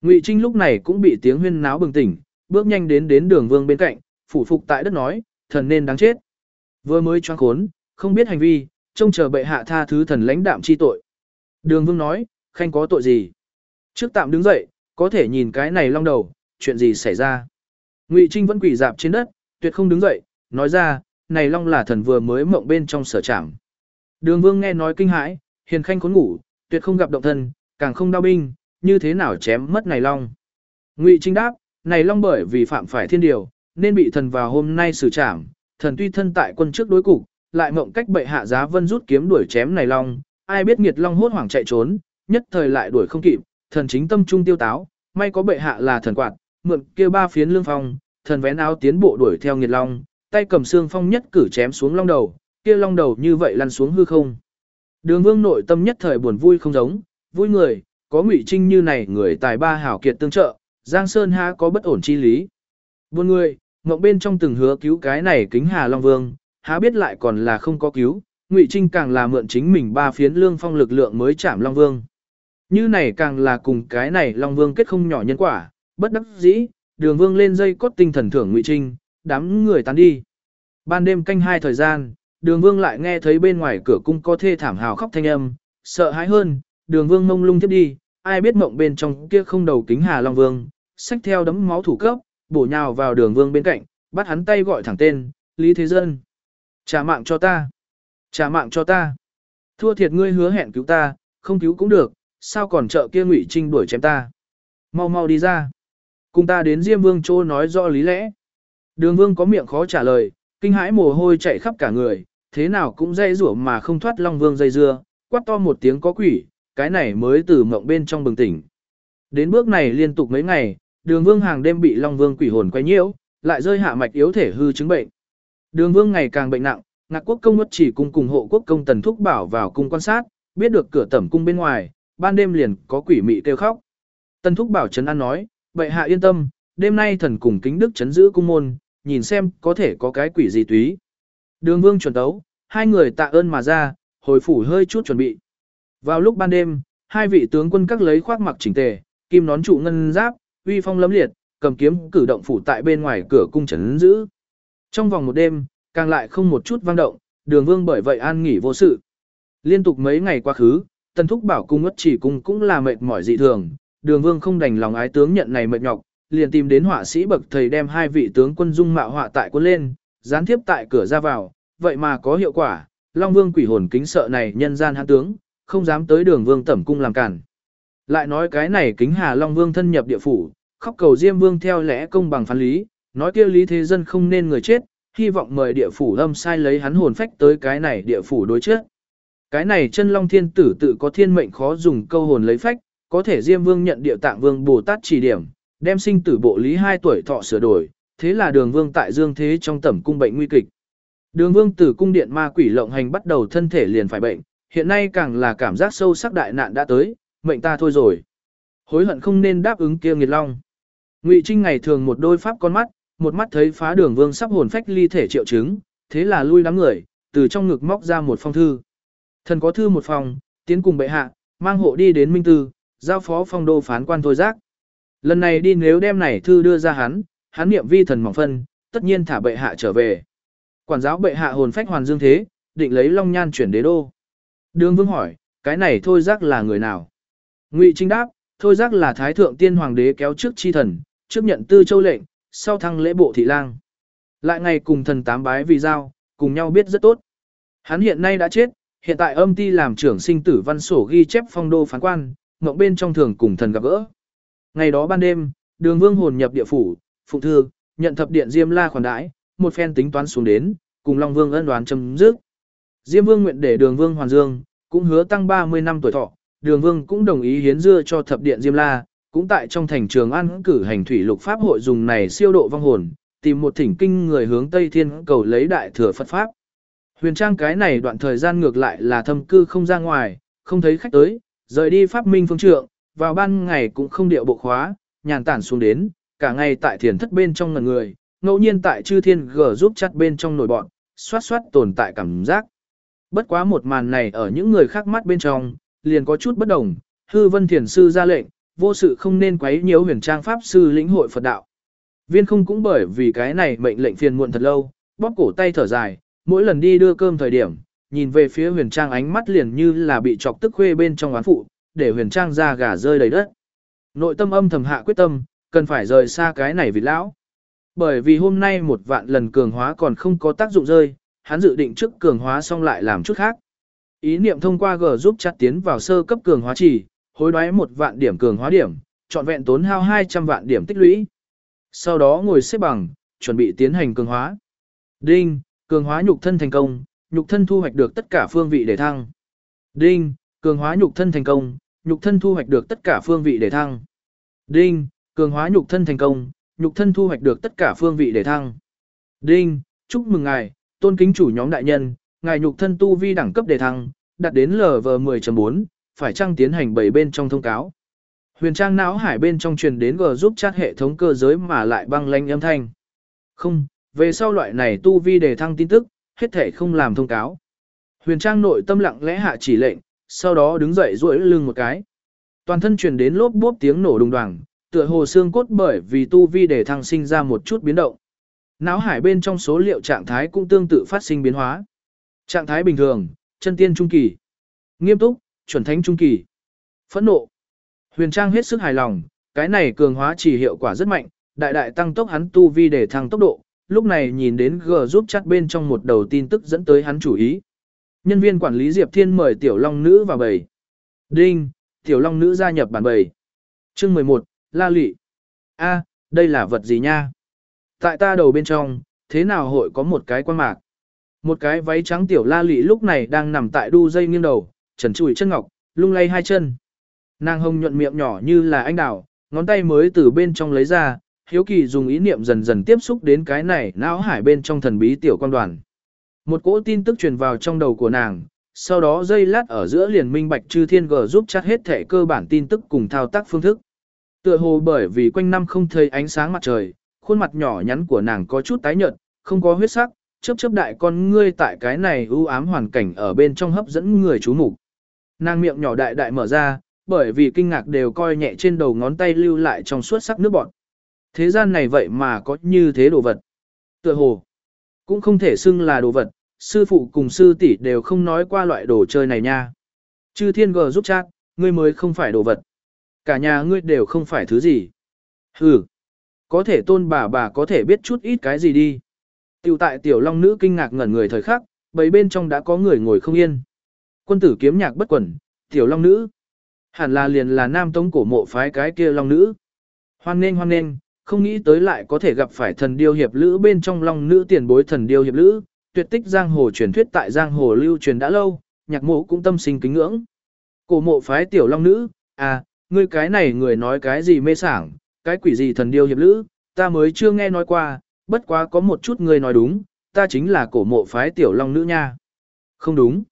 Ngụy Trinh lúc này cũng bị tiếng huyên náo bừng tỉnh, bước nhanh đến đến đường vương bên cạnh, phủ phục tại đất nói, thần nên đáng chết. Vừa mới choáng khốn, không biết hành vi, trông chờ bệ hạ tha thứ thần lãnh đạm chi tội. Đường vương nói, khanh có tội gì? Trước tạm đứng dậy, có thể nhìn cái này long đầu, chuyện gì xảy ra? Ngụy Trinh vẫn quỳ dạp trên đất, tuyệt không đứng dậy, nói ra, này long là thần vừa mới mộng bên trong sở trảm. Đường vương nghe nói kinh hãi, hiền khanh khốn ngủ, tuyệt không gặp động thân, càng không đau binh, như thế nào chém mất này long. Ngụy Trinh đáp, này long bởi vì phạm phải thiên điều, nên bị thần vào hôm nay xử trảm, thần tuy thân tại quân trước đối cục, lại mộng cách bệ hạ giá vân rút kiếm đuổi chém này long, ai biết nghiệt long hốt hoảng chạy trốn, nhất thời lại đuổi không kịp, thần chính tâm trung tiêu táo, may có bệ hạ là thần quạt, mượn kia ba phiến lương phong, thần vén áo tiến bộ đuổi theo nghiệt long, tay cầm xương phong nhất cử chém xuống long đầu, kia long đầu như vậy lăn xuống hư không. Đường vương nội tâm nhất thời buồn vui không giống, vui người, có ngụy trinh như này người tài ba hảo kiệt tương trợ, Giang Sơn há có bất ổn chi lý. Buồn người, mộng bên trong từng hứa cứu cái này kính hà long vương, há biết lại còn là không có cứu, ngụy trinh càng là mượn chính mình ba phiến lương phong lực lượng mới chạm long vương. Như này càng là cùng cái này long vương kết không nhỏ nhân quả, bất đắc dĩ, đường vương lên dây cốt tinh thần thưởng ngụy trinh, đám người tán đi. Ban đêm canh hai thời gian, đường vương lại nghe thấy bên ngoài cửa cung có thê thảm hào khóc thanh âm, sợ hãi hơn, đường vương mông lung tiếp đi, ai biết mộng bên trong kia không đầu kính hà long vương, xách theo đấm máu thủ cấp, bổ nhào vào đường vương bên cạnh, bắt hắn tay gọi thẳng tên, Lý Thế Dân. Trả mạng cho ta. Trả mạng cho ta. Thua thiệt ngươi hứa hẹn cứu ta, không cứu cũng được, sao còn trợ kia ngụy trinh đuổi chém ta. Mau mau đi ra. Cùng ta đến Diêm Vương Châu nói rõ lý lẽ. Đường Vương có miệng khó trả lời, kinh hãi mồ hôi chạy khắp cả người, thế nào cũng dây rủa mà không thoát Long Vương dây dưa, quát to một tiếng có quỷ, cái này mới từ mộng bên trong bừng tỉnh. Đến bước này liên tục mấy ngày, đường vương hàng đêm bị Long Vương quỷ hồn quay nhiễu, lại rơi hạ mạch yếu thể hư chứng bệnh. Đường vương ngày càng bệnh nặng, ngạc quốc công mất chỉ cung cùng hộ quốc công tần thúc bảo vào cung quan sát, biết được cửa tẩm cung bên ngoài, ban đêm liền có quỷ mị kêu khóc. Tần thúc bảo trấn an nói, bệ hạ yên tâm, đêm nay thần cùng kính đức chấn giữ cung môn, nhìn xem có thể có cái quỷ gì túy. Đường vương chuẩn tấu, hai người tạ ơn mà ra, hồi phủ hơi chút chuẩn bị. Vào lúc ban đêm, hai vị tướng quân các lấy khoác mặc chỉnh tề, kim nón trụ ngân giáp, uy phong lấm liệt, cầm kiếm cử động phủ tại bên ngoài cửa cung trấn giữ. Trong vòng một đêm, càng lại không một chút vang động, đường vương bởi vậy an nghỉ vô sự. Liên tục mấy ngày quá khứ, tần thúc bảo cung ngất chỉ cung cũng là mệt mỏi dị thường, đường vương không đành lòng ái tướng nhận này mệt nhọc, liền tìm đến họa sĩ bậc thầy đem hai vị tướng quân dung mạo họa tại quân lên, gián tiếp tại cửa ra vào, vậy mà có hiệu quả, Long Vương quỷ hồn kính sợ này nhân gian hãn tướng, không dám tới đường vương tẩm cung làm cản. Lại nói cái này kính hà Long Vương thân nhập địa phủ, khóc cầu Diêm Vương theo lẽ công bằng phán lý, nói kia lý thế dân không nên người chết, hy vọng mời địa phủ âm sai lấy hắn hồn phách tới cái này địa phủ đối trước. Cái này chân Long Thiên Tử tự có thiên mệnh khó dùng câu hồn lấy phách, có thể Diêm Vương nhận địa tạng Vương Bồ Tát chỉ điểm, đem sinh tử bộ lý 2 tuổi thọ sửa đổi, thế là đường vương tại dương thế trong tẩm cung bệnh nguy kịch. Đường vương tử cung điện ma quỷ lộng hành bắt đầu thân thể liền phải bệnh, hiện nay càng là cảm giác sâu sắc đại nạn đã tới, mệnh ta thôi rồi. Hối hận không nên đáp ứng kia nghiệt long. Ngụy Trinh ngày thường một đôi pháp con mắt, một mắt thấy phá đường vương sắp hồn phách ly thể triệu chứng, thế là lui đám người, từ trong ngực móc ra một phong thư. Thần có thư một phòng, tiến cùng bệ hạ, mang hộ đi đến Minh Tư, giao phó phong đô phán quan thôi giác. Lần này đi nếu đem này thư đưa ra hắn, hắn niệm vi thần mỏng phân, tất nhiên thả bệ hạ trở về. Quản giáo bệ hạ hồn phách hoàn dương thế, định lấy long nhan chuyển đế đô. Đường vương hỏi, cái này thôi giác là người nào? Ngụy Trinh đáp, thôi giác là thái thượng tiên hoàng đế kéo trước chi thần, trước nhận tư châu lệnh, sau thăng lễ bộ thị lang. Lại ngày cùng thần tám bái vì giao, cùng nhau biết rất tốt. Hắn hiện nay đã chết, hiện tại âm ti làm trưởng sinh tử văn sổ ghi chép phong đô phán quan, ngọc bên trong thường cùng thần gặp gỡ. Ngày đó ban đêm, đường vương hồn nhập địa phủ, phụ thư, nhận thập điện Diêm La khoản đãi, một phen tính toán xuống đến, cùng Long Vương ân đoán chấm dứt. Diêm Vương nguyện để Đường Vương hoàn dương, cũng hứa tăng 30 năm tuổi thọ, Đường Vương cũng đồng ý hiến dưa cho thập điện Diêm La, cũng tại trong thành trường An cử hành thủy lục pháp hội dùng này siêu độ vong hồn, tìm một thỉnh kinh người hướng Tây Thiên cầu lấy đại thừa Phật pháp. Huyền Trang cái này đoạn thời gian ngược lại là thâm cư không ra ngoài, không thấy khách tới, rời đi pháp minh phương trượng, vào ban ngày cũng không điệu bộ khóa, nhàn tản xuống đến, cả ngày tại thiền thất bên trong ngần người, ngẫu nhiên tại chư thiên gở giúp chặt bên trong nổi bọn, xoát xoát tồn tại cảm giác. Bất quá một màn này ở những người khác mắt bên trong, liền có chút bất đồng, hư vân thiền sư ra lệnh, vô sự không nên quấy nhiễu huyền trang pháp sư lĩnh hội Phật đạo. Viên không cũng bởi vì cái này mệnh lệnh phiền muộn thật lâu, bóp cổ tay thở dài, mỗi lần đi đưa cơm thời điểm, nhìn về phía huyền trang ánh mắt liền như là bị chọc tức khuê bên trong oán phụ, để huyền trang ra gà rơi đầy đất. Nội tâm âm thầm hạ quyết tâm, cần phải rời xa cái này vì lão. Bởi vì hôm nay một vạn lần cường hóa còn không có tác dụng rơi, hắn dự định trước cường hóa xong lại làm chút khác. Ý niệm thông qua G giúp chặt tiến vào sơ cấp cường hóa chỉ, hối đoái một vạn điểm cường hóa điểm, trọn vẹn tốn hao 200 vạn điểm tích lũy. Sau đó ngồi xếp bằng, chuẩn bị tiến hành cường hóa. Đinh, Cường hóa nhục thân thành công, nhục thân thu hoạch được tất cả phương vị để thăng. Đinh, cường hóa nhục thân thành công, nhục thân thu hoạch được tất cả phương vị để thăng. Đinh, cường hóa nhục thân thành công, nhục thân thu hoạch được tất cả phương vị để thăng. Đinh, chúc mừng ngài, tôn kính chủ nhóm đại nhân, ngài nhục thân tu vi đẳng cấp đề thăng, đạt đến LV10.4, phải chăng tiến hành bảy bên trong thông cáo. Huyền trang não hải bên trong truyền đến G giúp chat hệ thống cơ giới mà lại băng lanh âm thanh. Không, về sau loại này tu vi đề thăng tin tức, hết thể không làm thông cáo. Huyền trang nội tâm lặng lẽ hạ chỉ lệnh, sau đó đứng dậy duỗi lưng một cái. Toàn thân truyền đến lốp bốp tiếng nổ đùng đoàng, tựa hồ xương cốt bởi vì tu vi đề thăng sinh ra một chút biến động. Náo hải bên trong số liệu trạng thái cũng tương tự phát sinh biến hóa. Trạng thái bình thường, chân tiên trung kỳ, nghiêm túc, chuẩn thánh trung kỳ, phẫn nộ. Huyền Trang hết sức hài lòng, cái này cường hóa chỉ hiệu quả rất mạnh, đại đại tăng tốc hắn tu vi để thăng tốc độ, lúc này nhìn đến G giúp chat bên trong một đầu tin tức dẫn tới hắn chủ ý. Nhân viên quản lý Diệp Thiên mời Tiểu Long Nữ vào bầy. Đinh, Tiểu Long Nữ gia nhập bản bầy. Chương 11, La Lị. A, đây là vật gì nha? Tại ta đầu bên trong, thế nào hội có một cái quan mạc? Một cái váy trắng Tiểu La Lị lúc này đang nằm tại đu dây nghiêng đầu, trần trụi chân ngọc, lung lay hai chân. Nàng hồng nhuận miệng nhỏ như là anh đào, ngón tay mới từ bên trong lấy ra, hiếu kỳ dùng ý niệm dần dần tiếp xúc đến cái này não hải bên trong thần bí tiểu quan đoàn. Một cỗ tin tức truyền vào trong đầu của nàng, sau đó dây lát ở giữa liền minh bạch chư thiên gờ giúp chắc hết thể cơ bản tin tức cùng thao tác phương thức. Tựa hồ bởi vì quanh năm không thấy ánh sáng mặt trời, khuôn mặt nhỏ nhắn của nàng có chút tái nhợt, không có huyết sắc, chớp chớp đại con ngươi tại cái này u ám hoàn cảnh ở bên trong hấp dẫn người chú mục. Nàng miệng nhỏ đại đại mở ra, bởi vì kinh ngạc đều coi nhẹ trên đầu ngón tay lưu lại trong suốt sắc nước bọt. Thế gian này vậy mà có như thế đồ vật. Tựa hồ, cũng không thể xưng là đồ vật, sư phụ cùng sư tỷ đều không nói qua loại đồ chơi này nha. Chư thiên gờ giúp chat, ngươi mới không phải đồ vật. Cả nhà ngươi đều không phải thứ gì. Hừ, có thể tôn bà bà có thể biết chút ít cái gì đi. Tiểu tại tiểu long nữ kinh ngạc ngẩn người thời khắc, bầy bên trong đã có người ngồi không yên. Quân tử kiếm nhạc bất quẩn, tiểu long nữ. Hẳn là liền là nam tống cổ mộ phái cái kia long nữ. Hoan nên hoan nên, không nghĩ tới lại có thể gặp phải thần điêu hiệp lữ bên trong long nữ tiền bối thần điêu hiệp lữ, tuyệt tích giang hồ truyền thuyết tại giang hồ lưu truyền đã lâu, nhạc mộ cũng tâm sinh kính ngưỡng. Cổ mộ phái tiểu long nữ, à, ngươi cái này người nói cái gì mê sảng, cái quỷ gì thần điêu hiệp lữ, ta mới chưa nghe nói qua, bất quá có một chút ngươi nói đúng, ta chính là cổ mộ phái tiểu long nữ nha. Không đúng.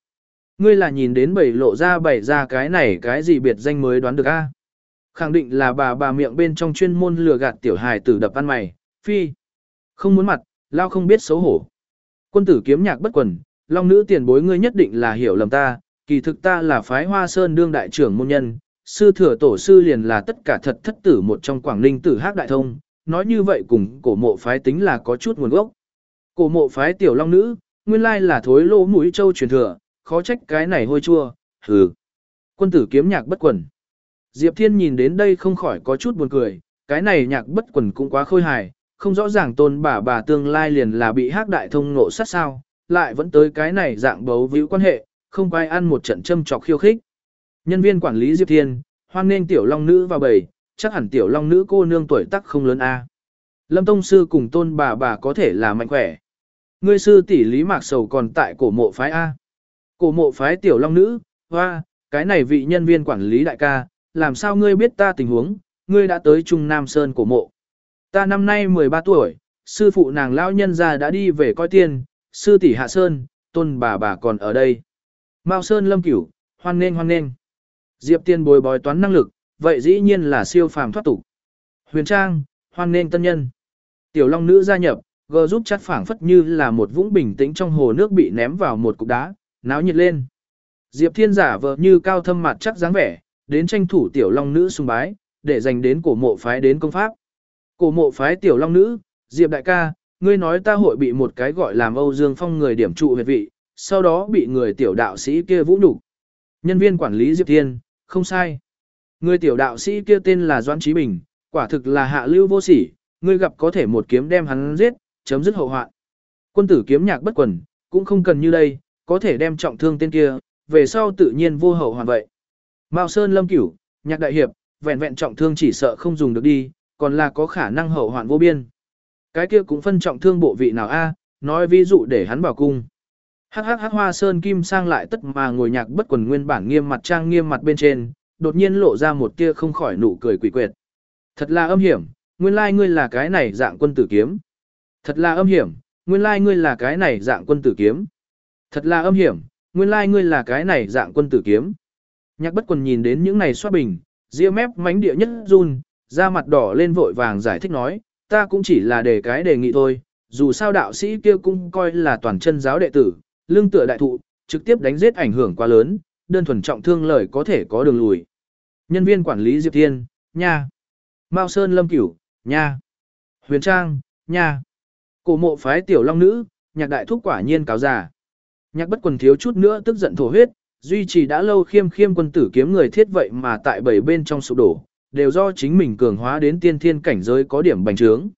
Ngươi là nhìn đến bảy lộ ra bảy ra cái này cái gì biệt danh mới đoán được a? Khẳng định là bà bà miệng bên trong chuyên môn lừa gạt tiểu hài tử đập ăn mày, phi. Không muốn mặt, lao không biết xấu hổ. Quân tử kiếm nhạc bất quần, long nữ tiền bối ngươi nhất định là hiểu lầm ta, kỳ thực ta là phái hoa sơn đương đại trưởng môn nhân, sư thừa tổ sư liền là tất cả thật thất tử một trong quảng ninh tử Hắc đại thông, nói như vậy cùng cổ mộ phái tính là có chút nguồn gốc. Cổ mộ phái tiểu long nữ, nguyên lai là thối lỗ mũi châu truyền thừa, khó trách cái này hôi chua, hừ. Quân tử kiếm nhạc bất quần. Diệp Thiên nhìn đến đây không khỏi có chút buồn cười, cái này nhạc bất quần cũng quá khôi hài, không rõ ràng tôn bà bà tương lai liền là bị hắc đại thông nộ sát sao, lại vẫn tới cái này dạng bấu víu quan hệ, không quay ăn một trận châm trọc khiêu khích. Nhân viên quản lý Diệp Thiên, hoan nghênh tiểu long nữ vào bầy, chắc hẳn tiểu long nữ cô nương tuổi tác không lớn a. Lâm Tông Sư cùng tôn bà bà có thể là mạnh khỏe. Ngươi sư tỷ Lý Mạc Sầu còn tại cổ mộ phái A. Cổ mộ phái tiểu long nữ, hoa, cái này vị nhân viên quản lý đại ca, làm sao ngươi biết ta tình huống, ngươi đã tới Trung Nam Sơn cổ mộ. Ta năm nay 13 tuổi, sư phụ nàng lão nhân già đã đi về coi tiên, sư tỷ Hạ Sơn, tôn bà bà còn ở đây. Mao Sơn lâm cửu, hoan nghênh hoan nghênh. Diệp tiên bồi bói toán năng lực, vậy dĩ nhiên là siêu phàm thoát tục. Huyền Trang, hoan nên tân nhân. Tiểu Long nữ gia nhập, gờ giúp chắt phảng phất như là một vũng bình tĩnh trong hồ nước bị ném vào một cục đá, náo nhiệt lên. Diệp Thiên giả vờ như cao thâm mặt chắc dáng vẻ, đến tranh thủ tiểu long nữ sùng bái, để dành đến cổ mộ phái đến công pháp. Cổ mộ phái tiểu long nữ, Diệp đại ca, ngươi nói ta hội bị một cái gọi làm Âu Dương Phong người điểm trụ huyệt vị, sau đó bị người tiểu đạo sĩ kia vũ nhục. Nhân viên quản lý Diệp Thiên, không sai. Người tiểu đạo sĩ kia tên là Doãn Trí Bình, quả thực là hạ lưu vô sỉ, ngươi gặp có thể một kiếm đem hắn giết, chấm dứt hậu hoạn. Quân tử kiếm nhạc bất quần, cũng không cần như đây, có thể đem trọng thương tên kia, về sau tự nhiên vô hậu hoàn vậy. Mao Sơn Lâm Cửu, nhạc đại hiệp, vẹn vẹn trọng thương chỉ sợ không dùng được đi, còn là có khả năng hậu hoạn vô biên. Cái kia cũng phân trọng thương bộ vị nào a, nói ví dụ để hắn vào cung. Hắc hắc hắc hoa sơn kim sang lại tất mà ngồi nhạc bất quần nguyên bản nghiêm mặt trang nghiêm mặt bên trên, đột nhiên lộ ra một tia không khỏi nụ cười quỷ quyệt. Thật là âm hiểm, nguyên lai ngươi là cái này dạng quân tử kiếm. Thật là âm hiểm, nguyên lai ngươi là cái này dạng quân tử kiếm. Thật là âm hiểm, nguyên lai ngươi là cái này dạng quân tử kiếm. Nhạc bất quần nhìn đến những này xoát bình, ria mép mánh địa nhất run, da mặt đỏ lên vội vàng giải thích nói, ta cũng chỉ là để cái đề nghị thôi, dù sao đạo sĩ kia cũng coi là toàn chân giáo đệ tử, lương tựa đại thụ, trực tiếp đánh giết ảnh hưởng quá lớn, đơn thuần trọng thương lời có thể có đường lùi. Nhân viên quản lý Diệp Thiên, nha. Mao Sơn Lâm Cửu, nha. Huyền Trang, nha. Cổ mộ phái tiểu long nữ, nhạc đại thúc quả nhiên cáo già. Nhạc bất quần thiếu chút nữa tức giận thổ huyết, duy trì đã lâu khiêm khiêm quân tử kiếm người thiết vậy mà tại bảy bên trong sụp đổ, đều do chính mình cường hóa đến tiên thiên cảnh giới có điểm bành trướng.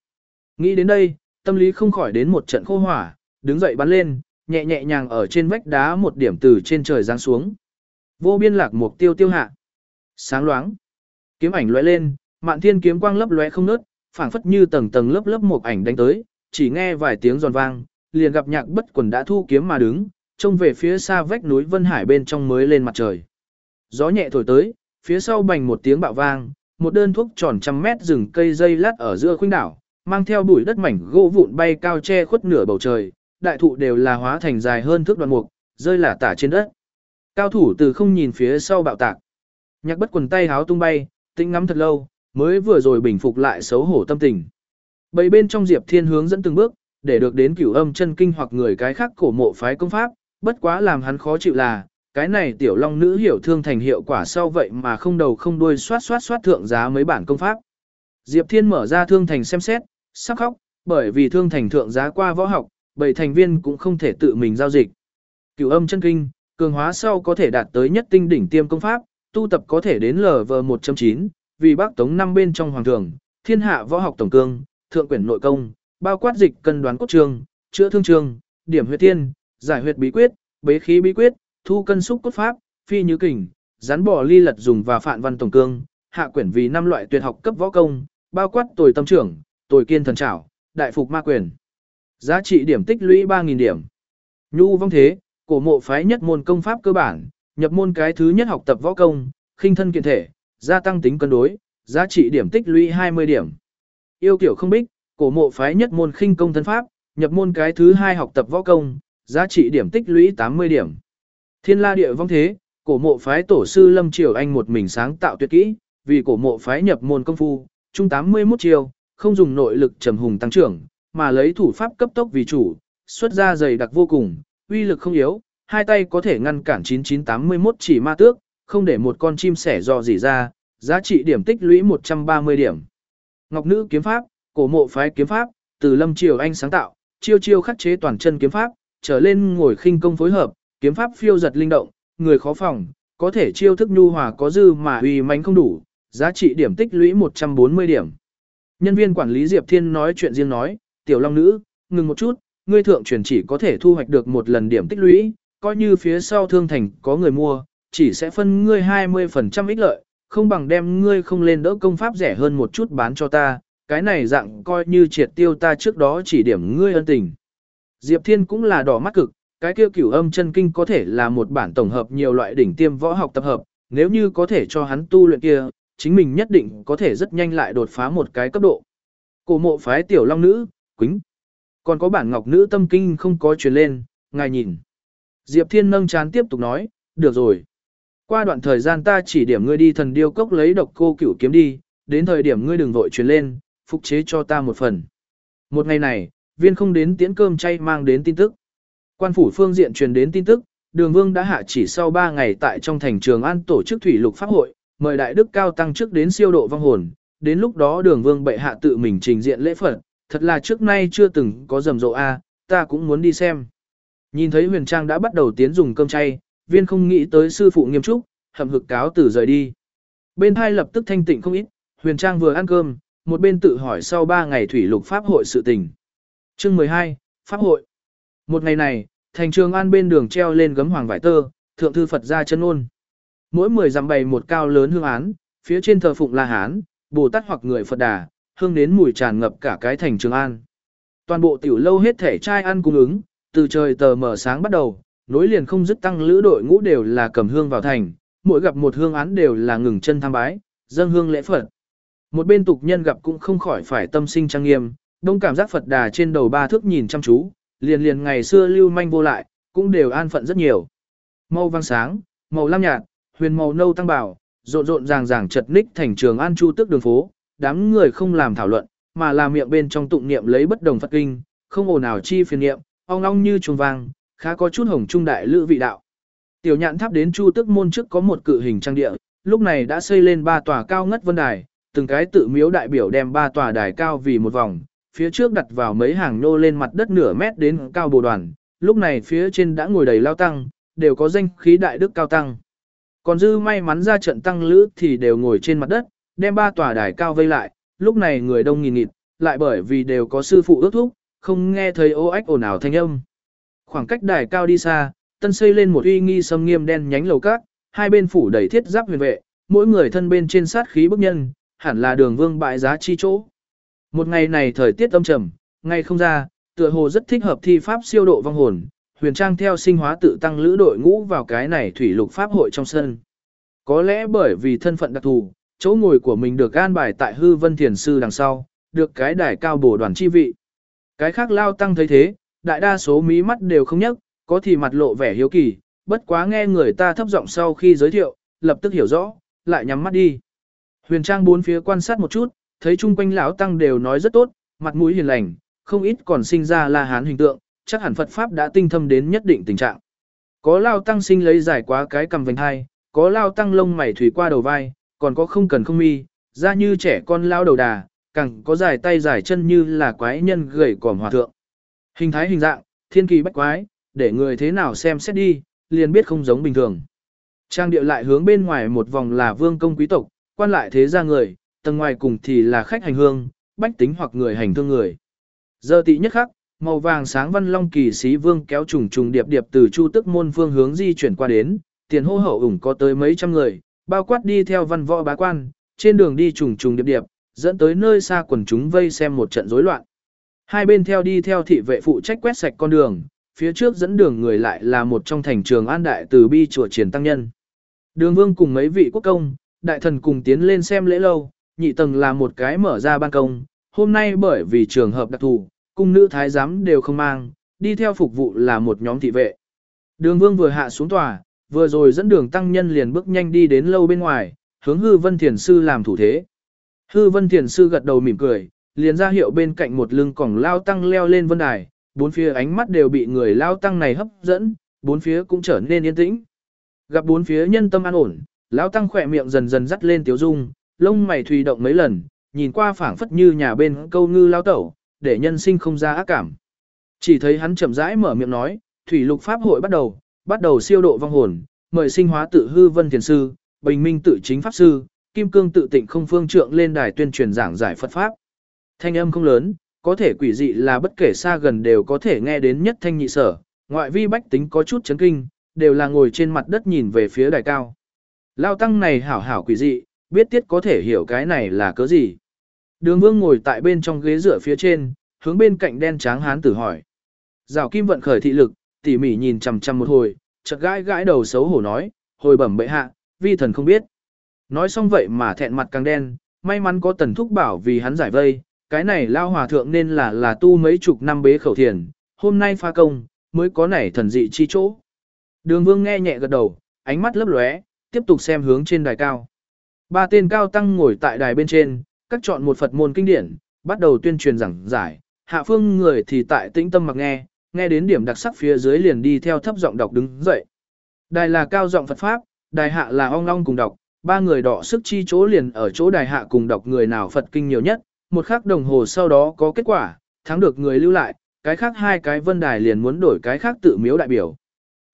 Nghĩ đến đây, tâm lý không khỏi đến một trận khô hỏa, đứng dậy bắn lên, nhẹ nhẹ nhàng ở trên vách đá một điểm từ trên trời giáng xuống. Vô biên lạc mục tiêu tiêu hạ. Sáng loáng. Kiếm ảnh lóe lên, mạn thiên kiếm quang lấp lóe không nớt, phảng phất như tầng tầng lớp lớp một ảnh đánh tới, chỉ nghe vài tiếng giòn vang, liền gặp nhạc bất quần đã thu kiếm mà đứng, trông về phía xa vách núi Vân Hải bên trong mới lên mặt trời. Gió nhẹ thổi tới, phía sau bành một tiếng bạo vang, một đơn thuốc tròn trăm mét rừng cây dây lát ở giữa khuynh đảo, mang theo bụi đất mảnh gỗ vụn bay cao che khuất nửa bầu trời, đại thụ đều là hóa thành dài hơn thước đoạn mục, rơi lả tả trên đất. Cao thủ từ không nhìn phía sau bạo tạc. Nhạc bất quần tay háo tung bay, tĩnh ngắm thật lâu, mới vừa rồi bình phục lại xấu hổ tâm tình. Bầy bên trong Diệp Thiên hướng dẫn từng bước, để được đến cửu âm chân kinh hoặc người cái khác cổ mộ phái công pháp, bất quá làm hắn khó chịu là, cái này tiểu long nữ hiểu thương thành hiệu quả sau vậy mà không đầu không đuôi soát soát soát thượng giá mấy bản công pháp. Diệp Thiên mở ra thương thành xem xét, sắp khóc, bởi vì thương thành thượng giá qua võ học, bảy thành viên cũng không thể tự mình giao dịch. Cửu âm chân kinh, cường hóa sau có thể đạt tới nhất tinh đỉnh tiêm công pháp, tu tập có thể đến LV1.9, vì bác tống năm bên trong hoàng thường, thiên hạ võ học tổng cương, thượng quyển nội công, bao quát dịch cân đoán cốt trường, chữa thương trường, điểm huyết tiên, giải huyệt bí quyết, bế khí bí quyết, thu cân xúc cốt pháp, phi như kình, rắn bỏ ly lật dùng và phạn văn tổng cương, hạ quyển vì năm loại tuyệt học cấp võ công, bao quát tồi tâm trưởng, tồi kiên thần trảo, đại phục ma quyền. Giá trị điểm tích lũy 3.000 điểm. Nhu vong thế, cổ mộ phái nhất môn công pháp cơ bản, nhập môn cái thứ nhất học tập võ công, khinh thân kiện thể, gia tăng tính cân đối, giá trị điểm tích lũy 20 điểm. Yêu kiểu không bích, cổ mộ phái nhất môn khinh công thân pháp, nhập môn cái thứ hai học tập võ công, giá trị điểm tích lũy 80 điểm. Thiên la địa vong thế, cổ mộ phái tổ sư Lâm Triều Anh một mình sáng tạo tuyệt kỹ, vì cổ mộ phái nhập môn công phu, trung 81 chiêu không dùng nội lực trầm hùng tăng trưởng, mà lấy thủ pháp cấp tốc vì chủ, xuất ra dày đặc vô cùng, uy lực không yếu, hai tay có thể ngăn cản 9981 chỉ ma tước, không để một con chim sẻ dò gì ra, giá trị điểm tích lũy 130 điểm. Ngọc nữ kiếm pháp, cổ mộ phái kiếm pháp, từ Lâm Triều Anh sáng tạo, chiêu chiêu khắc chế toàn chân kiếm pháp, trở lên ngồi khinh công phối hợp, kiếm pháp phiêu giật linh động, người khó phòng, có thể chiêu thức nhu hòa có dư mà uy mãnh không đủ, giá trị điểm tích lũy 140 điểm. Nhân viên quản lý Diệp Thiên nói chuyện riêng nói, tiểu long nữ, ngừng một chút, ngươi thượng truyền chỉ có thể thu hoạch được một lần điểm tích lũy, coi như phía sau thương thành có người mua, chỉ sẽ phân ngươi 20% ích lợi, không bằng đem ngươi không lên đỡ công pháp rẻ hơn một chút bán cho ta, cái này dạng coi như triệt tiêu ta trước đó chỉ điểm ngươi ân tình. Diệp Thiên cũng là đỏ mắt cực, cái kia cửu âm chân kinh có thể là một bản tổng hợp nhiều loại đỉnh tiêm võ học tập hợp, nếu như có thể cho hắn tu luyện kia, chính mình nhất định có thể rất nhanh lại đột phá một cái cấp độ. Cổ mộ phái tiểu long nữ, quính. Còn có bản ngọc nữ tâm kinh không có truyền lên, ngài nhìn. Diệp Thiên nâng chán tiếp tục nói, được rồi. Qua đoạn thời gian ta chỉ điểm ngươi đi thần điêu cốc lấy độc cô cửu kiếm đi, đến thời điểm ngươi đừng vội truyền lên, phục chế cho ta một phần. Một ngày này, viên không đến tiễn cơm chay mang đến tin tức. Quan phủ phương diện truyền đến tin tức, đường vương đã hạ chỉ sau 3 ngày tại trong thành trường an tổ chức thủy lục pháp hội, mời đại đức cao tăng trước đến siêu độ vong hồn, đến lúc đó đường vương bệ hạ tự mình trình diện lễ phật, thật là trước nay chưa từng có rầm rộ a, ta cũng muốn đi xem. Nhìn thấy huyền trang đã bắt đầu tiến dùng cơm chay, viên không nghĩ tới sư phụ nghiêm trúc, hậm hực cáo từ rời đi. Bên hai lập tức thanh tịnh không ít, huyền trang vừa ăn cơm, một bên tự hỏi sau 3 ngày thủy lục pháp hội sự tình. Chương 12, Pháp hội. Một ngày này, thành trường an bên đường treo lên gấm hoàng vải tơ, thượng thư Phật ra chân ôn. Mỗi 10 dặm bày một cao lớn hương án, phía trên thờ phụng La Hán, Bồ Tát hoặc người Phật Đà, hương đến mùi tràn ngập cả cái thành trường an. Toàn bộ tiểu lâu hết thể trai ăn cung ứng, từ trời tờ mở sáng bắt đầu, nối liền không dứt tăng lữ đội ngũ đều là cầm hương vào thành, mỗi gặp một hương án đều là ngừng chân tham bái, dâng hương lễ Phật. Một bên tục nhân gặp cũng không khỏi phải tâm sinh trang nghiêm, đông cảm giác Phật đà trên đầu ba thước nhìn chăm chú, liền liền ngày xưa lưu manh vô lại, cũng đều an phận rất nhiều. Màu vàng sáng, màu lam nhạt, huyền màu nâu tăng bảo, rộn rộn ràng ràng chật ních thành trường an chu tức đường phố, đám người không làm thảo luận, mà là miệng bên trong tụng niệm lấy bất đồng Phật kinh, không ồn nào chi phiền niệm, ong ong như chuông vang, khá có chút hồng trung đại lữ vị đạo. Tiểu nhạn tháp đến chu tức môn trước có một cự hình trang địa, lúc này đã xây lên ba tòa cao ngất vân đài, từng cái tự miếu đại biểu đem ba tòa đài cao vì một vòng, phía trước đặt vào mấy hàng nô lên mặt đất nửa mét đến cao bồ đoàn, lúc này phía trên đã ngồi đầy lao tăng, đều có danh khí đại đức cao tăng. Còn dư may mắn ra trận tăng lữ thì đều ngồi trên mặt đất, đem ba tòa đài cao vây lại, lúc này người đông nghìn nghịt, lại bởi vì đều có sư phụ ước thúc, không nghe thấy ô ách ồn ào thanh âm. Khoảng cách đài cao đi xa, tân xây lên một uy nghi sâm nghiêm đen nhánh lầu cát, hai bên phủ đầy thiết giáp huyền vệ, mỗi người thân bên trên sát khí bức nhân, hẳn là đường vương bại giá chi chỗ. Một ngày này thời tiết âm trầm, ngày không ra, tựa hồ rất thích hợp thi pháp siêu độ vong hồn, huyền trang theo sinh hóa tự tăng lữ đội ngũ vào cái này thủy lục pháp hội trong sân. Có lẽ bởi vì thân phận đặc thù, chỗ ngồi của mình được an bài tại hư vân thiền sư đằng sau, được cái đài cao bổ đoàn chi vị. Cái khác lao tăng thấy thế, đại đa số mí mắt đều không nhấc, có thì mặt lộ vẻ hiếu kỳ, bất quá nghe người ta thấp giọng sau khi giới thiệu, lập tức hiểu rõ, lại nhắm mắt đi. Huyền Trang bốn phía quan sát một chút, thấy chung quanh lão tăng đều nói rất tốt, mặt mũi hiền lành, không ít còn sinh ra la hán hình tượng, chắc hẳn Phật pháp đã tinh thâm đến nhất định tình trạng. Có lao tăng sinh lấy giải quá cái cầm vành hai, có lao tăng lông mày thủy qua đầu vai, còn có không cần không mi, da như trẻ con lao đầu đà, càng có dài tay dài chân như là quái nhân gầy còm hòa thượng. Hình thái hình dạng, thiên kỳ bách quái, để người thế nào xem xét đi, liền biết không giống bình thường. Trang điệu lại hướng bên ngoài một vòng là vương công quý tộc, quan lại thế gia người, tầng ngoài cùng thì là khách hành hương, bách tính hoặc người hành thương người. Giờ tị nhất khắc, màu vàng sáng văn long kỳ sĩ vương kéo trùng trùng điệp điệp từ chu tức môn phương hướng di chuyển qua đến, tiền hô hậu ủng có tới mấy trăm người, bao quát đi theo văn võ bá quan, trên đường đi trùng trùng điệp điệp, dẫn tới nơi xa quần chúng vây xem một trận rối loạn. Hai bên theo đi theo thị vệ phụ trách quét sạch con đường, phía trước dẫn đường người lại là một trong thành trường an đại từ bi chùa triển tăng nhân. Đường vương cùng mấy vị quốc công, đại thần cùng tiến lên xem lễ lâu, nhị tầng là một cái mở ra ban công, hôm nay bởi vì trường hợp đặc thù, cung nữ thái giám đều không mang, đi theo phục vụ là một nhóm thị vệ. Đường vương vừa hạ xuống tòa, vừa rồi dẫn đường tăng nhân liền bước nhanh đi đến lâu bên ngoài, hướng hư vân thiền sư làm thủ thế. Hư vân thiền sư gật đầu mỉm cười, liền ra hiệu bên cạnh một lưng cổng lao tăng leo lên vân đài, bốn phía ánh mắt đều bị người lao tăng này hấp dẫn, bốn phía cũng trở nên yên tĩnh. Gặp bốn phía nhân tâm an ổn, lao tăng khỏe miệng dần dần dắt lên tiếu dung, lông mày thùy động mấy lần, nhìn qua phảng phất như nhà bên câu ngư lao tẩu, để nhân sinh không ra ác cảm. Chỉ thấy hắn chậm rãi mở miệng nói, thủy lục pháp hội bắt đầu, bắt đầu siêu độ vong hồn, mời sinh hóa tự hư vân thiền sư, bình minh tự chính pháp sư, kim cương tự tịnh không phương trượng lên đài tuyên truyền giảng giải Phật pháp. Thanh âm không lớn, có thể quỷ dị là bất kể xa gần đều có thể nghe đến nhất thanh nhị sở, ngoại vi bách tính có chút chấn kinh, đều là ngồi trên mặt đất nhìn về phía đài cao. Lao tăng này hảo hảo quỷ dị, biết tiết có thể hiểu cái này là cớ gì. Đường vương ngồi tại bên trong ghế dựa phía trên, hướng bên cạnh đen tráng hán tử hỏi. Rào kim vận khởi thị lực, tỉ mỉ nhìn chằm chằm một hồi, chợt gãi gãi đầu xấu hổ nói, hồi bẩm bệ hạ, vi thần không biết. Nói xong vậy mà thẹn mặt càng đen, may mắn có tần thúc bảo vì hắn giải vây, cái này lao hòa thượng nên là là tu mấy chục năm bế khẩu thiền, hôm nay pha công, mới có nảy thần dị chi chỗ. Đường vương nghe nhẹ gật đầu, ánh mắt lấp lóe, tiếp tục xem hướng trên đài cao. Ba tên cao tăng ngồi tại đài bên trên, các chọn một Phật môn kinh điển, bắt đầu tuyên truyền giảng giải, hạ phương người thì tại tĩnh tâm mặc nghe, nghe đến điểm đặc sắc phía dưới liền đi theo thấp giọng đọc đứng dậy. Đài là cao giọng Phật Pháp, đài hạ là ong long cùng đọc, ba người đỏ sức chi chỗ liền ở chỗ đài hạ cùng đọc người nào Phật kinh nhiều nhất, một khắc đồng hồ sau đó có kết quả, thắng được người lưu lại, cái khác hai cái vân đài liền muốn đổi cái khác tự miếu đại biểu.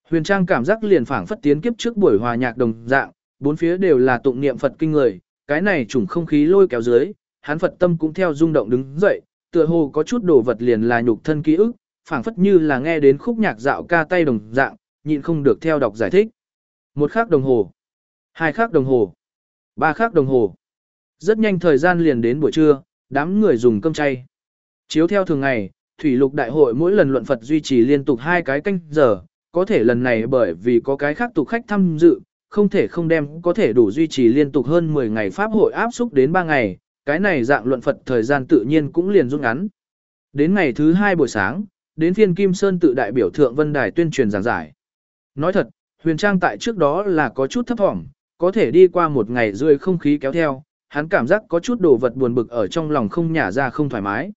Huyền Trang cảm giác liền phảng phất tiến kiếp trước buổi hòa nhạc đồng dạng, bốn phía đều là tụng niệm Phật kinh người, cái này trùng không khí lôi kéo dưới, hắn Phật tâm cũng theo rung động đứng dậy, tựa hồ có chút đồ vật liền là nhục thân ký ức, phảng phất như là nghe đến khúc nhạc dạo ca tay đồng dạng, nhịn không được theo đọc giải thích. Một khắc đồng hồ, hai khắc đồng hồ, ba khắc đồng hồ. Rất nhanh thời gian liền đến buổi trưa, đám người dùng cơm chay. Chiếu theo thường ngày, thủy lục đại hội mỗi lần luận Phật duy trì liên tục hai cái canh giờ, có thể lần này bởi vì có cái khác tục khách tham dự, không thể không đem có thể đủ duy trì liên tục hơn 10 ngày pháp hội áp xúc đến 3 ngày, cái này dạng luận Phật thời gian tự nhiên cũng liền rút ngắn. Đến ngày thứ hai buổi sáng, đến phiên Kim Sơn tự đại biểu thượng vân đài tuyên truyền giảng giải. Nói thật, huyền trang tại trước đó là có chút thấp thỏm, có thể đi qua một ngày rơi không khí kéo theo, hắn cảm giác có chút đồ vật buồn bực ở trong lòng không nhả ra không thoải mái.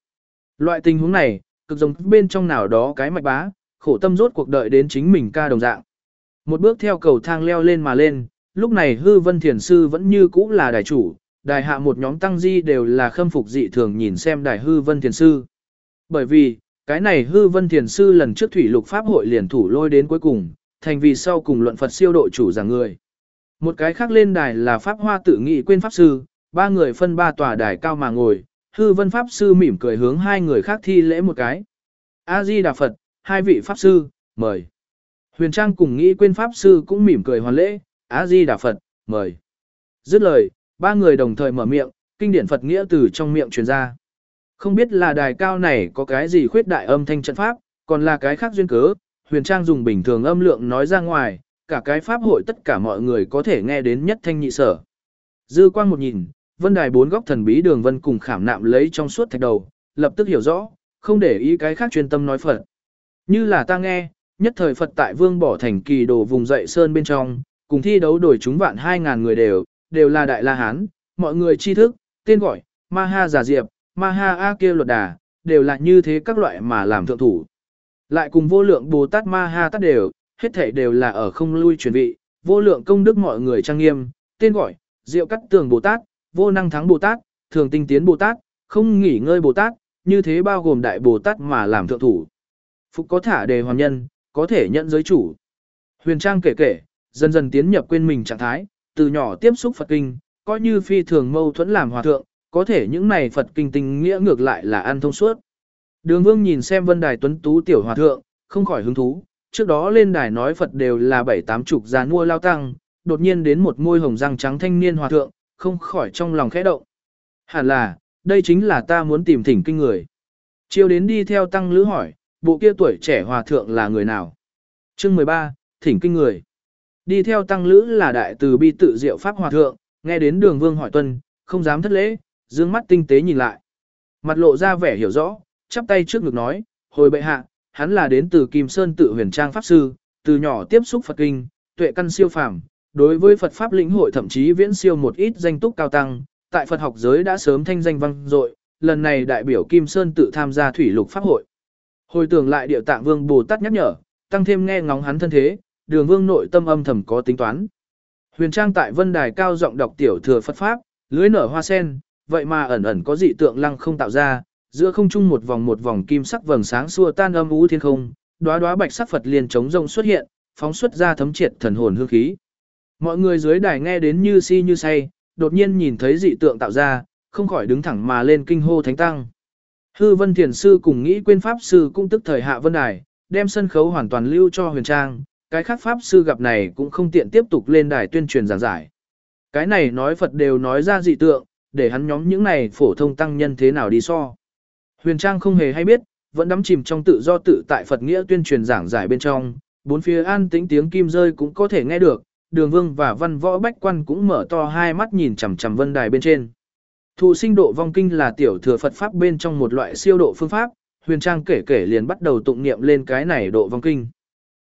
Loại tình huống này, cực giống bên trong nào đó cái mạch bá, khổ tâm rốt cuộc đợi đến chính mình ca đồng dạng. Một bước theo cầu thang leo lên mà lên, lúc này hư vân thiền sư vẫn như cũ là đài chủ, đài hạ một nhóm tăng di đều là khâm phục dị thường nhìn xem đài hư vân thiền sư. Bởi vì, cái này hư vân thiền sư lần trước thủy lục pháp hội liền thủ lôi đến cuối cùng, thành vì sau cùng luận Phật siêu độ chủ giảng người. Một cái khác lên đài là pháp hoa tự nghị quên pháp sư, ba người phân ba tòa đài cao mà ngồi, hư vân pháp sư mỉm cười hướng hai người khác thi lễ một cái. A-di Đà Phật, hai vị pháp sư, mời. Huyền Trang cùng nghĩ quên pháp sư cũng mỉm cười hoàn lễ, A-di Đà Phật, mời. Dứt lời, ba người đồng thời mở miệng, kinh điển Phật nghĩa từ trong miệng truyền ra. Không biết là đài cao này có cái gì khuyết đại âm thanh trận pháp, còn là cái khác duyên cớ, Huyền Trang dùng bình thường âm lượng nói ra ngoài, cả cái pháp hội tất cả mọi người có thể nghe đến nhất thanh nhị sở. Dư quang một nhìn, vân đài bốn góc thần bí đường vân cùng khảm nạm lấy trong suốt thạch đầu, lập tức hiểu rõ, không để ý cái khác chuyên tâm nói Phật. Như là ta nghe, nhất thời Phật tại vương bỏ thành kỳ đồ vùng dậy sơn bên trong, cùng thi đấu đổi chúng vạn hai ngàn người đều, đều là đại la hán, mọi người tri thức, tên gọi, ma ha giả diệp, ma ha a kia luật đà, đều là như thế các loại mà làm thượng thủ. Lại cùng vô lượng Bồ Tát ma ha tát đều, hết thảy đều là ở không lui chuyển vị, vô lượng công đức mọi người trang nghiêm, tên gọi, diệu cắt tường Bồ Tát, vô năng thắng Bồ Tát, thường tinh tiến Bồ Tát, không nghỉ ngơi Bồ Tát, như thế bao gồm đại Bồ Tát mà làm thượng thủ. Phục có thả đề hoàn nhân, có thể nhận giới chủ. Huyền Trang kể kể, dần dần tiến nhập quên mình trạng thái, từ nhỏ tiếp xúc Phật kinh, coi như phi thường mâu thuẫn làm hòa thượng, có thể những này Phật kinh tinh nghĩa ngược lại là ăn thông suốt. Đường Vương nhìn xem Vân Đài Tuấn Tú tiểu hòa thượng, không khỏi hứng thú, trước đó lên đài nói Phật đều là bảy tám chục già mua lao tăng, đột nhiên đến một môi hồng răng trắng thanh niên hòa thượng, không khỏi trong lòng khẽ động. Hẳn là, đây chính là ta muốn tìm thỉnh kinh người. Chiêu đến đi theo tăng lữ hỏi, bộ kia tuổi trẻ hòa thượng là người nào? Chương 13, thỉnh kinh người. Đi theo tăng lữ là đại từ bi tự diệu pháp hòa thượng, nghe đến đường vương hỏi tuân, không dám thất lễ, dương mắt tinh tế nhìn lại. Mặt lộ ra vẻ hiểu rõ, chắp tay trước ngực nói, hồi bệ hạ, hắn là đến từ Kim Sơn tự huyền trang pháp sư, từ nhỏ tiếp xúc Phật kinh, tuệ căn siêu phàm, đối với Phật pháp lĩnh hội thậm chí viễn siêu một ít danh túc cao tăng, tại Phật học giới đã sớm thanh danh vang dội, lần này đại biểu Kim Sơn tự tham gia thủy lục pháp hội. Hồi tưởng lại điệu tạng vương Bồ Tát nhắc nhở, tăng thêm nghe ngóng hắn thân thế, đường vương nội tâm âm thầm có tính toán. Huyền trang tại vân đài cao giọng đọc tiểu thừa Phật Pháp, lưới nở hoa sen, vậy mà ẩn ẩn có dị tượng lăng không tạo ra, giữa không trung một vòng một vòng kim sắc vầng sáng xua tan âm u thiên không, đóa đóa bạch sắc Phật liền chống rông xuất hiện, phóng xuất ra thấm triệt thần hồn hương khí. Mọi người dưới đài nghe đến như si như say, đột nhiên nhìn thấy dị tượng tạo ra, không khỏi đứng thẳng mà lên kinh hô thánh tăng. Hư Vân Thiền sư cùng nghĩ quên pháp sư cũng tức thời hạ vân đài, đem sân khấu hoàn toàn lưu cho Huyền Trang, cái khác pháp sư gặp này cũng không tiện tiếp tục lên đài tuyên truyền giảng giải. Cái này nói Phật đều nói ra dị tượng, để hắn nhóm những này phổ thông tăng nhân thế nào đi so. Huyền Trang không hề hay biết, vẫn đắm chìm trong tự do tự tại Phật nghĩa tuyên truyền giảng giải bên trong, bốn phía an tĩnh tiếng kim rơi cũng có thể nghe được, Đường Vương và Văn Võ Bách Quan cũng mở to hai mắt nhìn chằm chằm vân đài bên trên. Thụ sinh độ vong kinh là tiểu thừa Phật pháp bên trong một loại siêu độ phương pháp, Huyền Trang kể kể liền bắt đầu tụng niệm lên cái này độ vong kinh.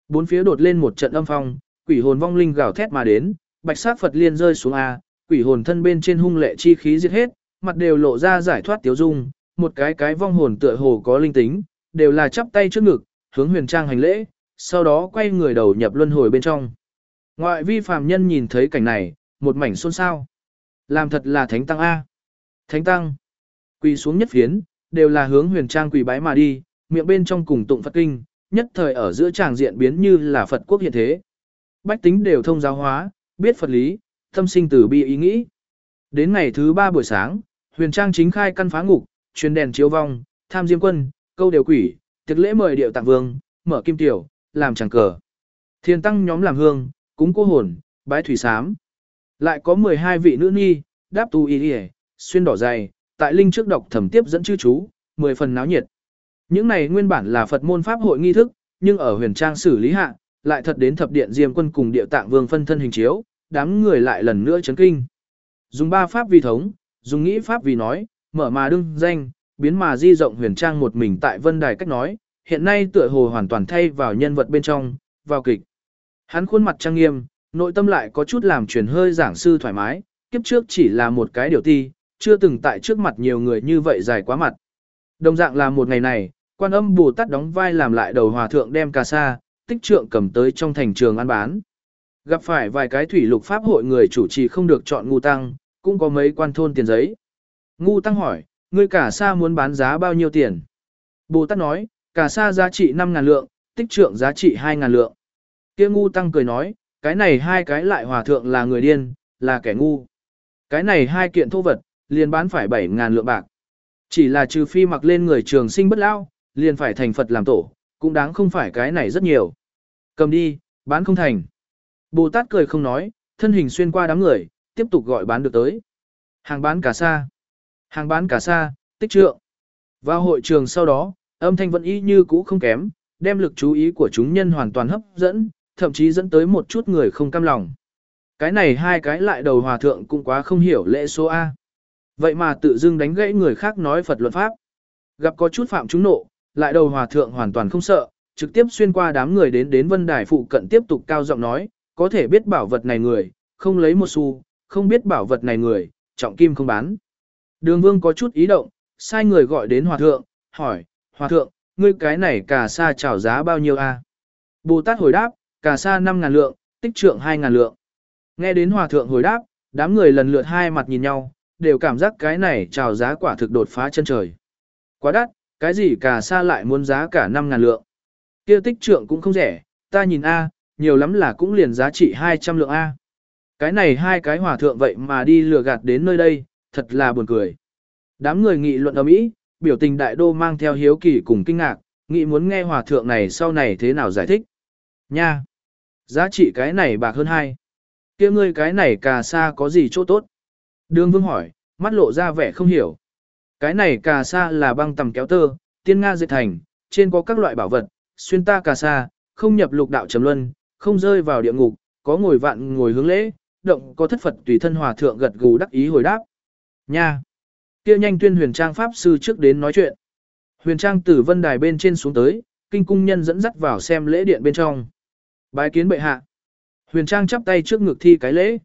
Bốn phía đột lên một trận âm phong, quỷ hồn vong linh gào thét mà đến, bạch sát Phật liên rơi xuống a, quỷ hồn thân bên trên hung lệ chi khí giết hết, mặt đều lộ ra giải thoát tiếu dung, một cái cái vong hồn tựa hồ có linh tính, đều là chắp tay trước ngực, hướng huyền trang hành lễ, sau đó quay người đầu nhập luân hồi bên trong. Ngoại vi phàm nhân nhìn thấy cảnh này, một mảnh xôn xao. Làm thật là thánh tăng A. Thánh tăng. Quỳ xuống nhất phiến, đều là hướng huyền trang quỳ bái mà đi, miệng bên trong cùng tụng Phật kinh, nhất thời ở giữa tràng diện biến như là Phật quốc hiện thế. Bách tính đều thông giáo hóa, biết Phật lý, tâm sinh từ bi ý nghĩ. Đến ngày thứ ba buổi sáng, huyền trang chính khai căn phá ngục, truyền đèn chiếu vong, tham diêm quân, câu đều quỷ, tiệc lễ mời điệu tạng vương, mở kim tiểu, làm chẳng cờ. Thiên tăng nhóm làm hương, cúng cô hồn, bái thủy sám. Lại có 12 vị nữ nhi, đáp tu y y, xuyên đỏ dày, tại linh trước đọc thẩm tiếp dẫn chư chú, 10 phần náo nhiệt. Những này nguyên bản là Phật môn pháp hội nghi thức, nhưng ở huyền trang xử lý hạ, lại thật đến thập điện diêm quân cùng điệu tạng vương phân thân hình chiếu, đám người lại lần nữa chấn kinh. Dùng ba pháp vì thống, dùng nghĩ pháp vì nói, mở mà đương danh, biến mà di rộng huyền trang một mình tại vân đài cách nói, hiện nay tựa hồ hoàn toàn thay vào nhân vật bên trong, vào kịch. Hắn khuôn mặt trang nghiêm, nội tâm lại có chút làm truyền hơi giảng sư thoải mái, kiếp trước chỉ là một cái điều ti, chưa từng tại trước mặt nhiều người như vậy dài quá mặt. Đồng dạng là một ngày này, quan âm Bồ Tát đóng vai làm lại đầu hòa thượng đem cà sa, tích trượng cầm tới trong thành trường ăn bán. Gặp phải vài cái thủy lục pháp hội người chủ trì không được chọn ngu tăng, cũng có mấy quan thôn tiền giấy. Ngu tăng hỏi, ngươi cả sa muốn bán giá bao nhiêu tiền? Bồ Tát nói, cả sa giá trị 5.000 lượng, tích trượng giá trị 2.000 lượng. Kia ngu tăng cười nói, cái này hai cái lại hòa thượng là người điên, là kẻ ngu. Cái này hai kiện thô vật, liền bán phải 7.000 lượng bạc. Chỉ là trừ phi mặc lên người trường sinh bất lao, liền phải thành Phật làm tổ, cũng đáng không phải cái này rất nhiều. Cầm đi, bán không thành. Bồ Tát cười không nói, thân hình xuyên qua đám người, tiếp tục gọi bán được tới. Hàng bán cả xa. Hàng bán cả xa, tích trượng. Vào hội trường sau đó, âm thanh vẫn y như cũ không kém, đem lực chú ý của chúng nhân hoàn toàn hấp dẫn, thậm chí dẫn tới một chút người không cam lòng. Cái này hai cái lại đầu hòa thượng cũng quá không hiểu lễ số A. Vậy mà tự dưng đánh gãy người khác nói Phật luật pháp. Gặp có chút phạm chúng nộ, lại đầu hòa thượng hoàn toàn không sợ, trực tiếp xuyên qua đám người đến đến vân đài phụ cận tiếp tục cao giọng nói, có thể biết bảo vật này người, không lấy một xu, không biết bảo vật này người, trọng kim không bán. Đường vương có chút ý động, sai người gọi đến hòa thượng, hỏi, hòa thượng, ngươi cái này cà sa trào giá bao nhiêu a? Bồ Tát hồi đáp, cà sa 5.000 lượng, tích trượng 2.000 lượng. Nghe đến hòa thượng hồi đáp, đám người lần lượt hai mặt nhìn nhau, đều cảm giác cái này trào giá quả thực đột phá chân trời. Quá đắt, cái gì cà sa lại muốn giá cả 5.000 lượng. Kia tích trượng cũng không rẻ, ta nhìn A, nhiều lắm là cũng liền giá trị 200 lượng A. Cái này hai cái hòa thượng vậy mà đi lừa gạt đến nơi đây, thật là buồn cười. Đám người nghị luận ầm ĩ, biểu tình đại đô mang theo hiếu kỳ cùng kinh ngạc, nghị muốn nghe hòa thượng này sau này thế nào giải thích. Nha! Giá trị cái này bạc hơn hai. kia ngươi cái này cà sa có gì chỗ tốt? Đường vương hỏi, mắt lộ ra vẻ không hiểu. Cái này cà sa là băng tầm kéo tơ, tiên nga dệt thành, trên có các loại bảo vật, xuyên ta cà sa, không nhập lục đạo trầm luân, không rơi vào địa ngục, có ngồi vạn ngồi hướng lễ, động có thất Phật tùy thân hòa thượng gật gù đắc ý hồi đáp. Nha! kia nhanh tuyên huyền trang pháp sư trước đến nói chuyện. Huyền trang từ vân đài bên trên xuống tới, kinh cung nhân dẫn dắt vào xem lễ điện bên trong. Bái kiến bệ hạ. Huyền trang chắp tay trước ngực thi cái lễ.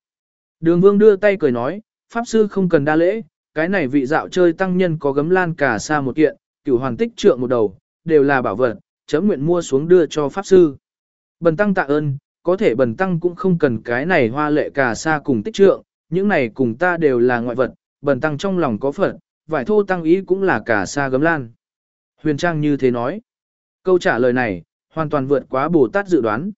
Đường vương đưa tay cười nói, pháp sư không cần đa lễ, cái này vị dạo chơi tăng nhân có gấm lan cả xa một kiện, cửu hoàn tích trượng một đầu, đều là bảo vật, chấm nguyện mua xuống đưa cho pháp sư. Bần tăng tạ ơn, có thể bần tăng cũng không cần cái này hoa lệ cả sa cùng tích trượng, những này cùng ta đều là ngoại vật, bần tăng trong lòng có phật vải thô tăng ý cũng là cả sa gấm lan. Huyền Trang như thế nói. Câu trả lời này, hoàn toàn vượt quá Bồ Tát dự đoán.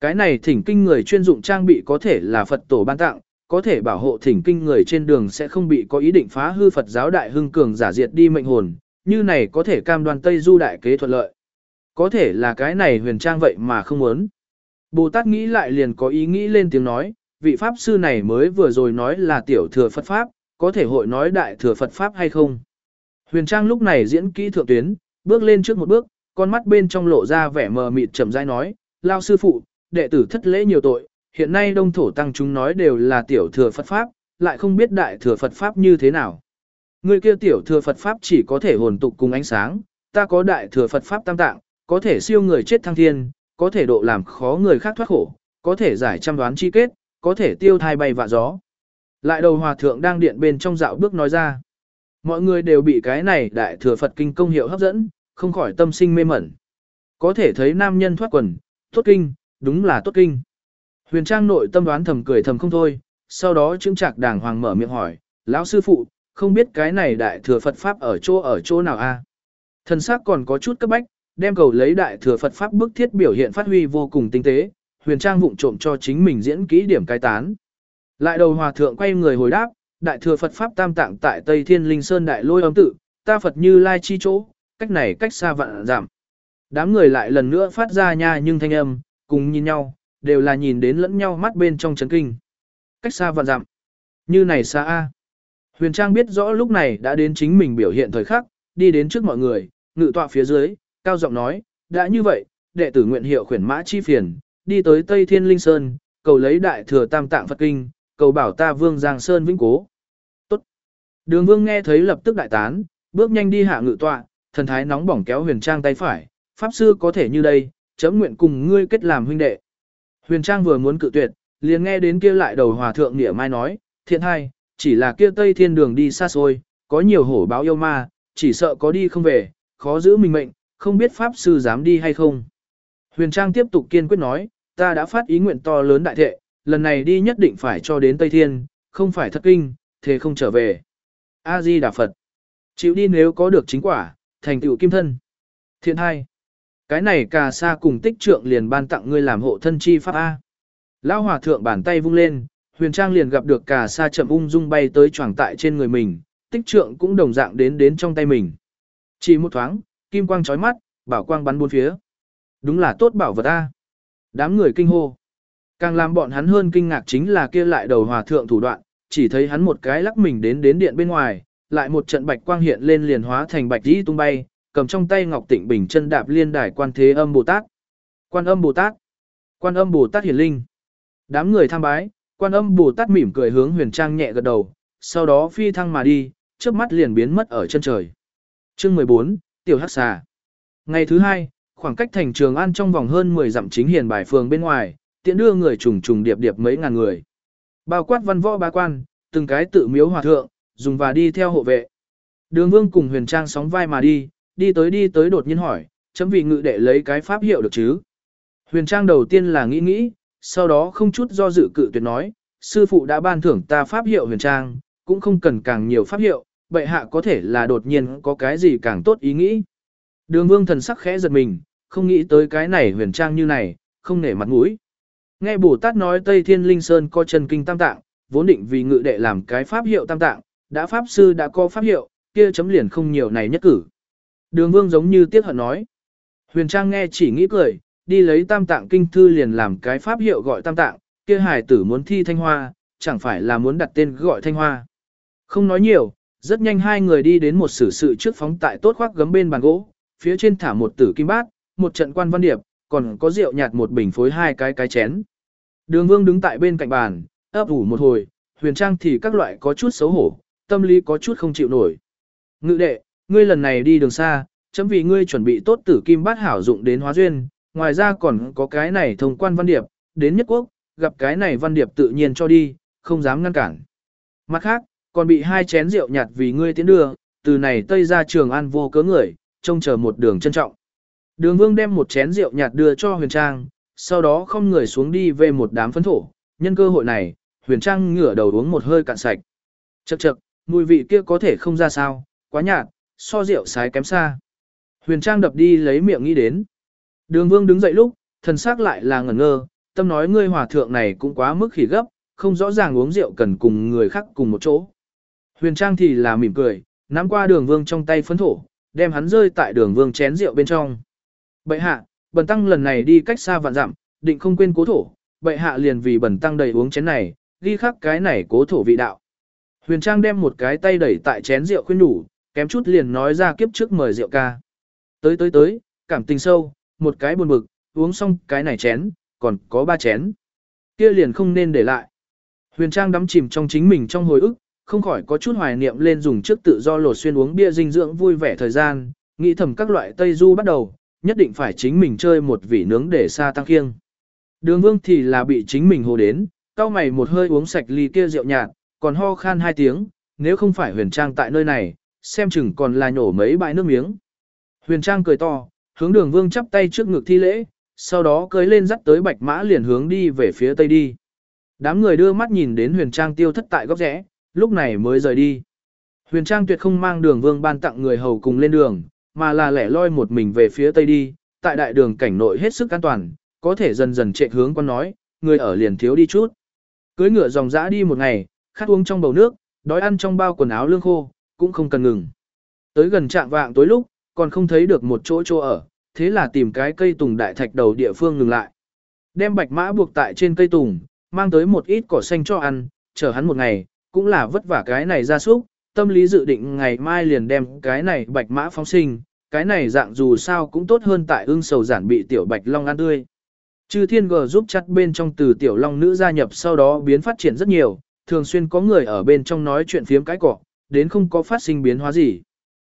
Cái này thỉnh kinh người chuyên dụng trang bị có thể là Phật tổ ban tặng, có thể bảo hộ thỉnh kinh người trên đường sẽ không bị có ý định phá hư Phật giáo đại hưng cường giả diệt đi mệnh hồn, như này có thể cam đoan Tây Du đại kế thuận lợi. Có thể là cái này huyền trang vậy mà không muốn. Bồ Tát nghĩ lại liền có ý nghĩ lên tiếng nói, vị Pháp sư này mới vừa rồi nói là tiểu thừa Phật Pháp, có thể hội nói đại thừa Phật Pháp hay không. Huyền Trang lúc này diễn kỹ thượng tuyến, bước lên trước một bước, con mắt bên trong lộ ra vẻ mờ mịt chậm rãi nói, lao sư phụ, đệ tử thất lễ nhiều tội, hiện nay đông thổ tăng chúng nói đều là tiểu thừa Phật Pháp, lại không biết đại thừa Phật Pháp như thế nào. Người kia tiểu thừa Phật Pháp chỉ có thể hồn tục cùng ánh sáng, ta có đại thừa Phật Pháp tam tạng, có thể siêu người chết thăng thiên, có thể độ làm khó người khác thoát khổ, có thể giải trăm đoán chi kết, có thể tiêu thai bay vạ gió. Lại đầu hòa thượng đang điện bên trong dạo bước nói ra. Mọi người đều bị cái này đại thừa Phật kinh công hiệu hấp dẫn, không khỏi tâm sinh mê mẩn. Có thể thấy nam nhân thoát quần, tốt kinh, đúng là tốt kinh. Huyền Trang nội tâm đoán thầm cười thầm không thôi, sau đó chứng trạc đàng hoàng mở miệng hỏi, lão sư phụ, không biết cái này đại thừa Phật Pháp ở chỗ ở chỗ nào a? Thần sắc còn có chút cấp bách, đem cầu lấy đại thừa Phật Pháp bức thiết biểu hiện phát huy vô cùng tinh tế, huyền trang vụng trộm cho chính mình diễn kỹ điểm cai tán. Lại đầu hòa thượng quay người hồi đáp, đại thừa Phật Pháp tam tạng tại Tây Thiên Linh Sơn đại lôi âm tự, ta Phật như lai chi chỗ, cách này cách xa vạn giảm. Đám người lại lần nữa phát ra nha nhưng thanh âm, cùng nhìn nhau, đều là nhìn đến lẫn nhau mắt bên trong chấn kinh. Cách xa vạn dặm. Như này xa A. Huyền Trang biết rõ lúc này đã đến chính mình biểu hiện thời khắc, đi đến trước mọi người, ngự tọa phía dưới, cao giọng nói, đã như vậy, đệ tử nguyện hiệu khuyển mã chi phiền, đi tới Tây Thiên Linh Sơn, cầu lấy đại thừa tam tạng Phật Kinh, cầu bảo ta vương Giang Sơn vĩnh cố. Tốt. Đường vương nghe thấy lập tức đại tán, bước nhanh đi hạ ngự tọa, thần thái nóng bỏng kéo huyền trang tay phải, pháp sư có thể như đây, chấm nguyện cùng ngươi kết làm huynh đệ. Huyền trang vừa muốn cự tuyệt, liền nghe đến kia lại đầu hòa thượng nghĩa mai nói, thiện hai, chỉ là kia tây thiên đường đi xa xôi, có nhiều hổ báo yêu ma, chỉ sợ có đi không về, khó giữ mình mệnh, không biết pháp sư dám đi hay không. Huyền Trang tiếp tục kiên quyết nói, ta đã phát ý nguyện to lớn đại thệ, lần này đi nhất định phải cho đến Tây Thiên, không phải thất kinh, thế không trở về. A-di Đà Phật. Chịu đi nếu có được chính quả, thành tựu kim thân. Thiện hai. Cái này cà sa cùng tích trượng liền ban tặng ngươi làm hộ thân chi pháp A. Lão hòa thượng bàn tay vung lên, huyền trang liền gặp được cà sa chậm ung dung bay tới choàng tại trên người mình, tích trượng cũng đồng dạng đến đến trong tay mình. Chỉ một thoáng, kim quang chói mắt, bảo quang bắn bốn phía. Đúng là tốt bảo vật A. Đám người kinh hô. Càng làm bọn hắn hơn kinh ngạc chính là kia lại đầu hòa thượng thủ đoạn, chỉ thấy hắn một cái lắc mình đến đến điện bên ngoài, lại một trận bạch quang hiện lên liền hóa thành bạch dĩ tung bay, cầm trong tay ngọc tịnh bình chân đạp liên đài quan thế âm Bồ Tát. Quan âm Bồ Tát. Quan âm Bồ Tát hiển linh. Đám người tham bái, quan âm Bồ Tát mỉm cười hướng huyền trang nhẹ gật đầu, sau đó phi thăng mà đi, trước mắt liền biến mất ở chân trời. Chương 14, Tiểu Hắc Xà. Ngày thứ hai, khoảng cách thành trường an trong vòng hơn 10 dặm chính hiền bài phường bên ngoài, tiện đưa người trùng trùng điệp điệp mấy ngàn người. Bao quát văn võ ba quan, từng cái tự miếu hòa thượng, dùng và đi theo hộ vệ. Đường Vương cùng Huyền Trang sóng vai mà đi, đi tới đi tới đột nhiên hỏi, chấm vì ngự đệ lấy cái pháp hiệu được chứ? Huyền Trang đầu tiên là nghĩ nghĩ, sau đó không chút do dự cự tuyệt nói, sư phụ đã ban thưởng ta pháp hiệu Huyền Trang, cũng không cần càng nhiều pháp hiệu, bệ hạ có thể là đột nhiên có cái gì càng tốt ý nghĩ. Đường Vương thần sắc khẽ giật mình, không nghĩ tới cái này Huyền Trang như này, không nể mặt mũi. Nghe Bồ Tát nói Tây Thiên Linh Sơn có chân kinh tam tạng, vốn định vì ngự đệ làm cái pháp hiệu tam tạng, đã pháp sư đã có pháp hiệu, kia chấm liền không nhiều này nhất cử. Đường Vương giống như tiếc hận nói. Huyền Trang nghe chỉ nghĩ cười, đi lấy tam tạng kinh thư liền làm cái pháp hiệu gọi tam tạng, kia hải tử muốn thi thanh hoa, chẳng phải là muốn đặt tên gọi thanh hoa. Không nói nhiều, rất nhanh hai người đi đến một sử sự trước phóng tại tốt khoác gấm bên bàn gỗ, phía trên thả một tử kim bát, một trận quan văn điệp, còn có rượu nhạt một bình phối hai cái cái chén. Đường Vương đứng tại bên cạnh bàn, ấp ủ một hồi, huyền trang thì các loại có chút xấu hổ, tâm lý có chút không chịu nổi. Ngự đệ, ngươi lần này đi đường xa, chấm vì ngươi chuẩn bị tốt tử kim bát hảo dụng đến hóa duyên, ngoài ra còn có cái này thông quan văn điệp, đến nhất quốc, gặp cái này văn điệp tự nhiên cho đi, không dám ngăn cản. Mặt khác, còn bị hai chén rượu nhạt vì ngươi tiến đưa, từ này tây ra trường an vô cớ người, trông chờ một đường trân trọng. Đường vương đem một chén rượu nhạt đưa cho huyền trang, sau đó không người xuống đi về một đám phấn thổ, nhân cơ hội này, huyền trang ngửa đầu uống một hơi cạn sạch. Chậc chậc, mùi vị kia có thể không ra sao, quá nhạt, so rượu sái kém xa. Huyền trang đập đi lấy miệng nghĩ đến. Đường vương đứng dậy lúc, thần xác lại là ngẩn ngơ, tâm nói ngươi hòa thượng này cũng quá mức khỉ gấp, không rõ ràng uống rượu cần cùng người khác cùng một chỗ. Huyền trang thì là mỉm cười, nắm qua đường vương trong tay phấn thổ, đem hắn rơi tại đường vương chén rượu bên trong. Bệ hạ, bần tăng lần này đi cách xa vạn dặm, định không quên cố thổ, bệ hạ liền vì bần tăng đầy uống chén này, ghi khắc cái này cố thổ vị đạo. Huyền Trang đem một cái tay đẩy tại chén rượu khuyên đủ, kém chút liền nói ra kiếp trước mời rượu ca. Tới tới tới, cảm tình sâu, một cái buồn bực, uống xong cái này chén, còn có ba chén. Kia liền không nên để lại. Huyền Trang đắm chìm trong chính mình trong hồi ức, không khỏi có chút hoài niệm lên dùng trước tự do lột xuyên uống bia dinh dưỡng vui vẻ thời gian, nghĩ thầm các loại Tây Du bắt đầu, nhất định phải chính mình chơi một vỉ nướng để xa tăng khiêng. Đường vương thì là bị chính mình hồ đến, cao mày một hơi uống sạch ly kia rượu nhạt, còn ho khan hai tiếng, nếu không phải huyền trang tại nơi này, xem chừng còn là nhổ mấy bãi nước miếng. Huyền trang cười to, hướng đường vương chắp tay trước ngực thi lễ, sau đó cưới lên dắt tới bạch mã liền hướng đi về phía tây đi. Đám người đưa mắt nhìn đến huyền trang tiêu thất tại góc rẽ, lúc này mới rời đi. Huyền trang tuyệt không mang đường vương ban tặng người hầu cùng lên đường, mà là lẻ loi một mình về phía tây đi, tại đại đường cảnh nội hết sức an toàn, có thể dần dần chạy hướng quan nói, người ở liền thiếu đi chút. Cưới ngựa dòng dã đi một ngày, khát uống trong bầu nước, đói ăn trong bao quần áo lương khô, cũng không cần ngừng. Tới gần trạng vạng tối lúc, còn không thấy được một chỗ chỗ ở, thế là tìm cái cây tùng đại thạch đầu địa phương ngừng lại. Đem bạch mã buộc tại trên cây tùng, mang tới một ít cỏ xanh cho ăn, chờ hắn một ngày, cũng là vất vả cái này ra súc, tâm lý dự định ngày mai liền đem cái này bạch mã phóng sinh, cái này dạng dù sao cũng tốt hơn tại ưng sầu giản bị tiểu bạch long ăn tươi. Chư thiên gờ giúp chặt bên trong từ tiểu long nữ gia nhập sau đó biến phát triển rất nhiều, thường xuyên có người ở bên trong nói chuyện phiếm cái cỏ, đến không có phát sinh biến hóa gì.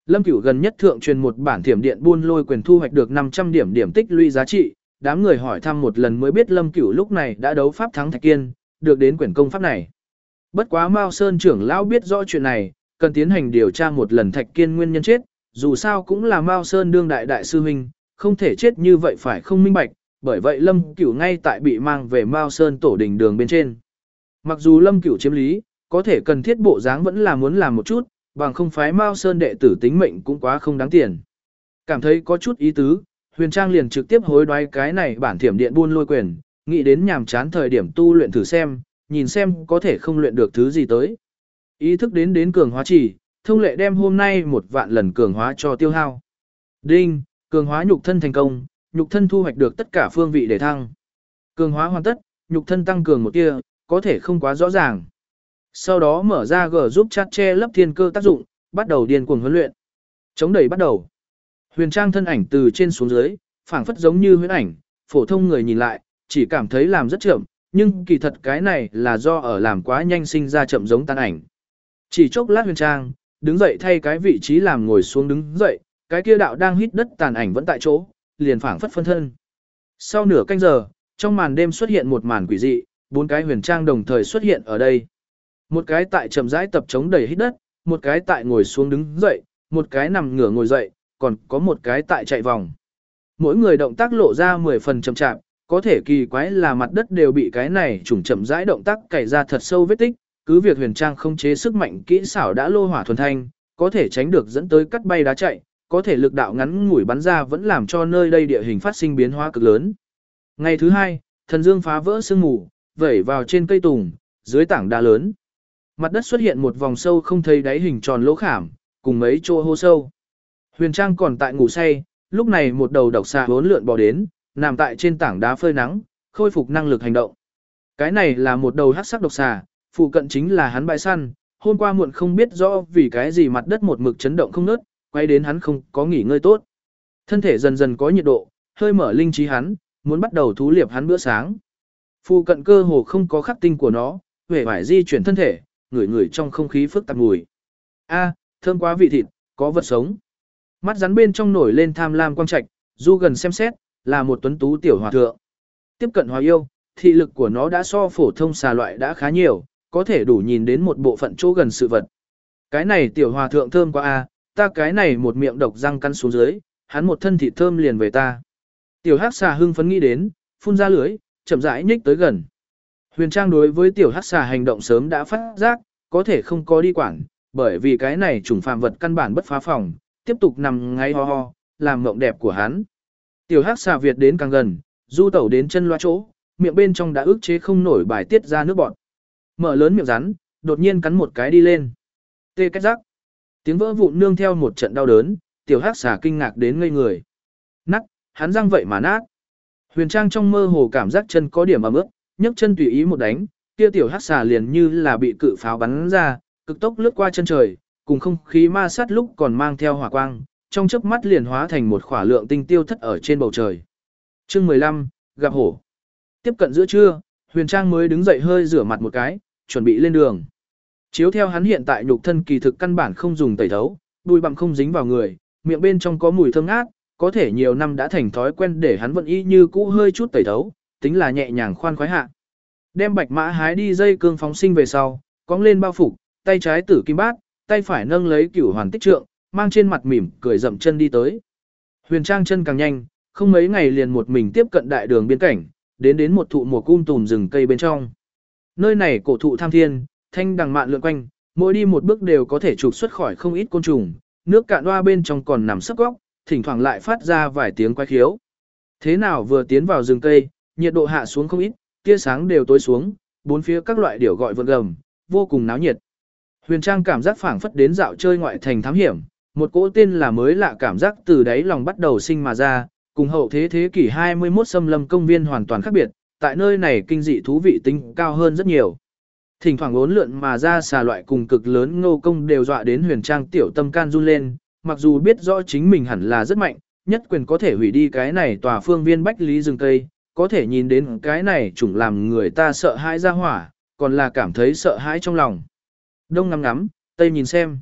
Lâm Cửu gần nhất thượng truyền một bản thiểm điện buôn lôi quyền thu hoạch được 500 điểm điểm tích lũy giá trị, đám người hỏi thăm một lần mới biết Lâm Cửu lúc này đã đấu pháp thắng Thạch Kiên, được đến quyển công pháp này. Bất quá Mao Sơn trưởng lão biết rõ chuyện này, cần tiến hành điều tra một lần Thạch Kiên nguyên nhân chết, dù sao cũng là Mao Sơn đương đại đại sư huynh, không thể chết như vậy phải không minh bạch, bởi vậy Lâm Cửu ngay tại bị mang về Mao Sơn tổ đình đường bên trên. Mặc dù Lâm Cửu chiếm lý, có thể cần thiết bộ dáng vẫn là muốn làm một chút, bằng không phái Mao Sơn đệ tử tính mệnh cũng quá không đáng tiền. Cảm thấy có chút ý tứ, Huyền Trang liền trực tiếp hối đoái cái này bản thiểm điện buôn lôi quyền, nghĩ đến nhàm chán thời điểm tu luyện thử xem, nhìn xem có thể không luyện được thứ gì tới. Ý thức đến đến cường hóa chỉ, thông lệ đem hôm nay một vạn lần cường hóa cho tiêu hao. Đinh, cường hóa nhục thân thành công, nhục thân thu hoạch được tất cả phương vị để thăng. Cường hóa hoàn tất, nhục thân tăng cường một tia, có thể không quá rõ ràng. Sau đó mở ra gờ giúp chat che lấp thiên cơ tác dụng, bắt đầu điên cuồng huấn luyện. Chống đẩy bắt đầu. Huyền Trang thân ảnh từ trên xuống dưới, phảng phất giống như huyễn ảnh, phổ thông người nhìn lại, chỉ cảm thấy làm rất chậm, nhưng kỳ thật cái này là do ở làm quá nhanh sinh ra chậm giống tan ảnh. Chỉ chốc lát Huyền Trang, đứng dậy thay cái vị trí làm ngồi xuống đứng dậy, cái kia đạo đang hít đất tàn ảnh vẫn tại chỗ, liền phảng phất phân thân. Sau nửa canh giờ, trong màn đêm xuất hiện một màn quỷ dị, bốn cái huyền trang đồng thời xuất hiện ở đây. Một cái tại chậm rãi tập chống đầy hít đất, một cái tại ngồi xuống đứng dậy, một cái nằm ngửa ngồi dậy, còn có một cái tại chạy vòng. Mỗi người động tác lộ ra 10 phần chậm chạp, có thể kỳ quái là mặt đất đều bị cái này trùng chậm rãi động tác cày ra thật sâu vết tích, cứ việc huyền trang không chế sức mạnh kỹ xảo đã lô hỏa thuần thanh, có thể tránh được dẫn tới cắt bay đá chạy, có thể lực đạo ngắn ngủi bắn ra vẫn làm cho nơi đây địa hình phát sinh biến hóa cực lớn. Ngày thứ hai, thần dương phá vỡ sương mù, vẩy vào trên cây tùng, dưới tảng đá lớn. Mặt đất xuất hiện một vòng sâu không thấy đáy hình tròn lỗ khảm, cùng mấy chỗ hô sâu. Huyền Trang còn tại ngủ say, lúc này một đầu độc xà hốn lượn bò đến, nằm tại trên tảng đá phơi nắng, khôi phục năng lực hành động. Cái này là một đầu hắc sắc độc xà, phụ cận chính là hắn bãi săn, hôm qua muộn không biết rõ vì cái gì mặt đất một mực chấn động không ngớt, quay đến hắn không có nghỉ ngơi tốt. Thân thể dần dần có nhiệt độ, hơi mở linh trí hắn, muốn bắt đầu thú liệp hắn bữa sáng. Phụ cận cơ hồ không có khắc tinh của nó, vẻ vải di chuyển thân thể, ngửi ngửi trong không khí phức tạp mùi. A, thơm quá vị thịt, có vật sống. Mắt rắn bên trong nổi lên tham lam quang trạch, du gần xem xét, là một tuấn tú tiểu hòa thượng. Tiếp cận hòa yêu, thị lực của nó đã so phổ thông xà loại đã khá nhiều, có thể đủ nhìn đến một bộ phận chỗ gần sự vật. Cái này tiểu hòa thượng thơm quá a, ta cái này một miệng độc răng căn xuống dưới, hắn một thân thịt thơm liền về ta. Tiểu hắc xà hưng phấn nghĩ đến, phun ra lưới, chậm rãi nhích tới gần. Huyền Trang đối với tiểu hắc xà hành động sớm đã phát giác, có thể không có đi quản, bởi vì cái này trùng phàm vật căn bản bất phá phòng, tiếp tục nằm ngay ho ho, làm mộng đẹp của hắn. Tiểu hắc xà Việt đến càng gần, du tẩu đến chân loa chỗ, miệng bên trong đã ức chế không nổi bài tiết ra nước bọt. Mở lớn miệng rắn, đột nhiên cắn một cái đi lên. Tê cách rắc. Tiếng vỡ vụn nương theo một trận đau đớn, tiểu hắc xà kinh ngạc đến ngây người. Nắc, hắn răng vậy mà nát. Huyền Trang trong mơ hồ cảm giác chân có điểm ẩm ướt, nhấc chân tùy ý một đánh, kia tiểu hắc xà liền như là bị cự pháo bắn ra, cực tốc lướt qua chân trời, cùng không khí ma sát lúc còn mang theo hỏa quang, trong chớp mắt liền hóa thành một khỏa lượng tinh tiêu thất ở trên bầu trời. Chương 15, gặp hổ. Tiếp cận giữa trưa, Huyền Trang mới đứng dậy hơi rửa mặt một cái, chuẩn bị lên đường. Chiếu theo hắn hiện tại nhục thân kỳ thực căn bản không dùng tẩy thấu, đùi bằng không dính vào người, miệng bên trong có mùi thơm ngát, có thể nhiều năm đã thành thói quen để hắn vẫn y như cũ hơi chút tẩy thấu, tính là nhẹ nhàng khoan khoái hạ. Đem bạch mã hái đi dây cương phóng sinh về sau, cong lên bao phục, tay trái tử kim bát, tay phải nâng lấy cửu hoàn tích trượng, mang trên mặt mỉm cười dậm chân đi tới. Huyền Trang chân càng nhanh, không mấy ngày liền một mình tiếp cận đại đường biên cảnh, đến đến một thụ mùa cung tùm rừng cây bên trong. Nơi này cổ thụ tham thiên, thanh đằng mạn lượn quanh, mỗi đi một bước đều có thể trục xuất khỏi không ít côn trùng, nước cạn hoa bên trong còn nằm sấp góc, thỉnh thoảng lại phát ra vài tiếng quái khiếu. Thế nào vừa tiến vào rừng cây, nhiệt độ hạ xuống không ít, tia sáng đều tối xuống, bốn phía các loại điểu gọi vượn gầm, vô cùng náo nhiệt. Huyền Trang cảm giác phảng phất đến dạo chơi ngoại thành thám hiểm, một cỗ tên là mới lạ cảm giác từ đáy lòng bắt đầu sinh mà ra, cùng hậu thế thế kỷ 21 xâm lâm công viên hoàn toàn khác biệt, tại nơi này kinh dị thú vị tính cao hơn rất nhiều. Thỉnh thoảng ốn lượn mà ra xà loại cùng cực lớn ngô công đều dọa đến huyền trang tiểu tâm can run lên, mặc dù biết rõ chính mình hẳn là rất mạnh, nhất quyền có thể hủy đi cái này tòa phương viên bách lý rừng cây, có thể nhìn đến cái này chủng làm người ta sợ hãi ra hỏa, còn là cảm thấy sợ hãi trong lòng. Đông ngắm ngắm, tây nhìn xem.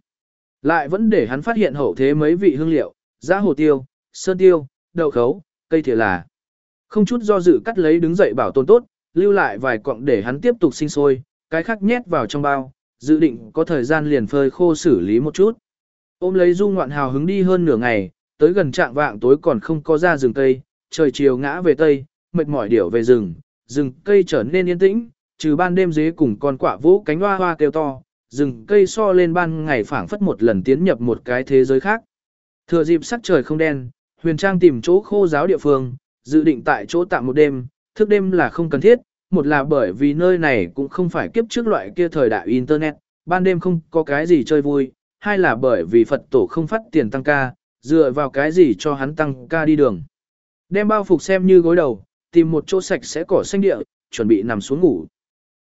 Lại vẫn để hắn phát hiện hậu thế mấy vị hương liệu, giá hồ tiêu, sơn tiêu, đậu khấu, cây thìa là. Không chút do dự cắt lấy đứng dậy bảo tồn tốt, lưu lại vài cọng để hắn tiếp tục sinh sôi, cái khác nhét vào trong bao, dự định có thời gian liền phơi khô xử lý một chút. Ôm lấy du ngoạn hào hứng đi hơn nửa ngày, tới gần trạng vạng tối còn không có ra rừng cây, trời chiều ngã về tây, mệt mỏi điểu về rừng, rừng cây trở nên yên tĩnh, trừ ban đêm dế cùng con quả vũ cánh hoa hoa kêu to, rừng cây so lên ban ngày phảng phất một lần tiến nhập một cái thế giới khác. Thừa dịp sắc trời không đen, Huyền Trang tìm chỗ khô giáo địa phương, dự định tại chỗ tạm một đêm, thức đêm là không cần thiết, một là bởi vì nơi này cũng không phải kiếp trước loại kia thời đại Internet, ban đêm không có cái gì chơi vui, hai là bởi vì Phật tổ không phát tiền tăng ca, dựa vào cái gì cho hắn tăng ca đi đường. Đem bao phục xem như gối đầu, tìm một chỗ sạch sẽ cỏ xanh địa, chuẩn bị nằm xuống ngủ.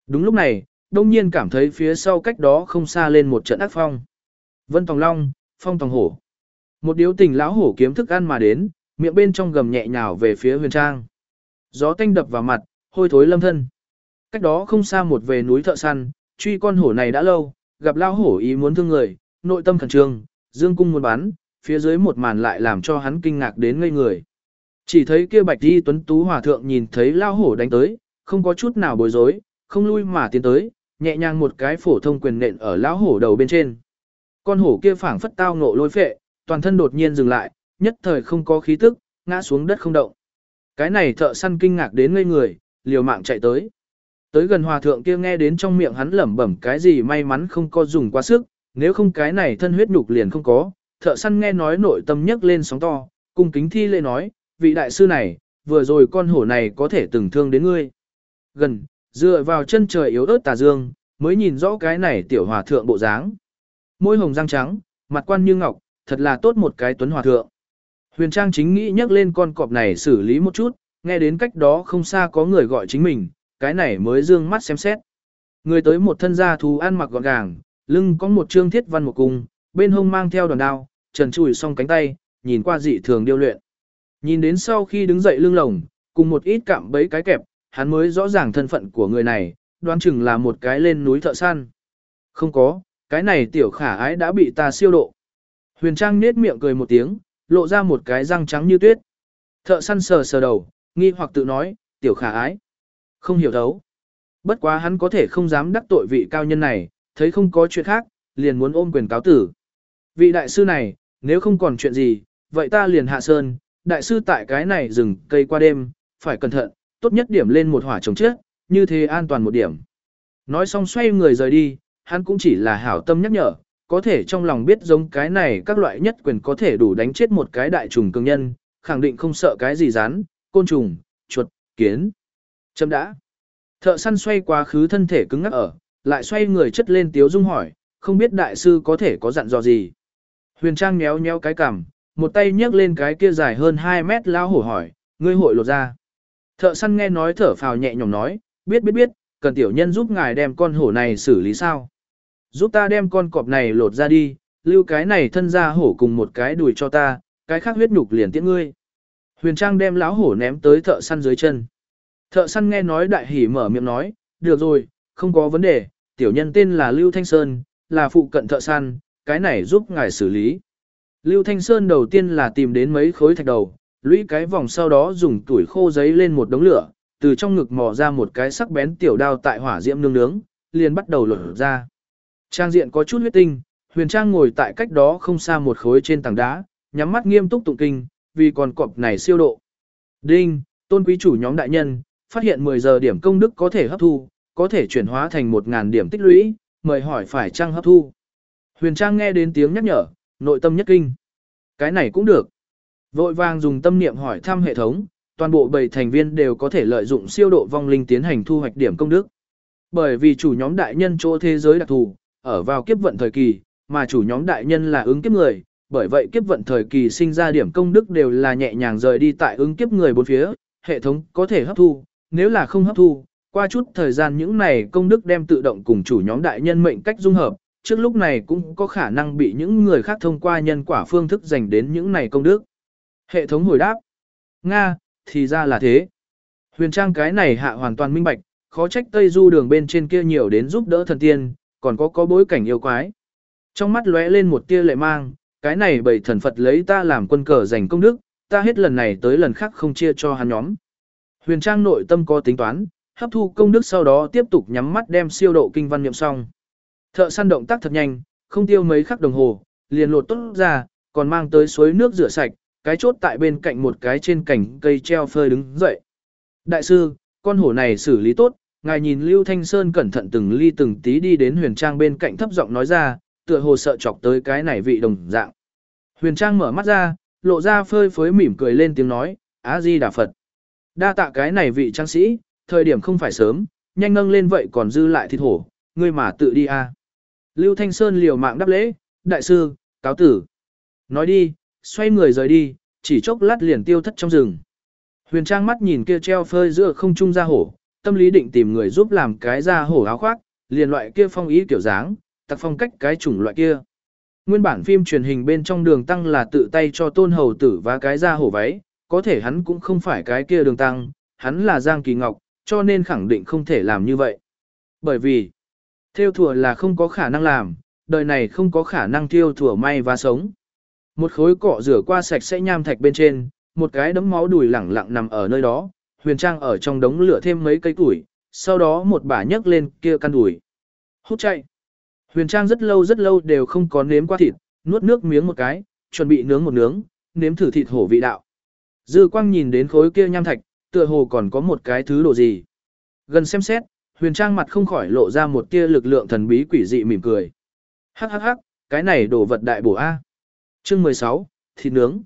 Đúng lúc này, đông nhiên cảm thấy phía sau cách đó không xa lên một trận ác phong. Vân Tòng Long, Phong Tòng Hổ. Một điếu tình lão hổ kiếm thức ăn mà đến, miệng bên trong gầm nhẹ nhào về phía huyền trang. Gió tanh đập vào mặt, hôi thối lâm thân. Cách đó không xa một về núi thợ săn, truy con hổ này đã lâu, gặp lão hổ ý muốn thương người, nội tâm khẩn trương, dương cung muốn bắn, phía dưới một màn lại làm cho hắn kinh ngạc đến ngây người. Chỉ thấy kia bạch đi tuấn tú hòa thượng nhìn thấy lão hổ đánh tới, không có chút nào bối rối, không lui mà tiến tới, nhẹ nhàng một cái phổ thông quyền nện ở lão hổ đầu bên trên. Con hổ kia phảng phất tao ngộ lôi phệ, toàn thân đột nhiên dừng lại, nhất thời không có khí tức, ngã xuống đất không động. Cái này thợ săn kinh ngạc đến ngây người, liều mạng chạy tới. Tới gần hòa thượng kia nghe đến trong miệng hắn lẩm bẩm cái gì may mắn không có dùng quá sức, nếu không cái này thân huyết nhục liền không có. Thợ săn nghe nói nội tâm nhấc lên sóng to, cung kính thi lễ nói, vị đại sư này, vừa rồi con hổ này có thể từng thương đến ngươi. Gần, dựa vào chân trời yếu ớt tà dương, mới nhìn rõ cái này tiểu hòa thượng bộ dáng. Môi hồng răng trắng, mặt quan như ngọc, thật là tốt một cái tuấn hòa thượng. Huyền Trang chính nghĩ nhắc lên con cọp này xử lý một chút, nghe đến cách đó không xa có người gọi chính mình, cái này mới dương mắt xem xét. Người tới một thân gia thú ăn mặc gọn gàng, lưng có một trương thiết văn một cung, bên hông mang theo đòn đao, trần trùi song cánh tay, nhìn qua dị thường điêu luyện. Nhìn đến sau khi đứng dậy lưng lồng, cùng một ít cạm bấy cái kẹp, hắn mới rõ ràng thân phận của người này, đoán chừng là một cái lên núi thợ săn. Không có, cái này tiểu khả ái đã bị ta siêu độ. Huyền Trang nết miệng cười một tiếng, lộ ra một cái răng trắng như tuyết. Thợ săn sờ sờ đầu, nghi hoặc tự nói, tiểu khả ái. Không hiểu thấu. Bất quá hắn có thể không dám đắc tội vị cao nhân này, thấy không có chuyện khác, liền muốn ôm quyền cáo tử. Vị đại sư này, nếu không còn chuyện gì, vậy ta liền hạ sơn, đại sư tại cái này dừng cây qua đêm, phải cẩn thận, tốt nhất điểm lên một hỏa chống chết, như thế an toàn một điểm. Nói xong xoay người rời đi, hắn cũng chỉ là hảo tâm nhắc nhở, có thể trong lòng biết giống cái này các loại nhất quyền có thể đủ đánh chết một cái đại trùng cường nhân, khẳng định không sợ cái gì rán, côn trùng, chuột, kiến. Chấm đã. Thợ săn xoay quá khứ thân thể cứng ngắc ở, lại xoay người chất lên tiếu dung hỏi, không biết đại sư có thể có dặn dò gì. Huyền Trang nhéo nhéo cái cằm, một tay nhấc lên cái kia dài hơn 2 mét lao hổ hỏi, ngươi hội lột ra. Thợ săn nghe nói thở phào nhẹ nhõm nói, biết biết biết, cần tiểu nhân giúp ngài đem con hổ này xử lý sao. Giúp ta đem con cọp này lột ra đi, lưu cái này thân ra hổ cùng một cái đùi cho ta, cái khác huyết nhục liền tiễn ngươi. Huyền Trang đem lão hổ ném tới thợ săn dưới chân. Thợ săn nghe nói đại hỉ mở miệng nói, được rồi, không có vấn đề, tiểu nhân tên là Lưu Thanh Sơn, là phụ cận thợ săn, cái này giúp ngài xử lý. Lưu Thanh Sơn đầu tiên là tìm đến mấy khối thạch đầu, lũy cái vòng sau đó dùng tuổi khô giấy lên một đống lửa, từ trong ngực mò ra một cái sắc bén tiểu đao tại hỏa diễm nương nướng, liền bắt đầu lột ra. Trang diện có chút huyết tinh, huyền trang ngồi tại cách đó không xa một khối trên tảng đá, nhắm mắt nghiêm túc tụng kinh, vì còn cọp này siêu độ. Đinh, tôn quý chủ nhóm đại nhân, phát hiện 10 giờ điểm công đức có thể hấp thu, có thể chuyển hóa thành 1.000 điểm tích lũy, mời hỏi phải trang hấp thu. Huyền trang nghe đến tiếng nhắc nhở, nội tâm nhất kinh. Cái này cũng được. Vội vàng dùng tâm niệm hỏi thăm hệ thống, toàn bộ bảy thành viên đều có thể lợi dụng siêu độ vong linh tiến hành thu hoạch điểm công đức. Bởi vì chủ nhóm đại nhân chỗ thế giới đặc thù, ở vào kiếp vận thời kỳ, mà chủ nhóm đại nhân là ứng kiếp người, bởi vậy kiếp vận thời kỳ sinh ra điểm công đức đều là nhẹ nhàng rời đi tại ứng kiếp người bốn phía, hệ thống có thể hấp thu, nếu là không hấp thu, qua chút thời gian những này công đức đem tự động cùng chủ nhóm đại nhân mệnh cách dung hợp, trước lúc này cũng có khả năng bị những người khác thông qua nhân quả phương thức dành đến những này công đức. Hệ thống hồi đáp. Nga, thì ra là thế. Huyền trang cái này hạ hoàn toàn minh bạch, khó trách Tây Du đường bên trên kia nhiều đến giúp đỡ thần tiên, còn có có bối cảnh yêu quái. Trong mắt lóe lên một tia lệ mang, cái này bảy thần Phật lấy ta làm quân cờ giành công đức, ta hết lần này tới lần khác không chia cho hắn nhóm. Huyền Trang nội tâm có tính toán, hấp thu công đức sau đó tiếp tục nhắm mắt đem siêu độ kinh văn niệm xong. Thợ săn động tác thật nhanh, không tiêu mấy khắc đồng hồ, liền lột tốt ra, còn mang tới suối nước rửa sạch, cái chốt tại bên cạnh một cái trên cành cây treo phơi đứng dậy. Đại sư, con hổ này xử lý tốt, ngài nhìn Lưu Thanh Sơn cẩn thận từng ly từng tí đi đến huyền trang bên cạnh thấp giọng nói ra, tựa hồ sợ chọc tới cái này vị đồng dạng. Huyền trang mở mắt ra, lộ ra phơi phới mỉm cười lên tiếng nói, Á Di Đà Phật. Đa tạ cái này vị trang sĩ, thời điểm không phải sớm, nhanh nâng lên vậy còn dư lại thịt hổ, ngươi mà tự đi a. Lưu Thanh Sơn liều mạng đáp lễ, đại sư, cáo tử. Nói đi, xoay người rời đi, chỉ chốc lát liền tiêu thất trong rừng. Huyền Trang mắt nhìn kia treo phơi giữa không trung ra hổ, tâm lý định tìm người giúp làm cái ra hổ áo khoác, liền loại kia phong ý kiểu dáng, tặc phong cách cái chủng loại kia. Nguyên bản phim truyền hình bên trong đường tăng là tự tay cho tôn hầu tử và cái ra hổ váy, có thể hắn cũng không phải cái kia đường tăng, hắn là Giang Kỳ Ngọc, cho nên khẳng định không thể làm như vậy. Bởi vì, theo thùa là không có khả năng làm, đời này không có khả năng thiêu thùa may và sống. Một khối cọ rửa qua sạch sẽ nham thạch bên trên, một cái đấm máu đùi lẳng lặng nằm ở nơi đó, huyền trang ở trong đống lửa thêm mấy cây củi, sau đó một bà nhấc lên kia căn đùi. Hút chạy. Huyền trang rất lâu rất lâu đều không có nếm qua thịt, nuốt nước miếng một cái, chuẩn bị nướng một nướng, nếm thử thịt hổ vị đạo. Dư quang nhìn đến khối kia nham thạch, tựa hồ còn có một cái thứ đồ gì. Gần xem xét, huyền trang mặt không khỏi lộ ra một tia lực lượng thần bí quỷ dị mỉm cười. Hắc hắc hắc, cái này đồ vật đại bổ A. Chương 16, thịt nướng.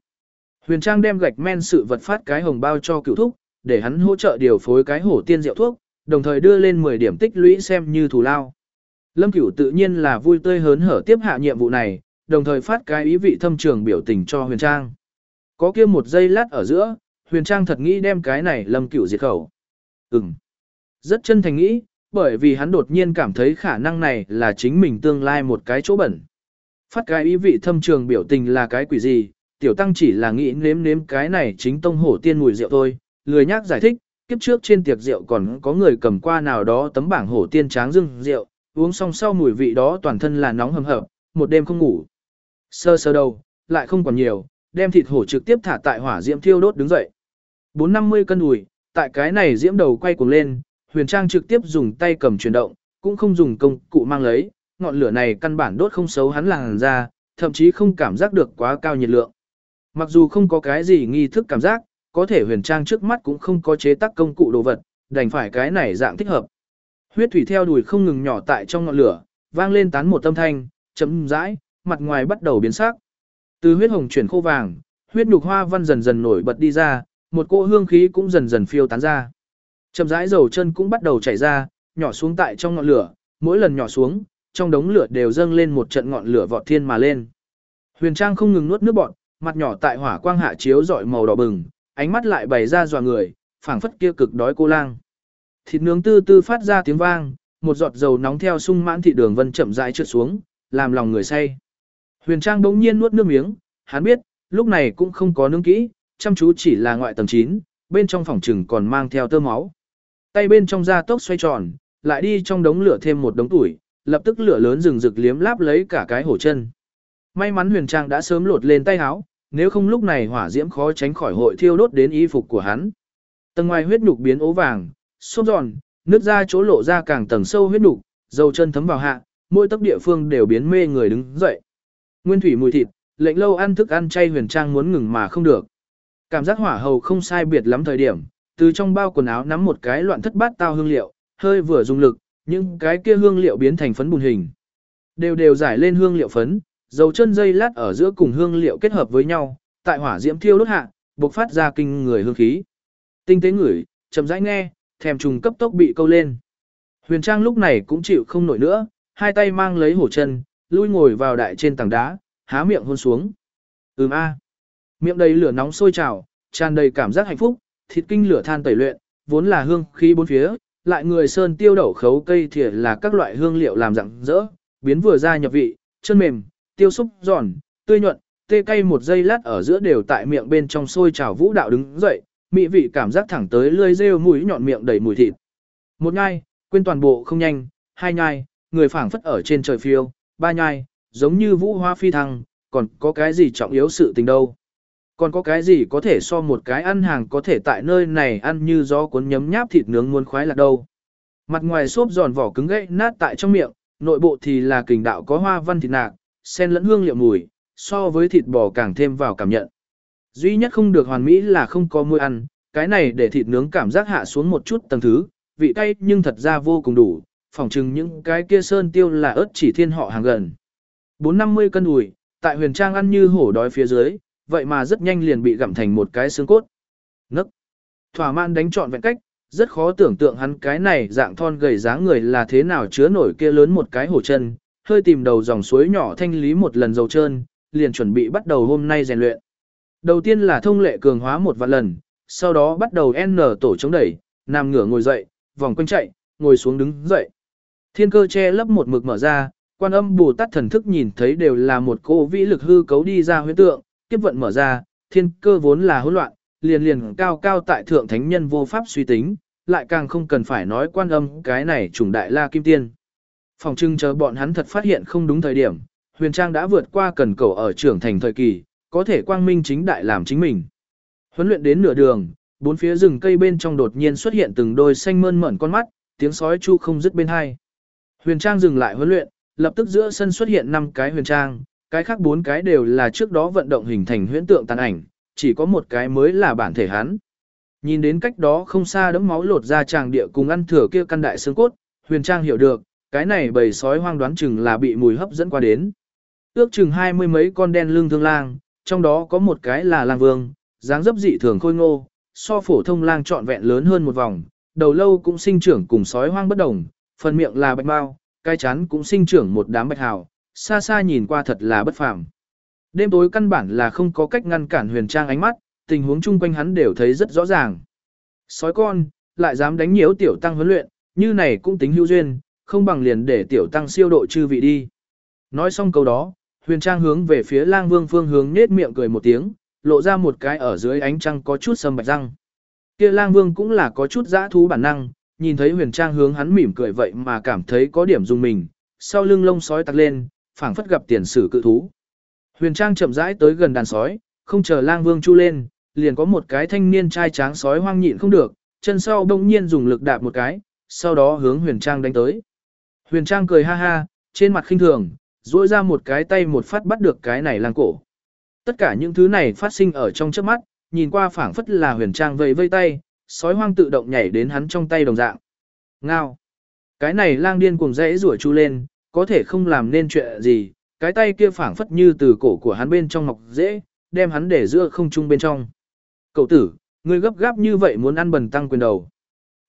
Huyền trang đem gạch men sự vật phát cái hồng bao cho cựu thúc, để hắn hỗ trợ điều phối cái hổ tiên rượu thuốc, đồng thời đưa lên 10 điểm tích lũy xem như thù lao. Lâm Cửu tự nhiên là vui tươi hớn hở tiếp hạ nhiệm vụ này, đồng thời phát cái ý vị thâm trường biểu tình cho Huyền Trang. Có kia một giây lát ở giữa, Huyền Trang thật nghĩ đem cái này Lâm Cửu diệt khẩu. Ừm. Rất chân thành nghĩ, bởi vì hắn đột nhiên cảm thấy khả năng này là chính mình tương lai một cái chỗ bẩn. Phát cái ý vị thâm trường biểu tình là cái quỷ gì, tiểu tăng chỉ là nghĩ nếm nếm cái này chính tông hổ tiên mùi rượu thôi, lười nhác giải thích, kiếp trước trên tiệc rượu còn có người cầm qua nào đó tấm bảng hổ tiên tráng dưng rượu, uống xong sau mùi vị đó toàn thân là nóng hầm hập, một đêm không ngủ. Sơ sơ đầu, lại không còn nhiều, đem thịt hổ trực tiếp thả tại hỏa diễm thiêu đốt đứng dậy. 450 cân đùi, tại cái này diễm đầu quay cuồng lên, Huyền Trang trực tiếp dùng tay cầm chuyển động, cũng không dùng công cụ mang lấy, ngọn lửa này căn bản đốt không xấu hắn làn ra, thậm chí không cảm giác được quá cao nhiệt lượng. Mặc dù không có cái gì nghi thức cảm giác, có thể huyền trang trước mắt cũng không có chế tác công cụ đồ vật, đành phải cái này dạng thích hợp. Huyết thủy theo đùi không ngừng nhỏ tại trong ngọn lửa, vang lên tán một tâm thanh, chấm rãi, mặt ngoài bắt đầu biến sắc. Từ huyết hồng chuyển khô vàng, huyết nhục hoa văn dần dần nổi bật đi ra, một cỗ hương khí cũng dần dần phiêu tán ra. Chậm rãi dầu chân cũng bắt đầu chảy ra, nhỏ xuống tại trong ngọn lửa, mỗi lần nhỏ xuống, trong đống lửa đều dâng lên một trận ngọn lửa vọt thiên mà lên. Huyền Trang không ngừng nuốt nước bọt, mặt nhỏ tại hỏa quang hạ chiếu rọi màu đỏ bừng, ánh mắt lại bày ra dò người, phảng phất kia cực đói cô lang. Thịt nướng tư tư phát ra tiếng vang, một giọt dầu nóng theo sung mãn thị đường vân chậm rãi trượt xuống, làm lòng người say. Huyền Trang bỗng nhiên nuốt nước miếng, hắn biết, lúc này cũng không có nướng kỹ, chăm chú chỉ là ngoại tầng 9, bên trong phòng trừng còn mang theo tơ máu. Tay bên trong da tốc xoay tròn, lại đi trong đống lửa thêm một đống tuổi, lập tức lửa lớn rừng rực liếm láp lấy cả cái hổ chân. May mắn Huyền Trang đã sớm lột lên tay áo, nếu không lúc này hỏa diễm khó tránh khỏi hội thiêu đốt đến y phục của hắn. Tầng ngoài huyết nhục biến ố vàng, xốp giòn, nước ra chỗ lộ ra càng tầng sâu huyết nhục, dầu chân thấm vào hạ, mỗi tấc địa phương đều biến mê người đứng dậy. Nguyên thủy mùi thịt, lệnh lâu ăn thức ăn chay huyền trang muốn ngừng mà không được. Cảm giác hỏa hầu không sai biệt lắm thời điểm, từ trong bao quần áo nắm một cái loạn thất bát tao hương liệu, hơi vừa dùng lực, những cái kia hương liệu biến thành phấn bùn hình. Đều đều giải lên hương liệu phấn, dầu chân dây lát ở giữa cùng hương liệu kết hợp với nhau, tại hỏa diễm thiêu đốt hạ, bộc phát ra kinh người hương khí. Tinh tế ngửi, chậm rãi nghe, thèm trùng cấp tốc bị câu lên. Huyền Trang lúc này cũng chịu không nổi nữa, hai tay mang lấy hổ chân, lui ngồi vào đại trên tảng đá, há miệng hôn xuống. Ừm a. Miệng đầy lửa nóng sôi trào, tràn đầy cảm giác hạnh phúc, thịt kinh lửa than tẩy luyện, vốn là hương khí bốn phía, lại người sơn tiêu đậu khấu cây thìa là các loại hương liệu làm rạng rỡ, Biến vừa ra nhập vị, chân mềm, tiêu xúc giòn, tươi nhuận, tê cay một giây lát ở giữa đều tại miệng bên trong sôi trào vũ đạo đứng dậy, mỹ vị cảm giác thẳng tới lưỡi rêu mũi nhọn miệng đầy mùi thịt. Một nhai, quên toàn bộ không nhanh, hai nhai, người phảng phất ở trên trời phiêu, ba nhai, giống như vũ hoa phi thăng, còn có cái gì trọng yếu sự tình đâu. Còn có cái gì có thể so một cái ăn hàng có thể tại nơi này ăn như gió cuốn nhấm nháp thịt nướng muôn khoái lạc đâu. Mặt ngoài xốp giòn vỏ cứng gãy nát tại trong miệng, nội bộ thì là kình đạo có hoa văn thịt nạc, sen lẫn hương liệu mùi, so với thịt bò càng thêm vào cảm nhận. Duy nhất không được hoàn mỹ là không có môi ăn, cái này để thịt nướng cảm giác hạ xuống một chút tầng thứ, vị cay nhưng thật ra vô cùng đủ, phỏng chừng những cái kia sơn tiêu là ớt chỉ thiên họ hàng gần. 450 cân ủi, tại huyền trang ăn như hổ đói phía dưới, vậy mà rất nhanh liền bị gặm thành một cái xương cốt. Nấc. Thỏa mãn đánh trọn vẹn cách, rất khó tưởng tượng hắn cái này dạng thon gầy dáng người là thế nào chứa nổi kia lớn một cái hổ chân, hơi tìm đầu dòng suối nhỏ thanh lý một lần dầu trơn, liền chuẩn bị bắt đầu hôm nay rèn luyện. Đầu tiên là thông lệ cường hóa một vạn lần, sau đó bắt đầu N tổ chống đẩy, nằm ngửa ngồi dậy, vòng quanh chạy, ngồi xuống đứng dậy. Thiên cơ che lấp một mực mở ra, quan âm Bồ Tát thần thức nhìn thấy đều là một cô vĩ lực hư cấu đi ra huyễn tượng, tiếp vận mở ra, thiên cơ vốn là hỗn loạn, liền liền cao cao tại thượng thánh nhân vô pháp suy tính, lại càng không cần phải nói quan âm cái này trùng đại la kim tiên. Phòng trưng chờ bọn hắn thật phát hiện không đúng thời điểm, huyền trang đã vượt qua cần cầu ở trưởng thành thời kỳ, có thể quang minh chính đại làm chính mình. Huấn luyện đến nửa đường, bốn phía rừng cây bên trong đột nhiên xuất hiện từng đôi xanh mơn mởn con mắt, tiếng sói chu không dứt bên hai. Huyền trang dừng lại huấn luyện, lập tức giữa sân xuất hiện năm cái huyền trang, cái khác bốn cái đều là trước đó vận động hình thành huyễn tượng tàn ảnh, chỉ có một cái mới là bản thể hắn. Nhìn đến cách đó không xa đấm máu lột ra tràng địa cùng ăn thừa kia căn đại xương cốt, huyền trang hiểu được, cái này bầy sói hoang đoán chừng là bị mùi hấp dẫn qua đến. Ước chừng hai mươi mấy con đen lương thương lang, trong đó có một cái là lang vương, dáng dấp dị thường khôi ngô, so phổ thông lang trọn vẹn lớn hơn một vòng, đầu lâu cũng sinh trưởng cùng sói hoang bất đồng, phần miệng là bạch bao, cái chán cũng sinh trưởng một đám bạch hào, xa xa nhìn qua thật là bất phàm. Đêm tối căn bản là không có cách ngăn cản huyền trang ánh mắt, tình huống chung quanh hắn đều thấy rất rõ ràng. Sói con, lại dám đánh nhiễu tiểu tăng huấn luyện, như này cũng tính hữu duyên, không bằng liền để tiểu tăng siêu độ chư vị đi. Nói xong câu đó, huyền trang hướng về phía lang vương phương hướng nết miệng cười một tiếng, lộ ra một cái ở dưới ánh trăng có chút sâm bạch răng. Kia lang vương cũng là có chút dã thú bản năng, nhìn thấy huyền trang hướng hắn mỉm cười vậy mà cảm thấy có điểm dùng mình, sau lưng lông sói tặc lên, phảng phất gặp tiền sử cự thú. Huyền trang chậm rãi tới gần đàn sói, không chờ lang vương chu lên, liền có một cái thanh niên trai tráng sói hoang nhịn không được, chân sau bỗng nhiên dùng lực đạp một cái, sau đó hướng huyền trang đánh tới. Huyền trang cười ha ha, trên mặt khinh thường, duỗi ra một cái tay một phát bắt được cái này lang cổ. Tất cả những thứ này phát sinh ở trong trước mắt, nhìn qua phảng phất là huyền trang vây vây tay, sói hoang tự động nhảy đến hắn trong tay đồng dạng. Ngao. Cái này lang điên cuồng rẽ rủa chu lên, có thể không làm nên chuyện gì, cái tay kia phảng phất như từ cổ của hắn bên trong ngọc dễ, đem hắn để giữa không trung bên trong. Cậu tử, ngươi gấp gáp như vậy muốn ăn bần tăng quyền đầu.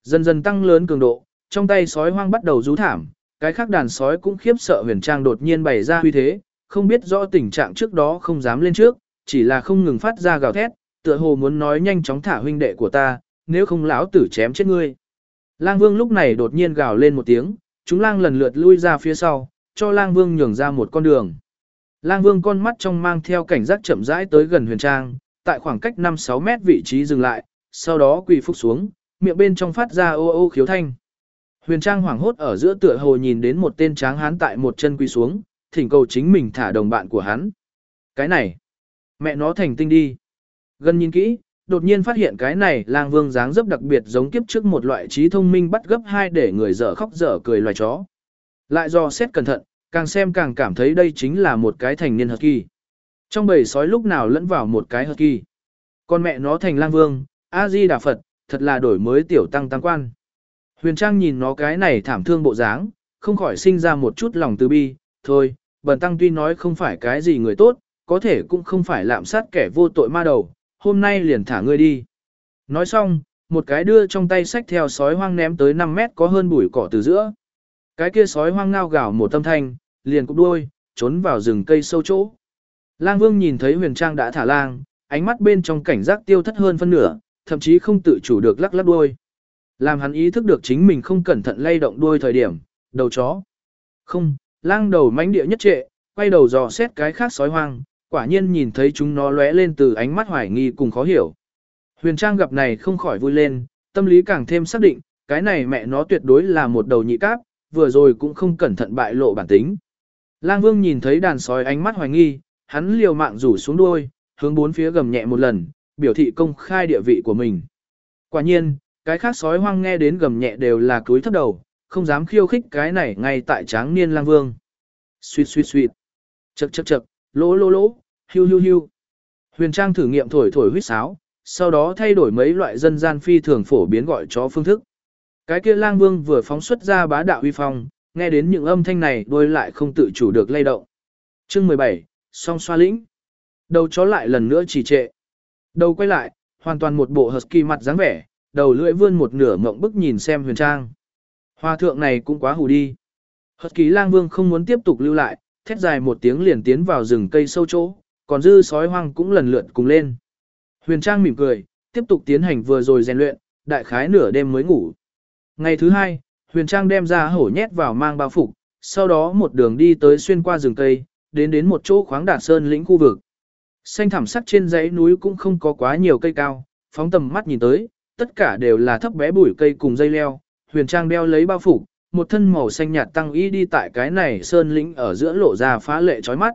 Dần dần tăng lớn cường độ, trong tay sói hoang bắt đầu rú thảm, cái khác đàn sói cũng khiếp sợ huyền trang đột nhiên bày ra huy thế, không biết rõ tình trạng trước đó không dám lên trước, chỉ là không ngừng phát ra gào thét, tựa hồ muốn nói nhanh chóng thả huynh đệ của ta, nếu không lão tử chém chết ngươi. Lang Vương lúc này đột nhiên gào lên một tiếng, chúng lang lần lượt lui ra phía sau, cho Lang Vương nhường ra một con đường. Lang Vương con mắt trong mang theo cảnh giác chậm rãi tới gần Huyền Trang, tại khoảng cách 5-6 mét vị trí dừng lại, sau đó quỳ phục xuống, miệng bên trong phát ra ô ô khiếu thanh. Huyền Trang hoảng hốt ở giữa tựa hồ nhìn đến một tên tráng hán tại một chân quỳ xuống, thỉnh cầu chính mình thả đồng bạn của hắn. Cái này, mẹ nó thành tinh đi. Gần nhìn kỹ, đột nhiên phát hiện cái này lang vương dáng dấp đặc biệt giống kiếp trước một loại trí thông minh bắt gấp hai để người dở khóc dở cười loài chó. Lại do xét cẩn thận, càng xem càng cảm thấy đây chính là một cái thành niên hợp kỳ. Trong bầy sói lúc nào lẫn vào một cái hợp kỳ. Con mẹ nó thành lang vương, A-di Đà Phật, thật là đổi mới tiểu tăng tăng quan. Huyền Trang nhìn nó cái này thảm thương bộ dáng, không khỏi sinh ra một chút lòng từ bi, thôi, bần tăng tuy nói không phải cái gì người tốt, có thể cũng không phải lạm sát kẻ vô tội ma đầu, hôm nay liền thả ngươi đi. Nói xong, một cái đưa trong tay sách theo sói hoang ném tới 5 mét có hơn bụi cỏ từ giữa. Cái kia sói hoang ngao gào một tâm thanh, liền cục đuôi, trốn vào rừng cây sâu chỗ. Lang Vương nhìn thấy Huyền Trang đã thả lang, ánh mắt bên trong cảnh giác tiêu thất hơn phân nửa, thậm chí không tự chủ được lắc lắc đuôi. Làm hắn ý thức được chính mình không cẩn thận lay động đuôi thời điểm, đầu chó. Không, Lang đầu mánh địa nhất trệ, quay đầu dò xét cái khác sói hoang, quả nhiên nhìn thấy chúng nó lóe lên từ ánh mắt hoài nghi cùng khó hiểu. Huyền Trang gặp này không khỏi vui lên, tâm lý càng thêm xác định, cái này mẹ nó tuyệt đối là một đầu nhị cáp, vừa rồi cũng không cẩn thận bại lộ bản tính. Lang Vương nhìn thấy đàn sói ánh mắt hoài nghi, hắn liều mạng rủ xuống đuôi, hướng bốn phía gầm nhẹ một lần, biểu thị công khai địa vị của mình. Quả nhiên, cái khác sói hoang nghe đến gầm nhẹ đều là cúi thấp đầu, không dám khiêu khích cái này ngay tại tráng niên lang vương. Xuyệt xuyệt xuyệt. Chậc chậc chậc, lỗ lỗ lỗ, Hiu hiu hiu, Huyền Trang thử nghiệm thổi thổi huýt sáo, sau đó thay đổi mấy loại dân gian phi thường phổ biến gọi chó phương thức. Cái kia lang vương vừa phóng xuất ra bá đạo uy phong, nghe đến những âm thanh này đôi lại không tự chủ được lay động. Chương 17, song xoa lĩnh. Đầu chó lại lần nữa trì trệ. Đầu quay lại, hoàn toàn một bộ husky mặt dáng vẻ, đầu lưỡi vươn một nửa mộng bức nhìn xem huyền trang. Hoa thượng này cũng quá hù đi. Husky lang vương không muốn tiếp tục lưu lại, thét dài một tiếng liền tiến vào rừng cây sâu chỗ, còn dư sói hoang cũng lần lượt cùng lên. Huyền trang mỉm cười, tiếp tục tiến hành vừa rồi rèn luyện, đại khái nửa đêm mới ngủ. Ngày thứ hai, huyền trang đem ra hổ nhét vào mang bao phục, sau đó một đường đi tới xuyên qua rừng cây, đến đến một chỗ khoáng đạt sơn lĩnh khu vực. Xanh thảm sắc trên dãy núi cũng không có quá nhiều cây cao, phóng tầm mắt nhìn tới, tất cả đều là thấp bé bụi cây cùng dây leo, huyền trang đeo lấy bao phục, một thân màu xanh nhạt tăng y đi tại cái này sơn lĩnh ở giữa lộ ra phá lệ chói mắt.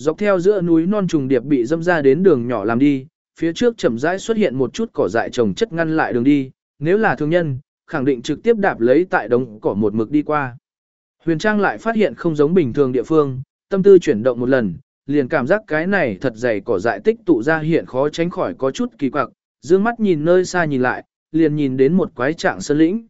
Dọc theo giữa núi non trùng điệp bị dâm ra đến đường nhỏ làm đi, phía trước chậm rãi xuất hiện một chút cỏ dại trồng chất ngăn lại đường đi, nếu là thương nhân, khẳng định trực tiếp đạp lấy tại đống cỏ một mực đi qua. Huyền Trang lại phát hiện không giống bình thường địa phương, tâm tư chuyển động một lần, liền cảm giác cái này thật dày cỏ dại tích tụ ra hiện khó tránh khỏi có chút kỳ quặc, dương mắt nhìn nơi xa nhìn lại, liền nhìn đến một quái trạng sơn lĩnh.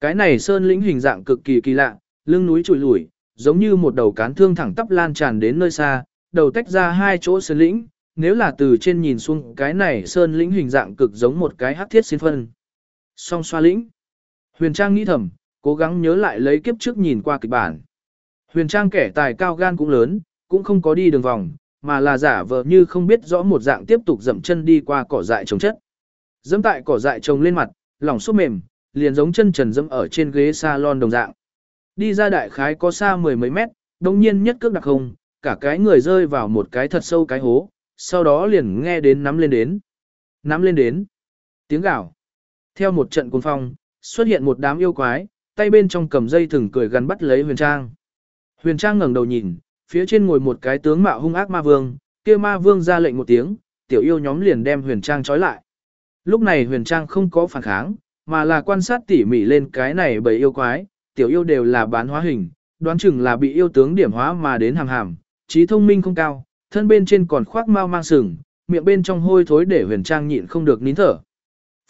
Cái này sơn lĩnh hình dạng cực kỳ kỳ lạ, lưng núi trùi lủi, giống như một đầu cán thương thẳng tắp lan tràn đến nơi xa, đầu tách ra hai chỗ sơn lĩnh, nếu là từ trên nhìn xuống cái này sơn lĩnh hình dạng cực giống một cái hắc thiết xin phân. Song xoa lĩnh. Huyền Trang nghĩ thầm, cố gắng nhớ lại lấy kiếp trước nhìn qua kịch bản. Huyền Trang kẻ tài cao gan cũng lớn, cũng không có đi đường vòng, mà là giả vờ như không biết rõ một dạng tiếp tục dậm chân đi qua cỏ dại trồng chất. Dẫm tại cỏ dại trồng lên mặt, lòng sốt mềm, liền giống chân trần dẫm ở trên ghế salon đồng dạng. Đi ra đại khái có xa mười mấy mét, đồng nhiên nhất cước đặc hùng, cả cái người rơi vào một cái thật sâu cái hố, sau đó liền nghe đến nắm lên đến. Nắm lên đến. Tiếng gào. Theo một trận cuồng phong, xuất hiện một đám yêu quái, tay bên trong cầm dây thừng cười gắn bắt lấy Huyền Trang. Huyền Trang ngẩng đầu nhìn, phía trên ngồi một cái tướng mạo hung ác ma vương, kia ma vương ra lệnh một tiếng, tiểu yêu nhóm liền đem Huyền Trang trói lại. Lúc này Huyền Trang không có phản kháng, mà là quan sát tỉ mỉ lên cái này bởi yêu quái, tiểu yêu đều là bán hóa hình, đoán chừng là bị yêu tướng điểm hóa mà đến hàm hàm, trí thông minh không cao, thân bên trên còn khoác mau mang sừng, miệng bên trong hôi thối để Huyền Trang nhịn không được nín thở.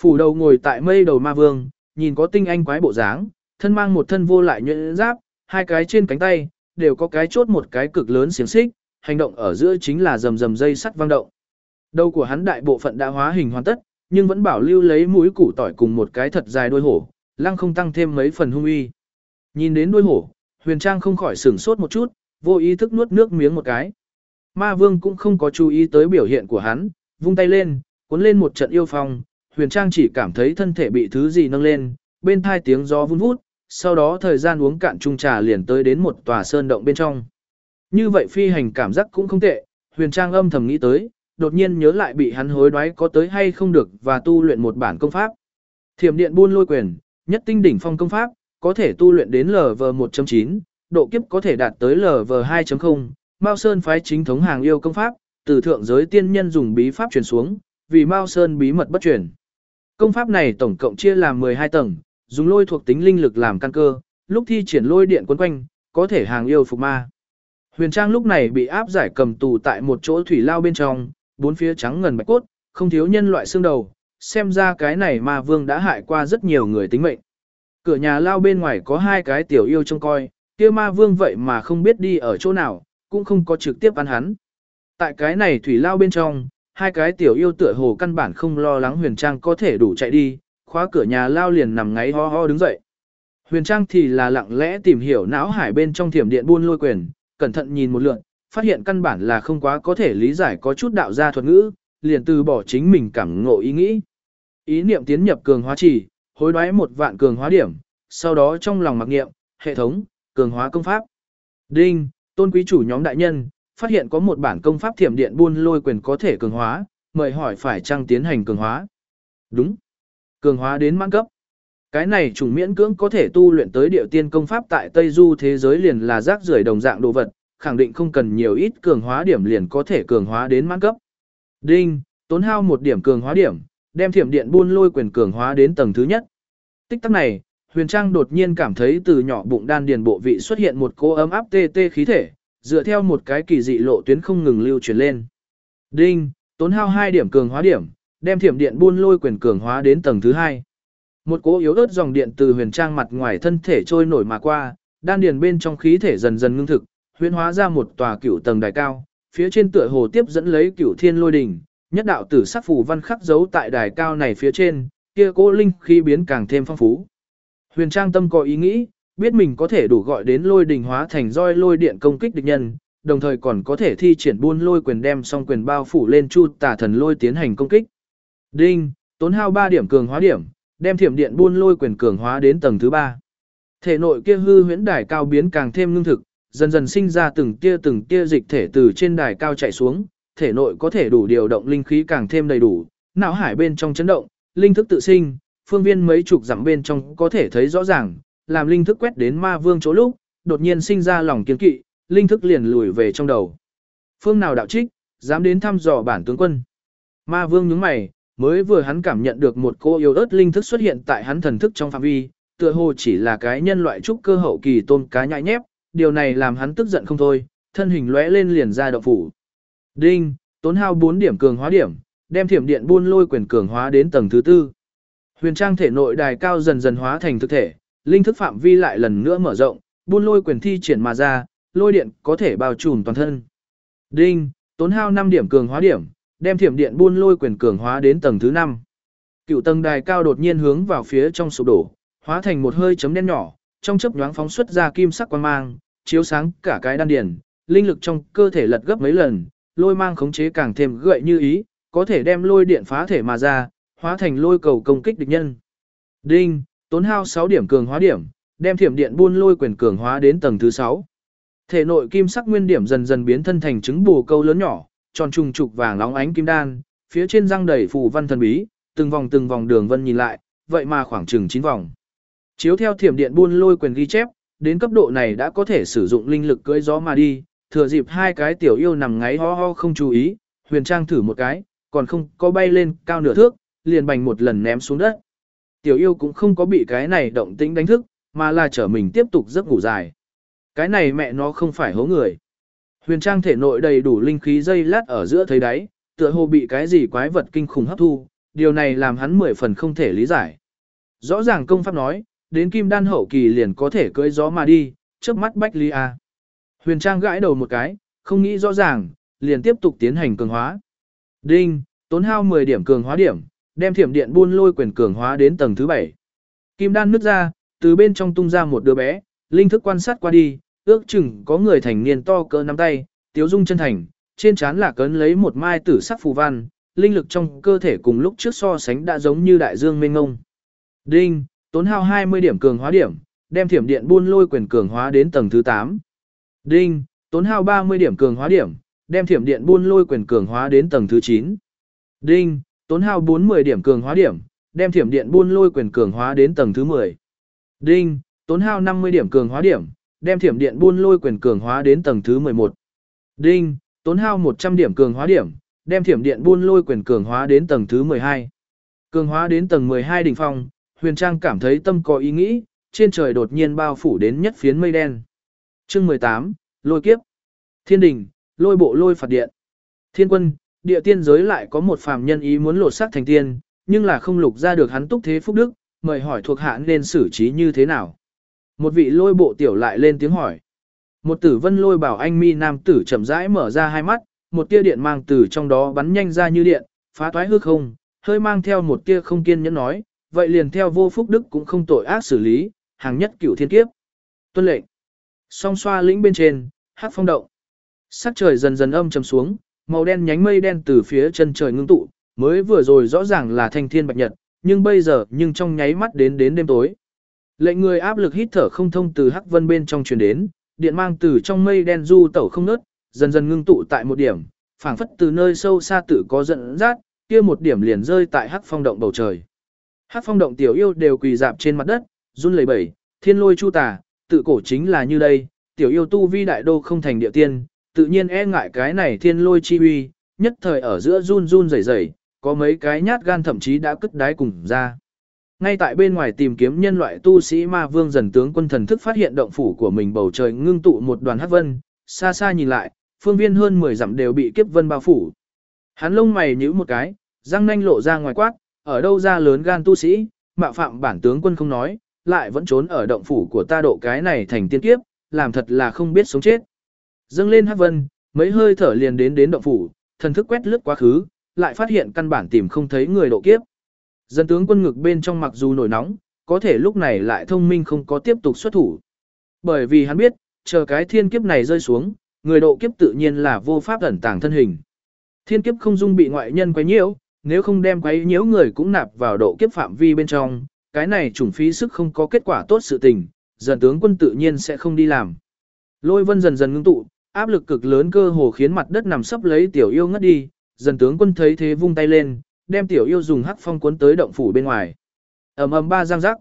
Phủ đầu ngồi tại mây đầu ma vương, nhìn có tinh anh quái bộ dáng, thân mang một thân vô lại nhuyễn giáp, hai cái trên cánh tay, đều có cái chốt một cái cực lớn xiềng xích, hành động ở giữa chính là rầm rầm dây sắt vang động. Đầu của hắn đại bộ phận đã hóa hình hoàn tất, nhưng vẫn bảo lưu lấy mũi củ tỏi cùng một cái thật dài đuôi hổ, lăng không tăng thêm mấy phần hung uy. Nhìn đến đuôi hổ, Huyền Trang không khỏi sửng sốt một chút, vô ý thức nuốt nước miếng một cái. Ma Vương cũng không có chú ý tới biểu hiện của hắn, vung tay lên, cuốn lên một trận yêu phong, Huyền Trang chỉ cảm thấy thân thể bị thứ gì nâng lên, bên thai tiếng gió vun vút, sau đó thời gian uống cạn chung trà liền tới đến một tòa sơn động bên trong. Như vậy phi hành cảm giác cũng không tệ, Huyền Trang âm thầm nghĩ tới, đột nhiên nhớ lại bị hắn hối đoái có tới hay không được và tu luyện một bản công pháp. Thiểm điện buôn lôi quyền, nhất tinh đỉnh phong công pháp, có thể tu luyện đến LV1.9, độ kiếp có thể đạt tới LV2.0, Mao Sơn phái chính thống hàng yêu công pháp, từ thượng giới tiên nhân dùng bí pháp truyền xuống, vì Mao Sơn bí mật bất truyền. Công pháp này tổng cộng chia làm 12 tầng, dùng lôi thuộc tính linh lực làm căn cơ, lúc thi triển lôi điện quấn quanh, có thể hàng yêu phục ma. Huyền Trang lúc này bị áp giải cầm tù tại một chỗ thủy lao bên trong, bốn phía trắng ngần bạch cốt, không thiếu nhân loại xương đầu, xem ra cái này ma vương đã hại qua rất nhiều người tính mệnh. Cửa nhà lao bên ngoài có hai cái tiểu yêu trông coi, kia ma vương vậy mà không biết đi ở chỗ nào, cũng không có trực tiếp ăn hắn. Tại cái này thủy lao bên trong, hai cái tiểu yêu tựa hồ căn bản không lo lắng huyền trang có thể đủ chạy đi, khóa cửa nhà lao liền nằm ngáy ho ho đứng dậy. Huyền trang thì là lặng lẽ tìm hiểu não hải bên trong thiểm điện buôn lôi quyền, cẩn thận nhìn một lượt, phát hiện căn bản là không quá có thể lý giải có chút đạo gia thuật ngữ, liền từ bỏ chính mình cảm ngộ ý nghĩ. Ý niệm tiến nhập cường hóa chỉ, hối đoái một vạn cường hóa điểm, sau đó trong lòng mặc niệm, hệ thống, cường hóa công pháp. Đinh, tôn quý chủ nhóm đại nhân, phát hiện có một bản công pháp thiểm điện buôn lôi quyền có thể cường hóa, mời hỏi phải chăng tiến hành cường hóa. Đúng. Cường hóa đến mãn cấp. Cái này chủng miễn cưỡng có thể tu luyện tới điệu tiên công pháp tại Tây Du thế giới liền là rác rưởi đồng dạng đồ vật, khẳng định không cần nhiều ít cường hóa điểm liền có thể cường hóa đến mãn cấp. Đinh, tốn hao một điểm cường hóa điểm, đem thiểm điện buôn lôi quyền cường hóa đến tầng thứ nhất. Tích tắc này, Huyền Trang đột nhiên cảm thấy từ nhỏ bụng đan điền bộ vị xuất hiện một cô ấm áp tê tê khí thể, dựa theo một cái kỳ dị lộ tuyến không ngừng lưu truyền lên. Đinh, tốn hao 2 điểm cường hóa điểm, đem thiểm điện buôn lôi quyền cường hóa đến tầng thứ 2. Một cỗ yếu ớt dòng điện từ huyền trang mặt ngoài thân thể trôi nổi mà qua, đan điền bên trong khí thể dần dần ngưng thực, huyền hóa ra một tòa cửu tầng đài cao, phía trên tựa hồ tiếp dẫn lấy cửu thiên lôi đỉnh, nhất đạo tử sắc phù văn khắc dấu tại đài cao này phía trên, kia cỗ linh khí biến càng thêm phong phú. Huyền Trang tâm có ý nghĩ, biết mình có thể đủ gọi đến lôi đỉnh hóa thành roi lôi điện công kích địch nhân, đồng thời còn có thể thi triển buôn lôi quyền đem song quyền bao phủ lên chu tà thần lôi tiến hành công kích. Đinh, tốn hao 3 điểm cường hóa điểm, đem thiểm điện buôn lôi quyền cường hóa đến tầng thứ 3. Thể nội kia hư huyễn đài cao biến càng thêm ngưng thực, dần dần sinh ra từng tia từng tia dịch thể từ trên đài cao chạy xuống, thể nội có thể đủ điều động linh khí càng thêm đầy đủ, não hải bên trong chấn động, linh thức tự sinh, phương viên mấy chục dặm bên trong có thể thấy rõ ràng, làm linh thức quét đến ma vương chỗ lúc, đột nhiên sinh ra lòng kiên kỵ, linh thức liền lùi về trong đầu. Phương nào đạo trích, dám đến thăm dò bản tướng quân. Ma vương nhướng mày, mới vừa hắn cảm nhận được một cô yêu ớt linh thức xuất hiện tại hắn thần thức trong phạm vi, tựa hồ chỉ là cái nhân loại trúc cơ hậu kỳ tôm cá nhãi nhép, điều này làm hắn tức giận không thôi, thân hình lóe lên liền ra động phủ. Đinh, tốn hao 4 điểm cường hóa điểm, đem thiểm điện buôn lôi quyền cường hóa đến tầng thứ tư. Huyền trang thể nội đài cao dần dần hóa thành thực thể, linh thức phạm vi lại lần nữa mở rộng, buôn lôi quyền thi triển mà ra, lôi điện có thể bao trùm toàn thân. Đinh, tốn hao 5 điểm cường hóa điểm, đem thiểm điện buôn lôi quyền cường hóa đến tầng thứ 5. Cựu tầng đài cao đột nhiên hướng vào phía trong sụp đổ, hóa thành một hơi chấm đen nhỏ, trong chớp nhoáng phóng xuất ra kim sắc quang mang, chiếu sáng cả cái đan điền, linh lực trong cơ thể lật gấp mấy lần, lôi mang khống chế càng thêm gợi như ý, có thể đem lôi điện phá thể mà ra, hóa thành lôi cầu công kích địch nhân. Đinh, tốn hao 6 điểm cường hóa điểm, đem thiểm điện buôn lôi quyền cường hóa đến tầng thứ 6. Thể nội kim sắc nguyên điểm dần dần biến thân thành trứng bù câu lớn nhỏ, tròn trùng trục vàng óng ánh kim đan, phía trên răng đầy phù văn thần bí, từng vòng từng vòng đường vân nhìn lại, vậy mà khoảng chừng 9 vòng. Chiếu theo thiểm điện buôn lôi quyền ghi chép, đến cấp độ này đã có thể sử dụng linh lực cưỡi gió mà đi, thừa dịp hai cái tiểu yêu nằm ngáy ho ho không chú ý, huyền trang thử một cái, còn không có bay lên cao nửa thước, liền bành một lần ném xuống đất. Tiểu yêu cũng không có bị cái này động tĩnh đánh thức, mà là trở mình tiếp tục giấc ngủ dài. Cái này mẹ nó không phải hố người. Huyền trang thể nội đầy đủ linh khí dây lát ở giữa thấy đáy, tựa hồ bị cái gì quái vật kinh khủng hấp thu, điều này làm hắn mười phần không thể lý giải. Rõ ràng công pháp nói, đến kim đan hậu kỳ liền có thể cưỡi gió mà đi, trước mắt bách ly a. Huyền trang gãi đầu một cái, không nghĩ rõ ràng, liền tiếp tục tiến hành cường hóa. Đinh, tốn hao 10 điểm cường hóa điểm, đem thiểm điện buôn lôi quyền cường hóa đến tầng thứ 7. Kim đan nứt ra, từ bên trong tung ra một đứa bé, linh thức quan sát qua đi, ước chừng có người thành niên to cỡ nắm tay, tiếu dung chân thành, trên trán là cấn lấy một mai tử sắc phù văn, linh lực trong cơ thể cùng lúc trước so sánh đã giống như đại dương mênh ngông. Đinh, tốn hao 20 điểm cường hóa điểm, đem thiểm điện buôn lôi quyền cường hóa đến tầng thứ 8. Đinh, tốn hao 30 điểm cường hóa điểm, đem thiểm điện buôn lôi quyền cường hóa đến tầng thứ 9. Đinh, tốn hao 40 điểm cường hóa điểm, đem thiểm điện buôn lôi quyền cường hóa đến tầng thứ 10. Đinh, tốn hao 50 điểm cường hóa điểm, đem thiểm điện buôn lôi quyền cường hóa đến tầng thứ 11. Đinh, tốn hao 100 điểm cường hóa điểm, đem thiểm điện buôn lôi quyền cường hóa đến tầng thứ 12. Cường hóa đến tầng 12 đỉnh phong, Huyền Trang cảm thấy tâm có ý nghĩ, trên trời đột nhiên bao phủ đến nhất phiến mây đen. Chương 18, Lôi kiếp. Thiên đình, lôi bộ lôi phạt điện. Thiên quân, địa tiên giới lại có một phàm nhân ý muốn lột xác thành tiên, nhưng là không lục ra được hắn túc thế phúc đức, mời hỏi thuộc hạ nên xử trí như thế nào. Một vị lôi bộ tiểu lại lên tiếng hỏi. Một tử vân lôi bảo anh mi nam tử chậm rãi mở ra hai mắt, một tia điện mang từ trong đó bắn nhanh ra như điện, phá toái hư không, hơi mang theo một tia không kiên nhẫn nói, vậy liền theo vô phúc đức cũng không tội ác xử lý, hàng nhất cửu thiên kiếp. Tuân lệnh. Song xoa lĩnh bên trên, hát phong động. Sắc trời dần dần âm trầm xuống, màu đen nhánh mây đen từ phía chân trời ngưng tụ, mới vừa rồi rõ ràng là thanh thiên bạch nhật, nhưng bây giờ nhưng trong nháy mắt đến đến đêm tối. Lệnh người áp lực hít thở không thông từ hắc vân bên trong truyền đến, điện mang từ trong mây đen du tẩu không nớt, dần dần ngưng tụ tại một điểm, phảng phất từ nơi sâu xa tự có dẫn dắt, kia một điểm liền rơi tại hắc phong động bầu trời. Hắc phong động tiểu yêu đều quỳ dạp trên mặt đất, run lẩy bẩy, thiên lôi chu tà, tự cổ chính là như đây, tiểu yêu tu vi đại đô không thành địa tiên, tự nhiên e ngại cái này thiên lôi chi uy, nhất thời ở giữa run run rẩy rẩy, có mấy cái nhát gan thậm chí đã cất đái cùng ra. Ngay tại bên ngoài tìm kiếm nhân loại tu sĩ ma vương dần tướng quân thần thức phát hiện động phủ của mình bầu trời ngưng tụ một đoàn hắc vân, xa xa nhìn lại, phương viên hơn 10 dặm đều bị kiếp vân bao phủ. Hắn lông mày nhíu một cái, răng nanh lộ ra ngoài quát, ở đâu ra lớn gan tu sĩ, mạo phạm bản tướng quân không nói, lại vẫn trốn ở động phủ của ta độ cái này thành tiên kiếp, làm thật là không biết sống chết. Dâng lên hắc vân, mấy hơi thở liền đến đến động phủ, thần thức quét lướt quá khứ, lại phát hiện căn bản tìm không thấy người độ kiếp. Dân tướng quân ngực bên trong mặc dù nổi nóng, có thể lúc này lại thông minh không có tiếp tục xuất thủ. Bởi vì hắn biết, chờ cái thiên kiếp này rơi xuống, người độ kiếp tự nhiên là vô pháp ẩn tàng thân hình. Thiên kiếp không dung bị ngoại nhân quấy nhiễu, nếu không đem quấy nhiễu người cũng nạp vào độ kiếp phạm vi bên trong, cái này trùng phí sức không có kết quả tốt sự tình, dần tướng quân tự nhiên sẽ không đi làm. Lôi vân dần dần ngưng tụ, áp lực cực lớn cơ hồ khiến mặt đất nằm sấp lấy tiểu yêu ngất đi, dần tướng quân thấy thế vung tay lên, đem tiểu yêu dùng hắc phong cuốn tới động phủ bên ngoài. ầm ầm ba giang rắc.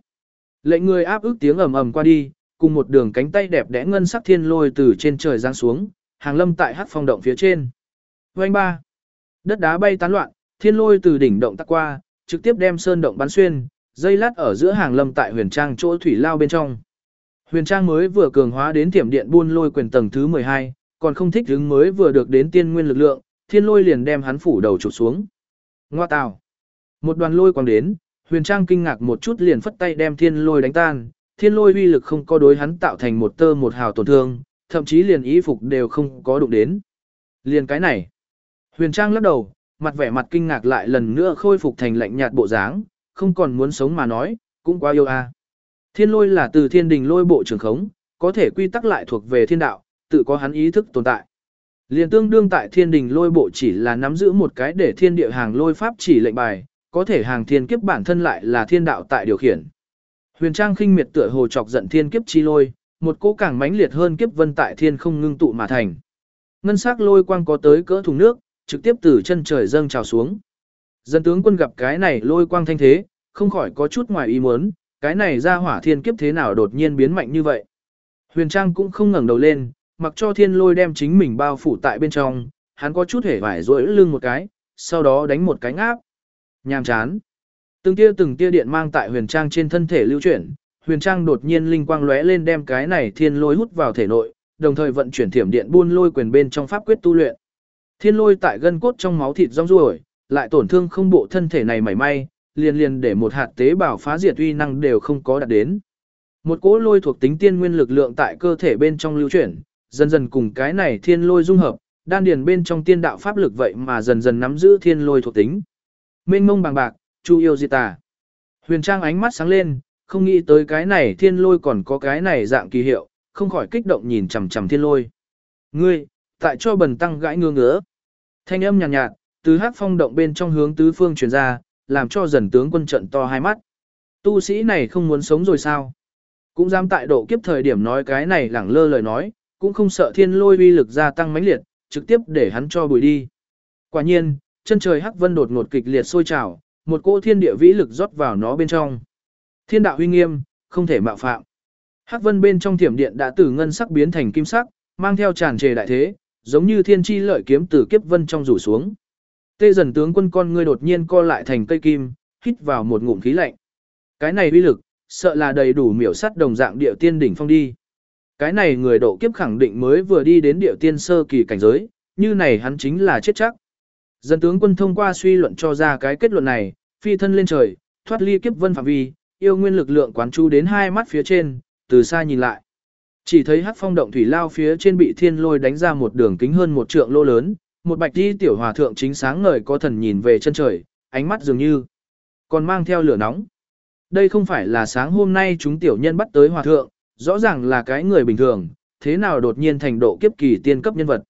Lệnh người áp ức tiếng ầm ầm qua đi, cùng một đường cánh tay đẹp đẽ ngân sắc thiên lôi từ trên trời giáng xuống, hàng lâm tại hắc phong động phía trên. Vành ba. Đất đá bay tán loạn, thiên lôi từ đỉnh động tắc qua, trực tiếp đem sơn động bắn xuyên, dây lát ở giữa hàng lâm tại huyền trang chỗ thủy lao bên trong. Huyền trang mới vừa cường hóa đến tiềm điện buôn lôi quyền tầng thứ 12, còn không thích hứng mới vừa được đến tiên nguyên lực lượng, thiên lôi liền đem hắn phủ đầu chụp xuống. Ngoa tào. Một đoàn lôi quang đến, huyền trang kinh ngạc một chút liền phất tay đem thiên lôi đánh tan, thiên lôi uy lực không có đối hắn tạo thành một tơ một hào tổn thương, thậm chí liền ý phục đều không có đụng đến. Liền cái này. Huyền trang lắc đầu, mặt vẻ mặt kinh ngạc lại lần nữa khôi phục thành lạnh nhạt bộ dáng, không còn muốn sống mà nói, cũng quá yêu a. Thiên lôi là từ thiên đình lôi bộ trường khống, có thể quy tắc lại thuộc về thiên đạo, tự có hắn ý thức tồn tại. Liên tương đương tại thiên đình lôi bộ chỉ là nắm giữ một cái để thiên địa hàng lôi pháp chỉ lệnh bài, có thể hàng thiên kiếp bản thân lại là thiên đạo tại điều khiển. Huyền Trang khinh miệt tựa hồ chọc giận thiên kiếp chi lôi, một cỗ càng mãnh liệt hơn kiếp vân tại thiên không ngưng tụ mà thành. Ngân sắc lôi quang có tới cỡ thùng nước, trực tiếp từ chân trời dâng trào xuống. Dân tướng quân gặp cái này lôi quang thanh thế, không khỏi có chút ngoài ý muốn, cái này ra hỏa thiên kiếp thế nào đột nhiên biến mạnh như vậy. Huyền Trang cũng không ngẩng đầu lên, mặc cho thiên lôi đem chính mình bao phủ tại bên trong, hắn có chút hề vải rỗi lưng một cái, sau đó đánh một cái ngáp. Nhàm chán. Từng tia từng tia điện mang tại huyền trang trên thân thể lưu chuyển, huyền trang đột nhiên linh quang lóe lên đem cái này thiên lôi hút vào thể nội, đồng thời vận chuyển thiểm điện buôn lôi quyền bên trong pháp quyết tu luyện. Thiên lôi tại gân cốt trong máu thịt rong ruổi, lại tổn thương không bộ thân thể này mảy may, liền liền để một hạt tế bào phá diệt uy năng đều không có đạt đến. Một cỗ lôi thuộc tính tiên nguyên lực lượng tại cơ thể bên trong lưu chuyển, dần dần cùng cái này thiên lôi dung hợp, đan điền bên trong tiên đạo pháp lực vậy mà dần dần nắm giữ thiên lôi thuộc tính. Mênh mông bằng bạc, chu yêu diệt tà. Huyền Trang ánh mắt sáng lên, không nghĩ tới cái này thiên lôi còn có cái này dạng kỳ hiệu, không khỏi kích động nhìn chằm chằm thiên lôi. Ngươi, tại cho bần tăng gãi ngứa ngứa. Thanh âm nhàn nhạt, nhạt, từ hắc phong động bên trong hướng tứ phương truyền ra, làm cho dần tướng quân trận to hai mắt. Tu sĩ này không muốn sống rồi sao? Cũng dám tại độ kiếp thời điểm nói cái này lẳng lơ lời nói, cũng không sợ thiên lôi uy lực gia tăng mãnh liệt, trực tiếp để hắn cho bùi đi. Quả nhiên, chân trời hắc vân đột ngột kịch liệt sôi trào, một cỗ thiên địa vĩ lực rót vào nó bên trong. Thiên đạo uy nghiêm, không thể mạo phạm. Hắc vân bên trong thiểm điện đã từ ngân sắc biến thành kim sắc, mang theo tràn trề đại thế, giống như thiên chi lợi kiếm từ kiếp vân trong rủ xuống. Tê dần tướng quân con ngươi đột nhiên co lại thành cây kim, hít vào một ngụm khí lạnh. Cái này uy lực, sợ là đầy đủ miểu sắt đồng dạng địa tiên đỉnh phong đi. Cái này người độ kiếp khẳng định mới vừa đi đến địa tiên sơ kỳ cảnh giới, như này hắn chính là chết chắc. Dân tướng quân thông qua suy luận cho ra cái kết luận này, phi thân lên trời, thoát ly kiếp vân phạm vi, yêu nguyên lực lượng quán chú đến hai mắt phía trên, từ xa nhìn lại. Chỉ thấy hắc phong động thủy lao phía trên bị thiên lôi đánh ra một đường kính hơn một trượng lô lớn, một bạch đi tiểu hòa thượng chính sáng ngời có thần nhìn về chân trời, ánh mắt dường như còn mang theo lửa nóng. Đây không phải là sáng hôm nay chúng tiểu nhân bắt tới hòa thượng, rõ ràng là cái người bình thường, thế nào đột nhiên thành độ kiếp kỳ tiên cấp nhân vật.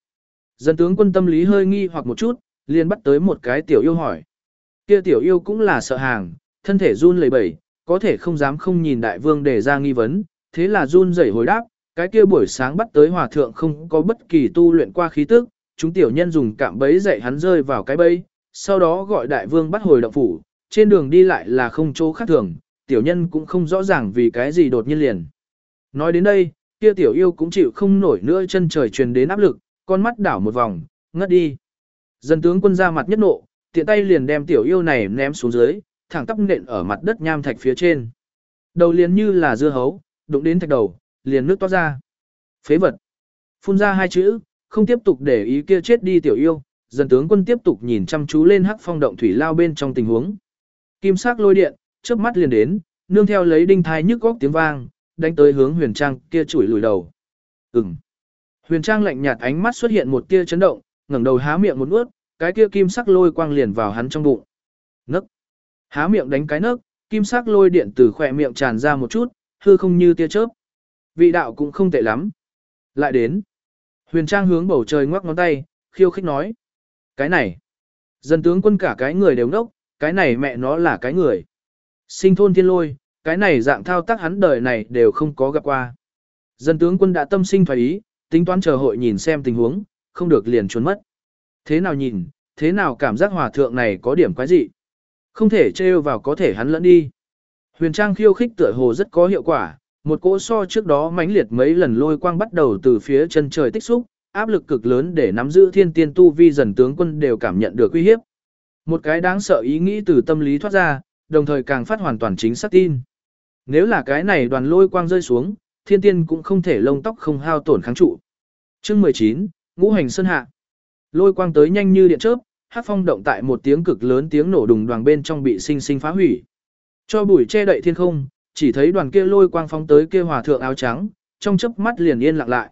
Dân tướng quân tâm lý hơi nghi hoặc một chút, liền bắt tới một cái tiểu yêu hỏi. Kia tiểu yêu cũng là sợ hàng, thân thể run lẩy bẩy, có thể không dám không nhìn đại vương để ra nghi vấn, thế là run rẩy hồi đáp, Cái kia buổi sáng bắt tới hòa thượng không có bất kỳ tu luyện qua khí tức, chúng tiểu nhân dùng cạm bẫy dạy hắn rơi vào cái bẫy, sau đó gọi đại vương bắt hồi động phủ, trên đường đi lại là không chỗ khác thường, tiểu nhân cũng không rõ ràng vì cái gì đột nhiên liền. Nói đến đây, kia tiểu yêu cũng chịu không nổi nữa chân trời truyền đến áp lực, con mắt đảo một vòng, ngất đi. Dân tướng quân ra mặt nhất nộ, tiện tay liền đem tiểu yêu này ném xuống dưới, thẳng tắp nện ở mặt đất nham thạch phía trên. Đầu liền như là dưa hấu, đụng đến thạch đầu, liền nước toát ra. Phế vật. Phun ra hai chữ, không tiếp tục để ý kia chết đi tiểu yêu, dân tướng quân tiếp tục nhìn chăm chú lên hắc phong động thủy lao bên trong tình huống. Kim sắc lôi điện, chớp mắt liền đến, nương theo lấy đinh thai nhức góc tiếng vang, đánh tới hướng huyền trang kia chủi lùi đầu. Ừm. Huyền trang lạnh nhạt ánh mắt xuất hiện một tia chấn động, ngẩng đầu há miệng một nuốt, cái kia kim sắc lôi quang liền vào hắn trong bụng. Nấc. Há miệng đánh cái nấc, kim sắc lôi điện từ khỏe miệng tràn ra một chút, hư không như tia chớp. Vị đạo cũng không tệ lắm. Lại đến. Huyền Trang hướng bầu trời ngoắc ngón tay, khiêu khích nói. Cái này. Dân tướng quân cả cái người đều ngốc, cái này mẹ nó là cái người. Sinh thôn thiên lôi, cái này dạng thao tác hắn đời này đều không có gặp qua. Dân tướng quân đã tâm sinh thoái ý, tính toán chờ hội nhìn xem tình huống, không được liền trốn mất. Thế nào nhìn, thế nào cảm giác hòa thượng này có điểm quái dị. Không thể trêu vào có thể hắn lẫn đi. Huyền Trang khiêu khích tựa hồ rất có hiệu quả, một cỗ so trước đó mãnh liệt mấy lần lôi quang bắt đầu từ phía chân trời tích xúc, áp lực cực lớn để nắm giữ thiên tiên tu vi dần tướng quân đều cảm nhận được uy hiếp. Một cái đáng sợ ý nghĩ từ tâm lý thoát ra, đồng thời càng phát hoàn toàn chính xác tin. Nếu là cái này đoàn lôi quang rơi xuống, thiên tiên cũng không thể lông tóc không hao tổn kháng trụ. Chương 19, Ngũ hành sơn hạ. Lôi quang tới nhanh như điện chớp, hắc phong động tại một tiếng cực lớn tiếng nổ đùng đoàn bên trong bị sinh sinh phá hủy. Cho bụi che đậy thiên không, chỉ thấy đoàn kia lôi quang phóng tới kia hòa thượng áo trắng, trong chớp mắt liền yên lặng lại.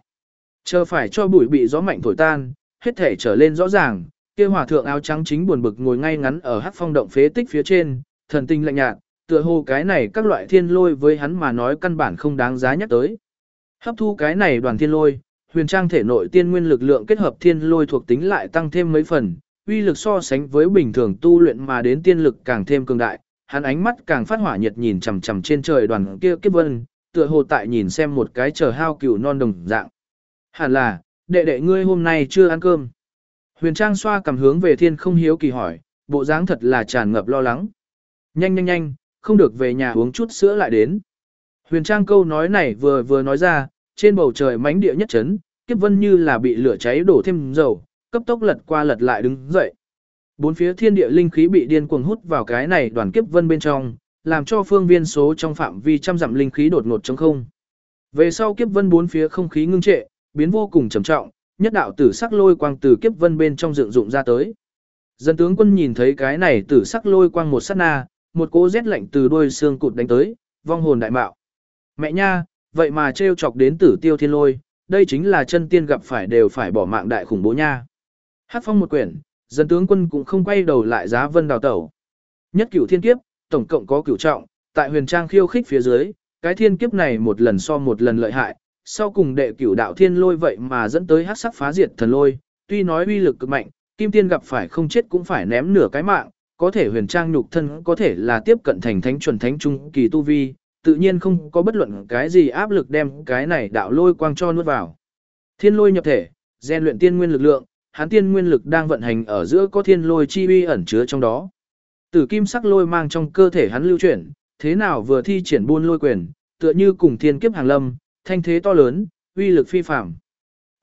Chờ phải cho bụi bị gió mạnh thổi tan, hết thể trở lên rõ ràng, kia hòa thượng áo trắng chính buồn bực ngồi ngay ngắn ở hắc phong động phế tích phía trên, thần tinh lạnh nhạt, tựa hồ cái này các loại thiên lôi với hắn mà nói căn bản không đáng giá nhắc tới. Hấp thu cái này đoàn thiên lôi, huyền trang thể nội tiên nguyên lực lượng kết hợp thiên lôi thuộc tính lại tăng thêm mấy phần, uy lực so sánh với bình thường tu luyện mà đến tiên lực càng thêm cường đại, hắn ánh mắt càng phát hỏa nhiệt nhìn chằm chằm trên trời đoàn kia kiếp vân, tựa hồ tại nhìn xem một cái chờ hao cừu non đồng dạng. Hẳn là, đệ đệ ngươi hôm nay chưa ăn cơm. Huyền Trang xoa cầm hướng về thiên không hiếu kỳ hỏi, bộ dáng thật là tràn ngập lo lắng. Nhanh nhanh nhanh, không được về nhà uống chút sữa lại đến. Huyền Trang câu nói này vừa vừa nói ra, trên bầu trời mánh địa nhất chấn, kiếp vân như là bị lửa cháy đổ thêm dầu, cấp tốc lật qua lật lại đứng dậy. Bốn phía thiên địa linh khí bị điên cuồng hút vào cái này đoàn kiếp vân bên trong, làm cho phương viên số trong phạm vi trăm dặm linh khí đột ngột trống không. Về sau kiếp vân bốn phía không khí ngưng trệ, biến vô cùng trầm trọng, nhất đạo tử sắc lôi quang từ kiếp vân bên trong dựng dụng ra tới. Dân tướng quân nhìn thấy cái này tử sắc lôi quang một sát na, một cỗ rét lạnh từ đuôi xương cụt đánh tới, vong hồn đại mạo. Mẹ nha, vậy mà trêu chọc đến tử tiêu thiên lôi, đây chính là chân tiên gặp phải đều phải bỏ mạng đại khủng bố nha. Hát phong một quyển, dân tướng quân cũng không quay đầu lại giá vân đào tẩu. Nhất cửu thiên kiếp, tổng cộng có cửu trọng, tại huyền trang khiêu khích phía dưới, cái thiên kiếp này một lần so một lần lợi hại, sau cùng đệ cửu đạo thiên lôi vậy mà dẫn tới hắc sắc phá diệt thần lôi, tuy nói uy lực cực mạnh, kim tiên gặp phải không chết cũng phải ném nửa cái mạng, có thể huyền trang nhục thân có thể là tiếp cận thành thánh chuẩn thánh trung kỳ tu vi, tự nhiên không có bất luận cái gì áp lực đem cái này đạo lôi quang cho nuốt vào. Thiên lôi nhập thể, gen luyện tiên nguyên lực lượng, hắn tiên nguyên lực đang vận hành ở giữa có thiên lôi chi uy ẩn chứa trong đó. Tử kim sắc lôi mang trong cơ thể hắn lưu chuyển, thế nào vừa thi triển buôn lôi quyền, tựa như cùng thiên kiếp hàng lâm, thanh thế to lớn, uy lực phi phàm.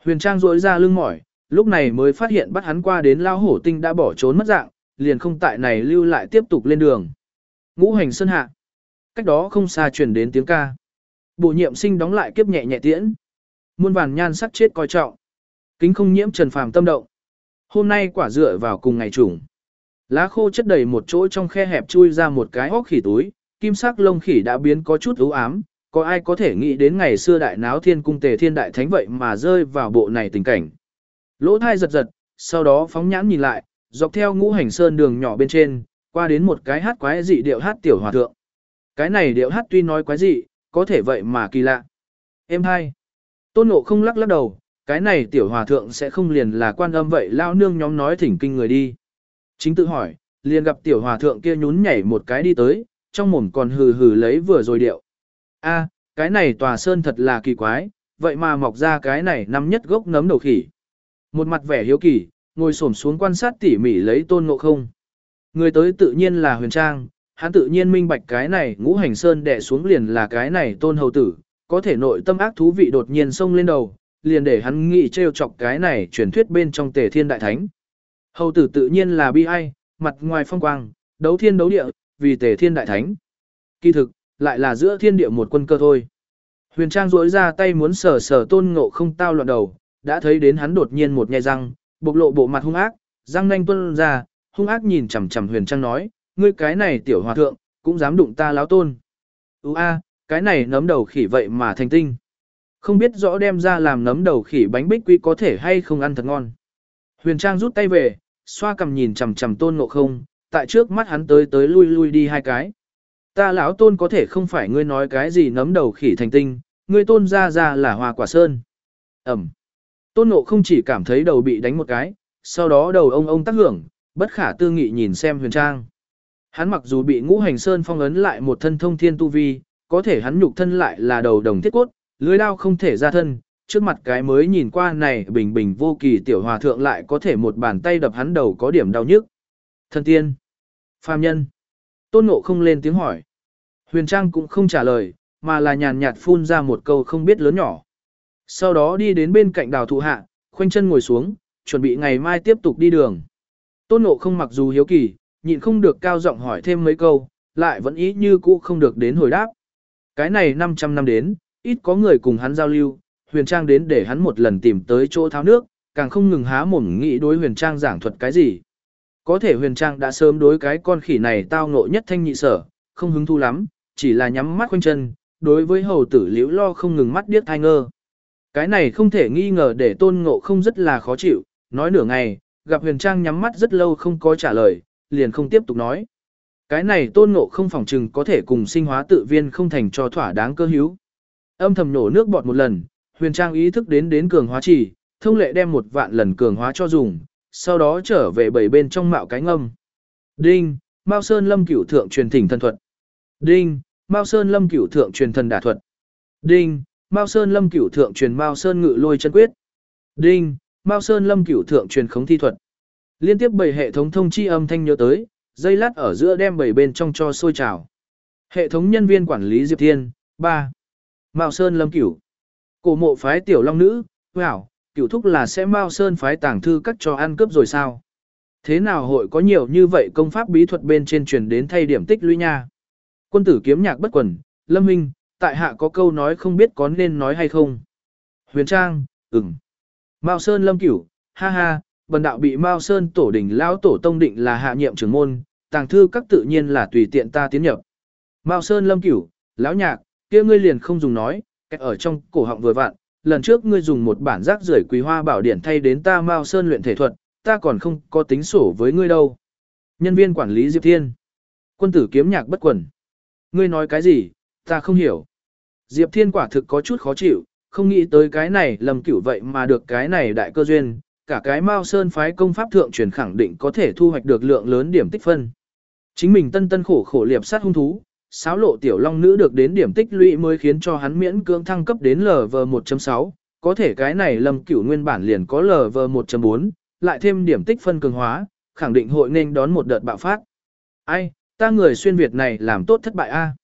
Huyền Trang rỗi ra lưng mỏi, lúc này mới phát hiện bắt hắn qua đến lao hổ tinh đã bỏ trốn mất dạng, liền không tại này lưu lại tiếp tục lên đường. Ngũ hành sơn hạ. Cách đó không xa truyền đến tiếng ca. Bộ nhiệm sinh đóng lại kiếp nhẹ nhẹ tiễn. Muôn vàn nhan sắc chết coi trọng. Kính không nhiễm trần phàm tâm động. Hôm nay quả dựa vào cùng ngày trùng. Lá khô chất đầy một chỗ trong khe hẹp chui ra một cái hốc khỉ túi, kim sắc lông khỉ đã biến có chút ưu ám, có ai có thể nghĩ đến ngày xưa đại náo thiên cung tề thiên đại thánh vậy mà rơi vào bộ này tình cảnh. Lỗ thai giật giật, sau đó phóng nhãn nhìn lại, dọc theo ngũ hành sơn đường nhỏ bên trên, qua đến một cái hát quái dị điệu hát tiểu hòa thượng. Cái này điệu hát tuy nói quái dị, có thể vậy mà kỳ lạ. Em hai. Tôn ngộ không lắc lắc đầu, cái này tiểu hòa thượng sẽ không liền là quan âm vậy lao nương nhóm nói thỉnh kinh người đi. Chính tự hỏi, liền gặp tiểu hòa thượng kia nhún nhảy một cái đi tới, trong mồm còn hừ hừ lấy vừa rồi điệu. A, cái này tòa sơn thật là kỳ quái, vậy mà mọc ra cái này năm nhất gốc nấm đầu khỉ. Một mặt vẻ hiếu kỳ, ngồi xổm xuống quan sát tỉ mỉ lấy tôn ngộ không. Người tới tự nhiên là huyền trang, hắn tự nhiên minh bạch cái này ngũ hành sơn đẻ xuống liền là cái này tôn hầu tử, có thể nội tâm ác thú vị đột nhiên xông lên đầu, liền để hắn nghĩ trêu chọc cái này truyền thuyết bên trong tề thiên đại thánh. Hầu tử tự nhiên là bi ai, mặt ngoài phong quang, đấu thiên đấu địa, vì tề thiên đại thánh. Kỳ thực, lại là giữa thiên địa một quân cơ thôi. Huyền Trang rỗi ra tay muốn sờ sờ tôn ngộ không tao loạn đầu, đã thấy đến hắn đột nhiên một nhai răng, bộc lộ bộ mặt hung ác, răng nanh tuân ra, hung ác nhìn chằm chằm Huyền Trang nói, ngươi cái này tiểu hòa thượng, cũng dám đụng ta láo tôn. Ú a, cái này nấm đầu khỉ vậy mà thành tinh. Không biết rõ đem ra làm nấm đầu khỉ bánh bích quy có thể hay không ăn thật ngon. Huyền Trang rút tay về, xoa cầm nhìn chằm chằm tôn ngộ không, tại trước mắt hắn tới tới lui lui đi hai cái. Ta lão tôn có thể không phải ngươi nói cái gì nấm đầu khỉ thành tinh, ngươi tôn ra ra là hoa quả sơn. Ẩm. Tôn ngộ không chỉ cảm thấy đầu bị đánh một cái, sau đó đầu ông ông tác hưởng, bất khả tư nghị nhìn xem huyền trang. Hắn mặc dù bị ngũ hành sơn phong ấn lại một thân thông thiên tu vi, có thể hắn nhục thân lại là đầu đồng thiết cốt, lưới đao không thể ra thân, trước mặt cái mới nhìn qua này bình bình vô kỳ tiểu hòa thượng lại có thể một bàn tay đập hắn đầu có điểm đau nhức. Thân tiên, phàm nhân, tôn ngộ không lên tiếng hỏi. Huyền Trang cũng không trả lời, mà là nhàn nhạt phun ra một câu không biết lớn nhỏ. Sau đó đi đến bên cạnh đào thụ hạ, khoanh chân ngồi xuống, chuẩn bị ngày mai tiếp tục đi đường. Tôn ngộ không mặc dù hiếu kỳ, nhịn không được cao giọng hỏi thêm mấy câu, lại vẫn ý như cũ không được đến hồi đáp. Cái này 500 năm đến, ít có người cùng hắn giao lưu, huyền trang đến để hắn một lần tìm tới chỗ tháo nước, càng không ngừng há mồm nghĩ đối huyền trang giảng thuật cái gì. Có thể huyền trang đã sớm đối cái con khỉ này tao ngộ nhất thanh nhị sở, không hứng thu lắm, chỉ là nhắm mắt quanh chân, đối với hầu tử liễu lo không ngừng mắt điếc thai ngơ. Cái này không thể nghi ngờ để tôn ngộ không rất là khó chịu, nói nửa ngày, gặp huyền trang nhắm mắt rất lâu không có trả lời, liền không tiếp tục nói. Cái này tôn ngộ không phòng trừng có thể cùng sinh hóa tự viên không thành cho thỏa đáng cơ hữu. Âm thầm nổ nước bọt một lần, huyền trang ý thức đến đến cường hóa chỉ, thông lệ đem một vạn lần cường hóa cho dùng, sau đó trở về bảy bên trong mạo cái ngâm. Đinh, Mao Sơn Lâm cửu thượng truyền thỉnh thần thuật. Đinh, Mao Sơn Lâm cửu thượng truyền thần đả thuật. Đinh, Mao Sơn Lâm cửu thượng truyền Mao Sơn ngự lôi chân quyết. Đinh, Mao Sơn Lâm cửu thượng truyền khống thi thuật. Liên tiếp bảy hệ thống thông chi âm thanh nhớ tới, dây lát ở giữa đem bảy bên trong cho sôi trào. Hệ thống nhân viên quản lý Diệp Thiên, 3. Mao Sơn Lâm Cửu. Cổ mộ phái tiểu long nữ, wow, cửu thúc là sẽ Mao Sơn phái tàng thư cắt cho ăn cướp rồi sao? Thế nào hội có nhiều như vậy công pháp bí thuật bên trên truyền đến thay điểm tích lũy nha? Quân tử kiếm nhạc bất quần, Lâm Minh, tại hạ có câu nói không biết có nên nói hay không. Huyền Trang, ừm. Mao Sơn Lâm Cửu, ha ha, bần đạo bị Mao Sơn tổ đỉnh lão tổ tông định là hạ nhiệm trưởng môn, tàng thư các tự nhiên là tùy tiện ta tiến nhập. Mao Sơn Lâm Cửu, lão nhạc, kia ngươi liền không dùng nói, kẹt ở trong cổ họng vừa vặn, lần trước ngươi dùng một bản rác rưởi quý hoa bảo điển thay đến ta Mao Sơn luyện thể thuật, ta còn không có tính sổ với ngươi đâu. Nhân viên quản lý Diệp Thiên. Quân tử kiếm nhạc bất quẩn. Ngươi nói cái gì, ta không hiểu. Diệp Thiên quả thực có chút khó chịu, không nghĩ tới cái này lầm cửu vậy mà được cái này đại cơ duyên, cả cái Mao Sơn phái công pháp thượng truyền khẳng định có thể thu hoạch được lượng lớn điểm tích phân. Chính mình tân tân khổ khổ liệp sát hung thú, sáo lộ tiểu long nữ được đến điểm tích lũy mới khiến cho hắn miễn cưỡng thăng cấp đến LV1.6, có thể cái này lâm cửu nguyên bản liền có LV1.4, lại thêm điểm tích phân cường hóa, khẳng định hội nên đón một đợt bạo phát. Ai, ta người xuyên Việt này làm tốt thất bại a.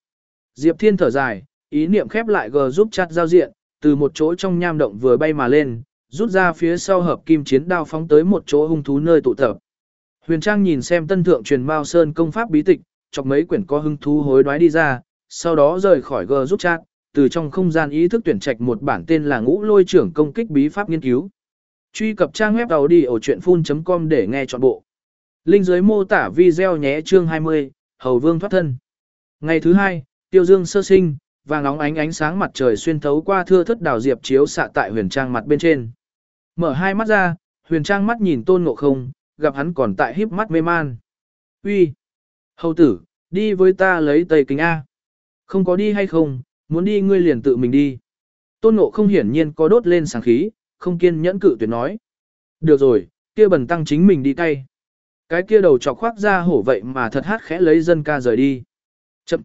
Diệp Thiên thở dài, ý niệm khép lại G giúp chặt giao diện, từ một chỗ trong nham động vừa bay mà lên, rút ra phía sau hợp kim chiến đao phóng tới một chỗ hung thú nơi tụ tập. Huyền Trang nhìn xem tân thượng truyền Mao Sơn công pháp bí tịch, chọc mấy quyển có hứng thú hối đoái đi ra, sau đó rời khỏi G giúp chat, từ trong không gian ý thức tuyển trạch một bản tên là Ngũ Lôi trưởng công kích bí pháp nghiên cứu. Truy cập trang web đầu đi ở chuyện để nghe trọn bộ. Linh dưới mô tả video nhé chương 20, Hầu Vương thoát thân. Ngày thứ hai, Tiêu Dương sơ sinh, vàng óng ánh ánh sáng mặt trời xuyên thấu qua thưa thất đào diệp chiếu xạ tại huyền trang mặt bên trên. Mở hai mắt ra, huyền trang mắt nhìn tôn ngộ không, gặp hắn còn tại híp mắt mê man. Uy, Hầu tử, đi với ta lấy tây kính A. Không có đi hay không, muốn đi ngươi liền tự mình đi. Tôn ngộ không hiển nhiên có đốt lên sáng khí, không kiên nhẫn cự tuyệt nói. Được rồi, kia bần tăng chính mình đi cay. Cái kia đầu chọc khoác ra hổ vậy mà thật hát khẽ lấy dân ca rời đi. Chậm,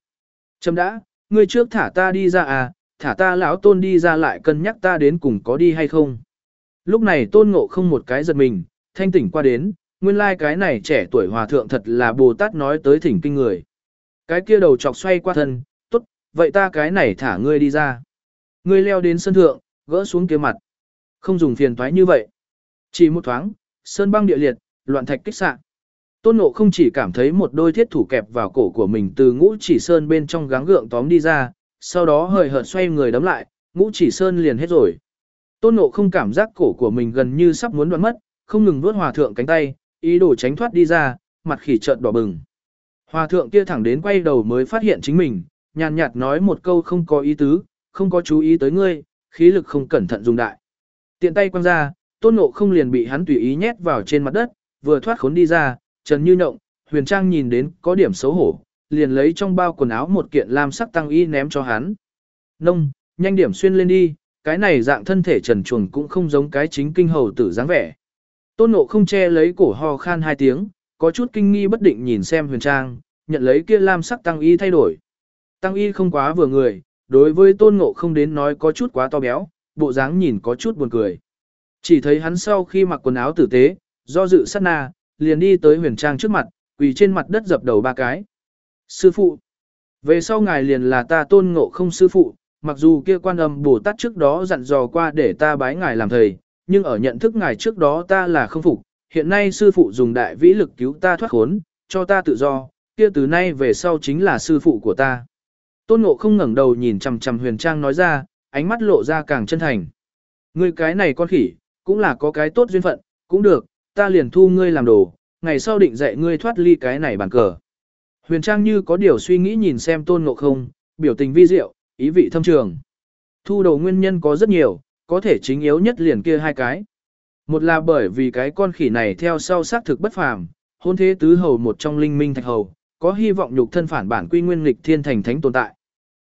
chậm đã, ngươi trước thả ta đi ra à, thả ta lão tôn đi ra lại cân nhắc ta đến cùng có đi hay không. Lúc này tôn ngộ không một cái giật mình, thanh tỉnh qua đến, nguyên lai like cái này trẻ tuổi hòa thượng thật là Bồ Tát nói tới thỉnh kinh người. Cái kia đầu chọc xoay qua thân, tốt, vậy ta cái này thả ngươi đi ra. Ngươi leo đến sân thượng, gỡ xuống kia mặt. Không dùng phiền toái như vậy. Chỉ một thoáng, sơn băng địa liệt, loạn thạch kích sạng. Tôn Ngộ không chỉ cảm thấy một đôi thiết thủ kẹp vào cổ của mình từ ngũ chỉ sơn bên trong gắng gượng tóm đi ra, sau đó hời hợt xoay người đấm lại, ngũ chỉ sơn liền hết rồi. Tôn Ngộ không cảm giác cổ của mình gần như sắp muốn đoạn mất, không ngừng vuốt hòa thượng cánh tay, ý đồ tránh thoát đi ra, mặt khỉ trợn đỏ bừng. Hòa thượng kia thẳng đến quay đầu mới phát hiện chính mình, nhàn nhạt nói một câu không có ý tứ, không có chú ý tới ngươi, khí lực không cẩn thận dùng đại. Tiện tay quăng ra, tôn ngộ không liền bị hắn tùy ý nhét vào trên mặt đất, vừa thoát khốn đi ra, trần như nhộng, huyền trang nhìn đến có điểm xấu hổ, liền lấy trong bao quần áo một kiện lam sắc tăng y ném cho hắn. Nông, nhanh điểm xuyên lên đi, cái này dạng thân thể trần chuồng cũng không giống cái chính kinh hầu tử dáng vẻ. Tôn ngộ không che lấy cổ ho khan hai tiếng, có chút kinh nghi bất định nhìn xem huyền trang, nhận lấy kia lam sắc tăng y thay đổi. Tăng y không quá vừa người, đối với tôn ngộ không đến nói có chút quá to béo, bộ dáng nhìn có chút buồn cười. Chỉ thấy hắn sau khi mặc quần áo tử tế, do dự sát na, liền đi tới huyền trang trước mặt, quỳ trên mặt đất dập đầu ba cái. Sư phụ, về sau ngài liền là ta tôn ngộ không sư phụ, mặc dù kia quan âm Bồ Tát trước đó dặn dò qua để ta bái ngài làm thầy, nhưng ở nhận thức ngài trước đó ta là không phục, hiện nay sư phụ dùng đại vĩ lực cứu ta thoát khốn, cho ta tự do, kia từ nay về sau chính là sư phụ của ta. Tôn Ngộ không ngẩng đầu nhìn chằm chằm Huyền Trang nói ra, ánh mắt lộ ra càng chân thành. Ngươi cái này con khỉ, cũng là có cái tốt duyên phận, cũng được, ta liền thu ngươi làm đồ, ngày sau định dạy ngươi thoát ly cái này bàn cờ. Huyền Trang như có điều suy nghĩ nhìn xem Tôn Ngộ không, biểu tình vi diệu, ý vị thâm trường. Thu đầu nguyên nhân có rất nhiều, có thể chính yếu nhất liền kia hai cái. Một là bởi vì cái con khỉ này theo sau xác thực bất phàm, hôn thế tứ hầu một trong linh minh thạch hầu, có hy vọng nhục thân phản bản quy nguyên lịch thiên thành thánh tồn tại.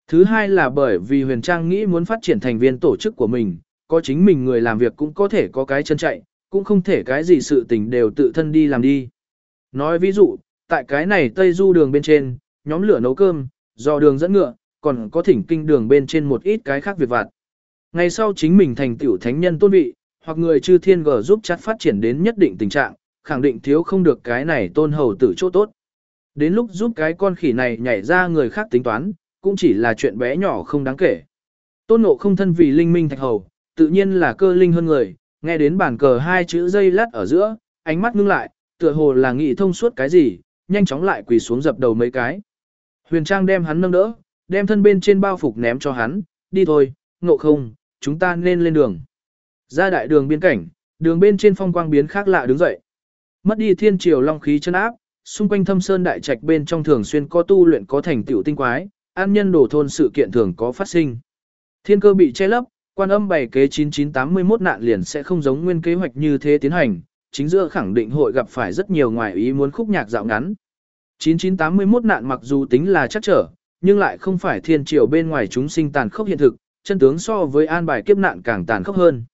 Thứ hai là bởi vì huyền trang nghĩ muốn phát triển thành viên tổ chức của mình, có chính mình người làm việc cũng có thể có cái chân chạy, cũng không thể cái gì sự tình đều tự thân đi làm đi. Nói ví dụ, tại cái này Tây Du đường bên trên, nhóm lửa nấu cơm, do đường dẫn ngựa, còn có thỉnh kinh đường bên trên một ít cái khác việc vặt. Ngày sau chính mình thành tiểu thánh nhân tôn vị, hoặc người chư thiên gờ giúp chặt phát triển đến nhất định tình trạng, khẳng định thiếu không được cái này tôn hầu tử chỗ tốt. Đến lúc giúp cái con khỉ này nhảy ra người khác tính toán, cũng chỉ là chuyện bé nhỏ không đáng kể. Tôn ngộ không thân vì linh minh thạch hầu, tự nhiên là cơ linh hơn người, nghe đến bản cờ hai chữ dây lát ở giữa, ánh mắt ngưng lại, tựa hồ là nghĩ thông suốt cái gì, nhanh chóng lại quỳ xuống dập đầu mấy cái. Huyền Trang đem hắn nâng đỡ, đem thân bên trên bao phục ném cho hắn, đi thôi, ngộ không, chúng ta nên lên đường. Ra đại đường biên cảnh, đường bên trên phong quang biến khác lạ đứng dậy. Mất đi thiên triều long khí chân áp, xung quanh thâm sơn đại trạch bên trong thường xuyên có tu luyện có thành tựu tinh quái, an nhân đổ thôn sự kiện thường có phát sinh. Thiên cơ bị che lấp, quan âm bày kế 9981 nạn liền sẽ không giống nguyên kế hoạch như thế tiến hành, chính giữa khẳng định hội gặp phải rất nhiều ngoài ý muốn khúc nhạc dạo ngắn. 9981 nạn mặc dù tính là chắc trở, nhưng lại không phải thiên triều bên ngoài chúng sinh tàn khốc hiện thực, chân tướng so với an bài kiếp nạn càng tàn khốc hơn.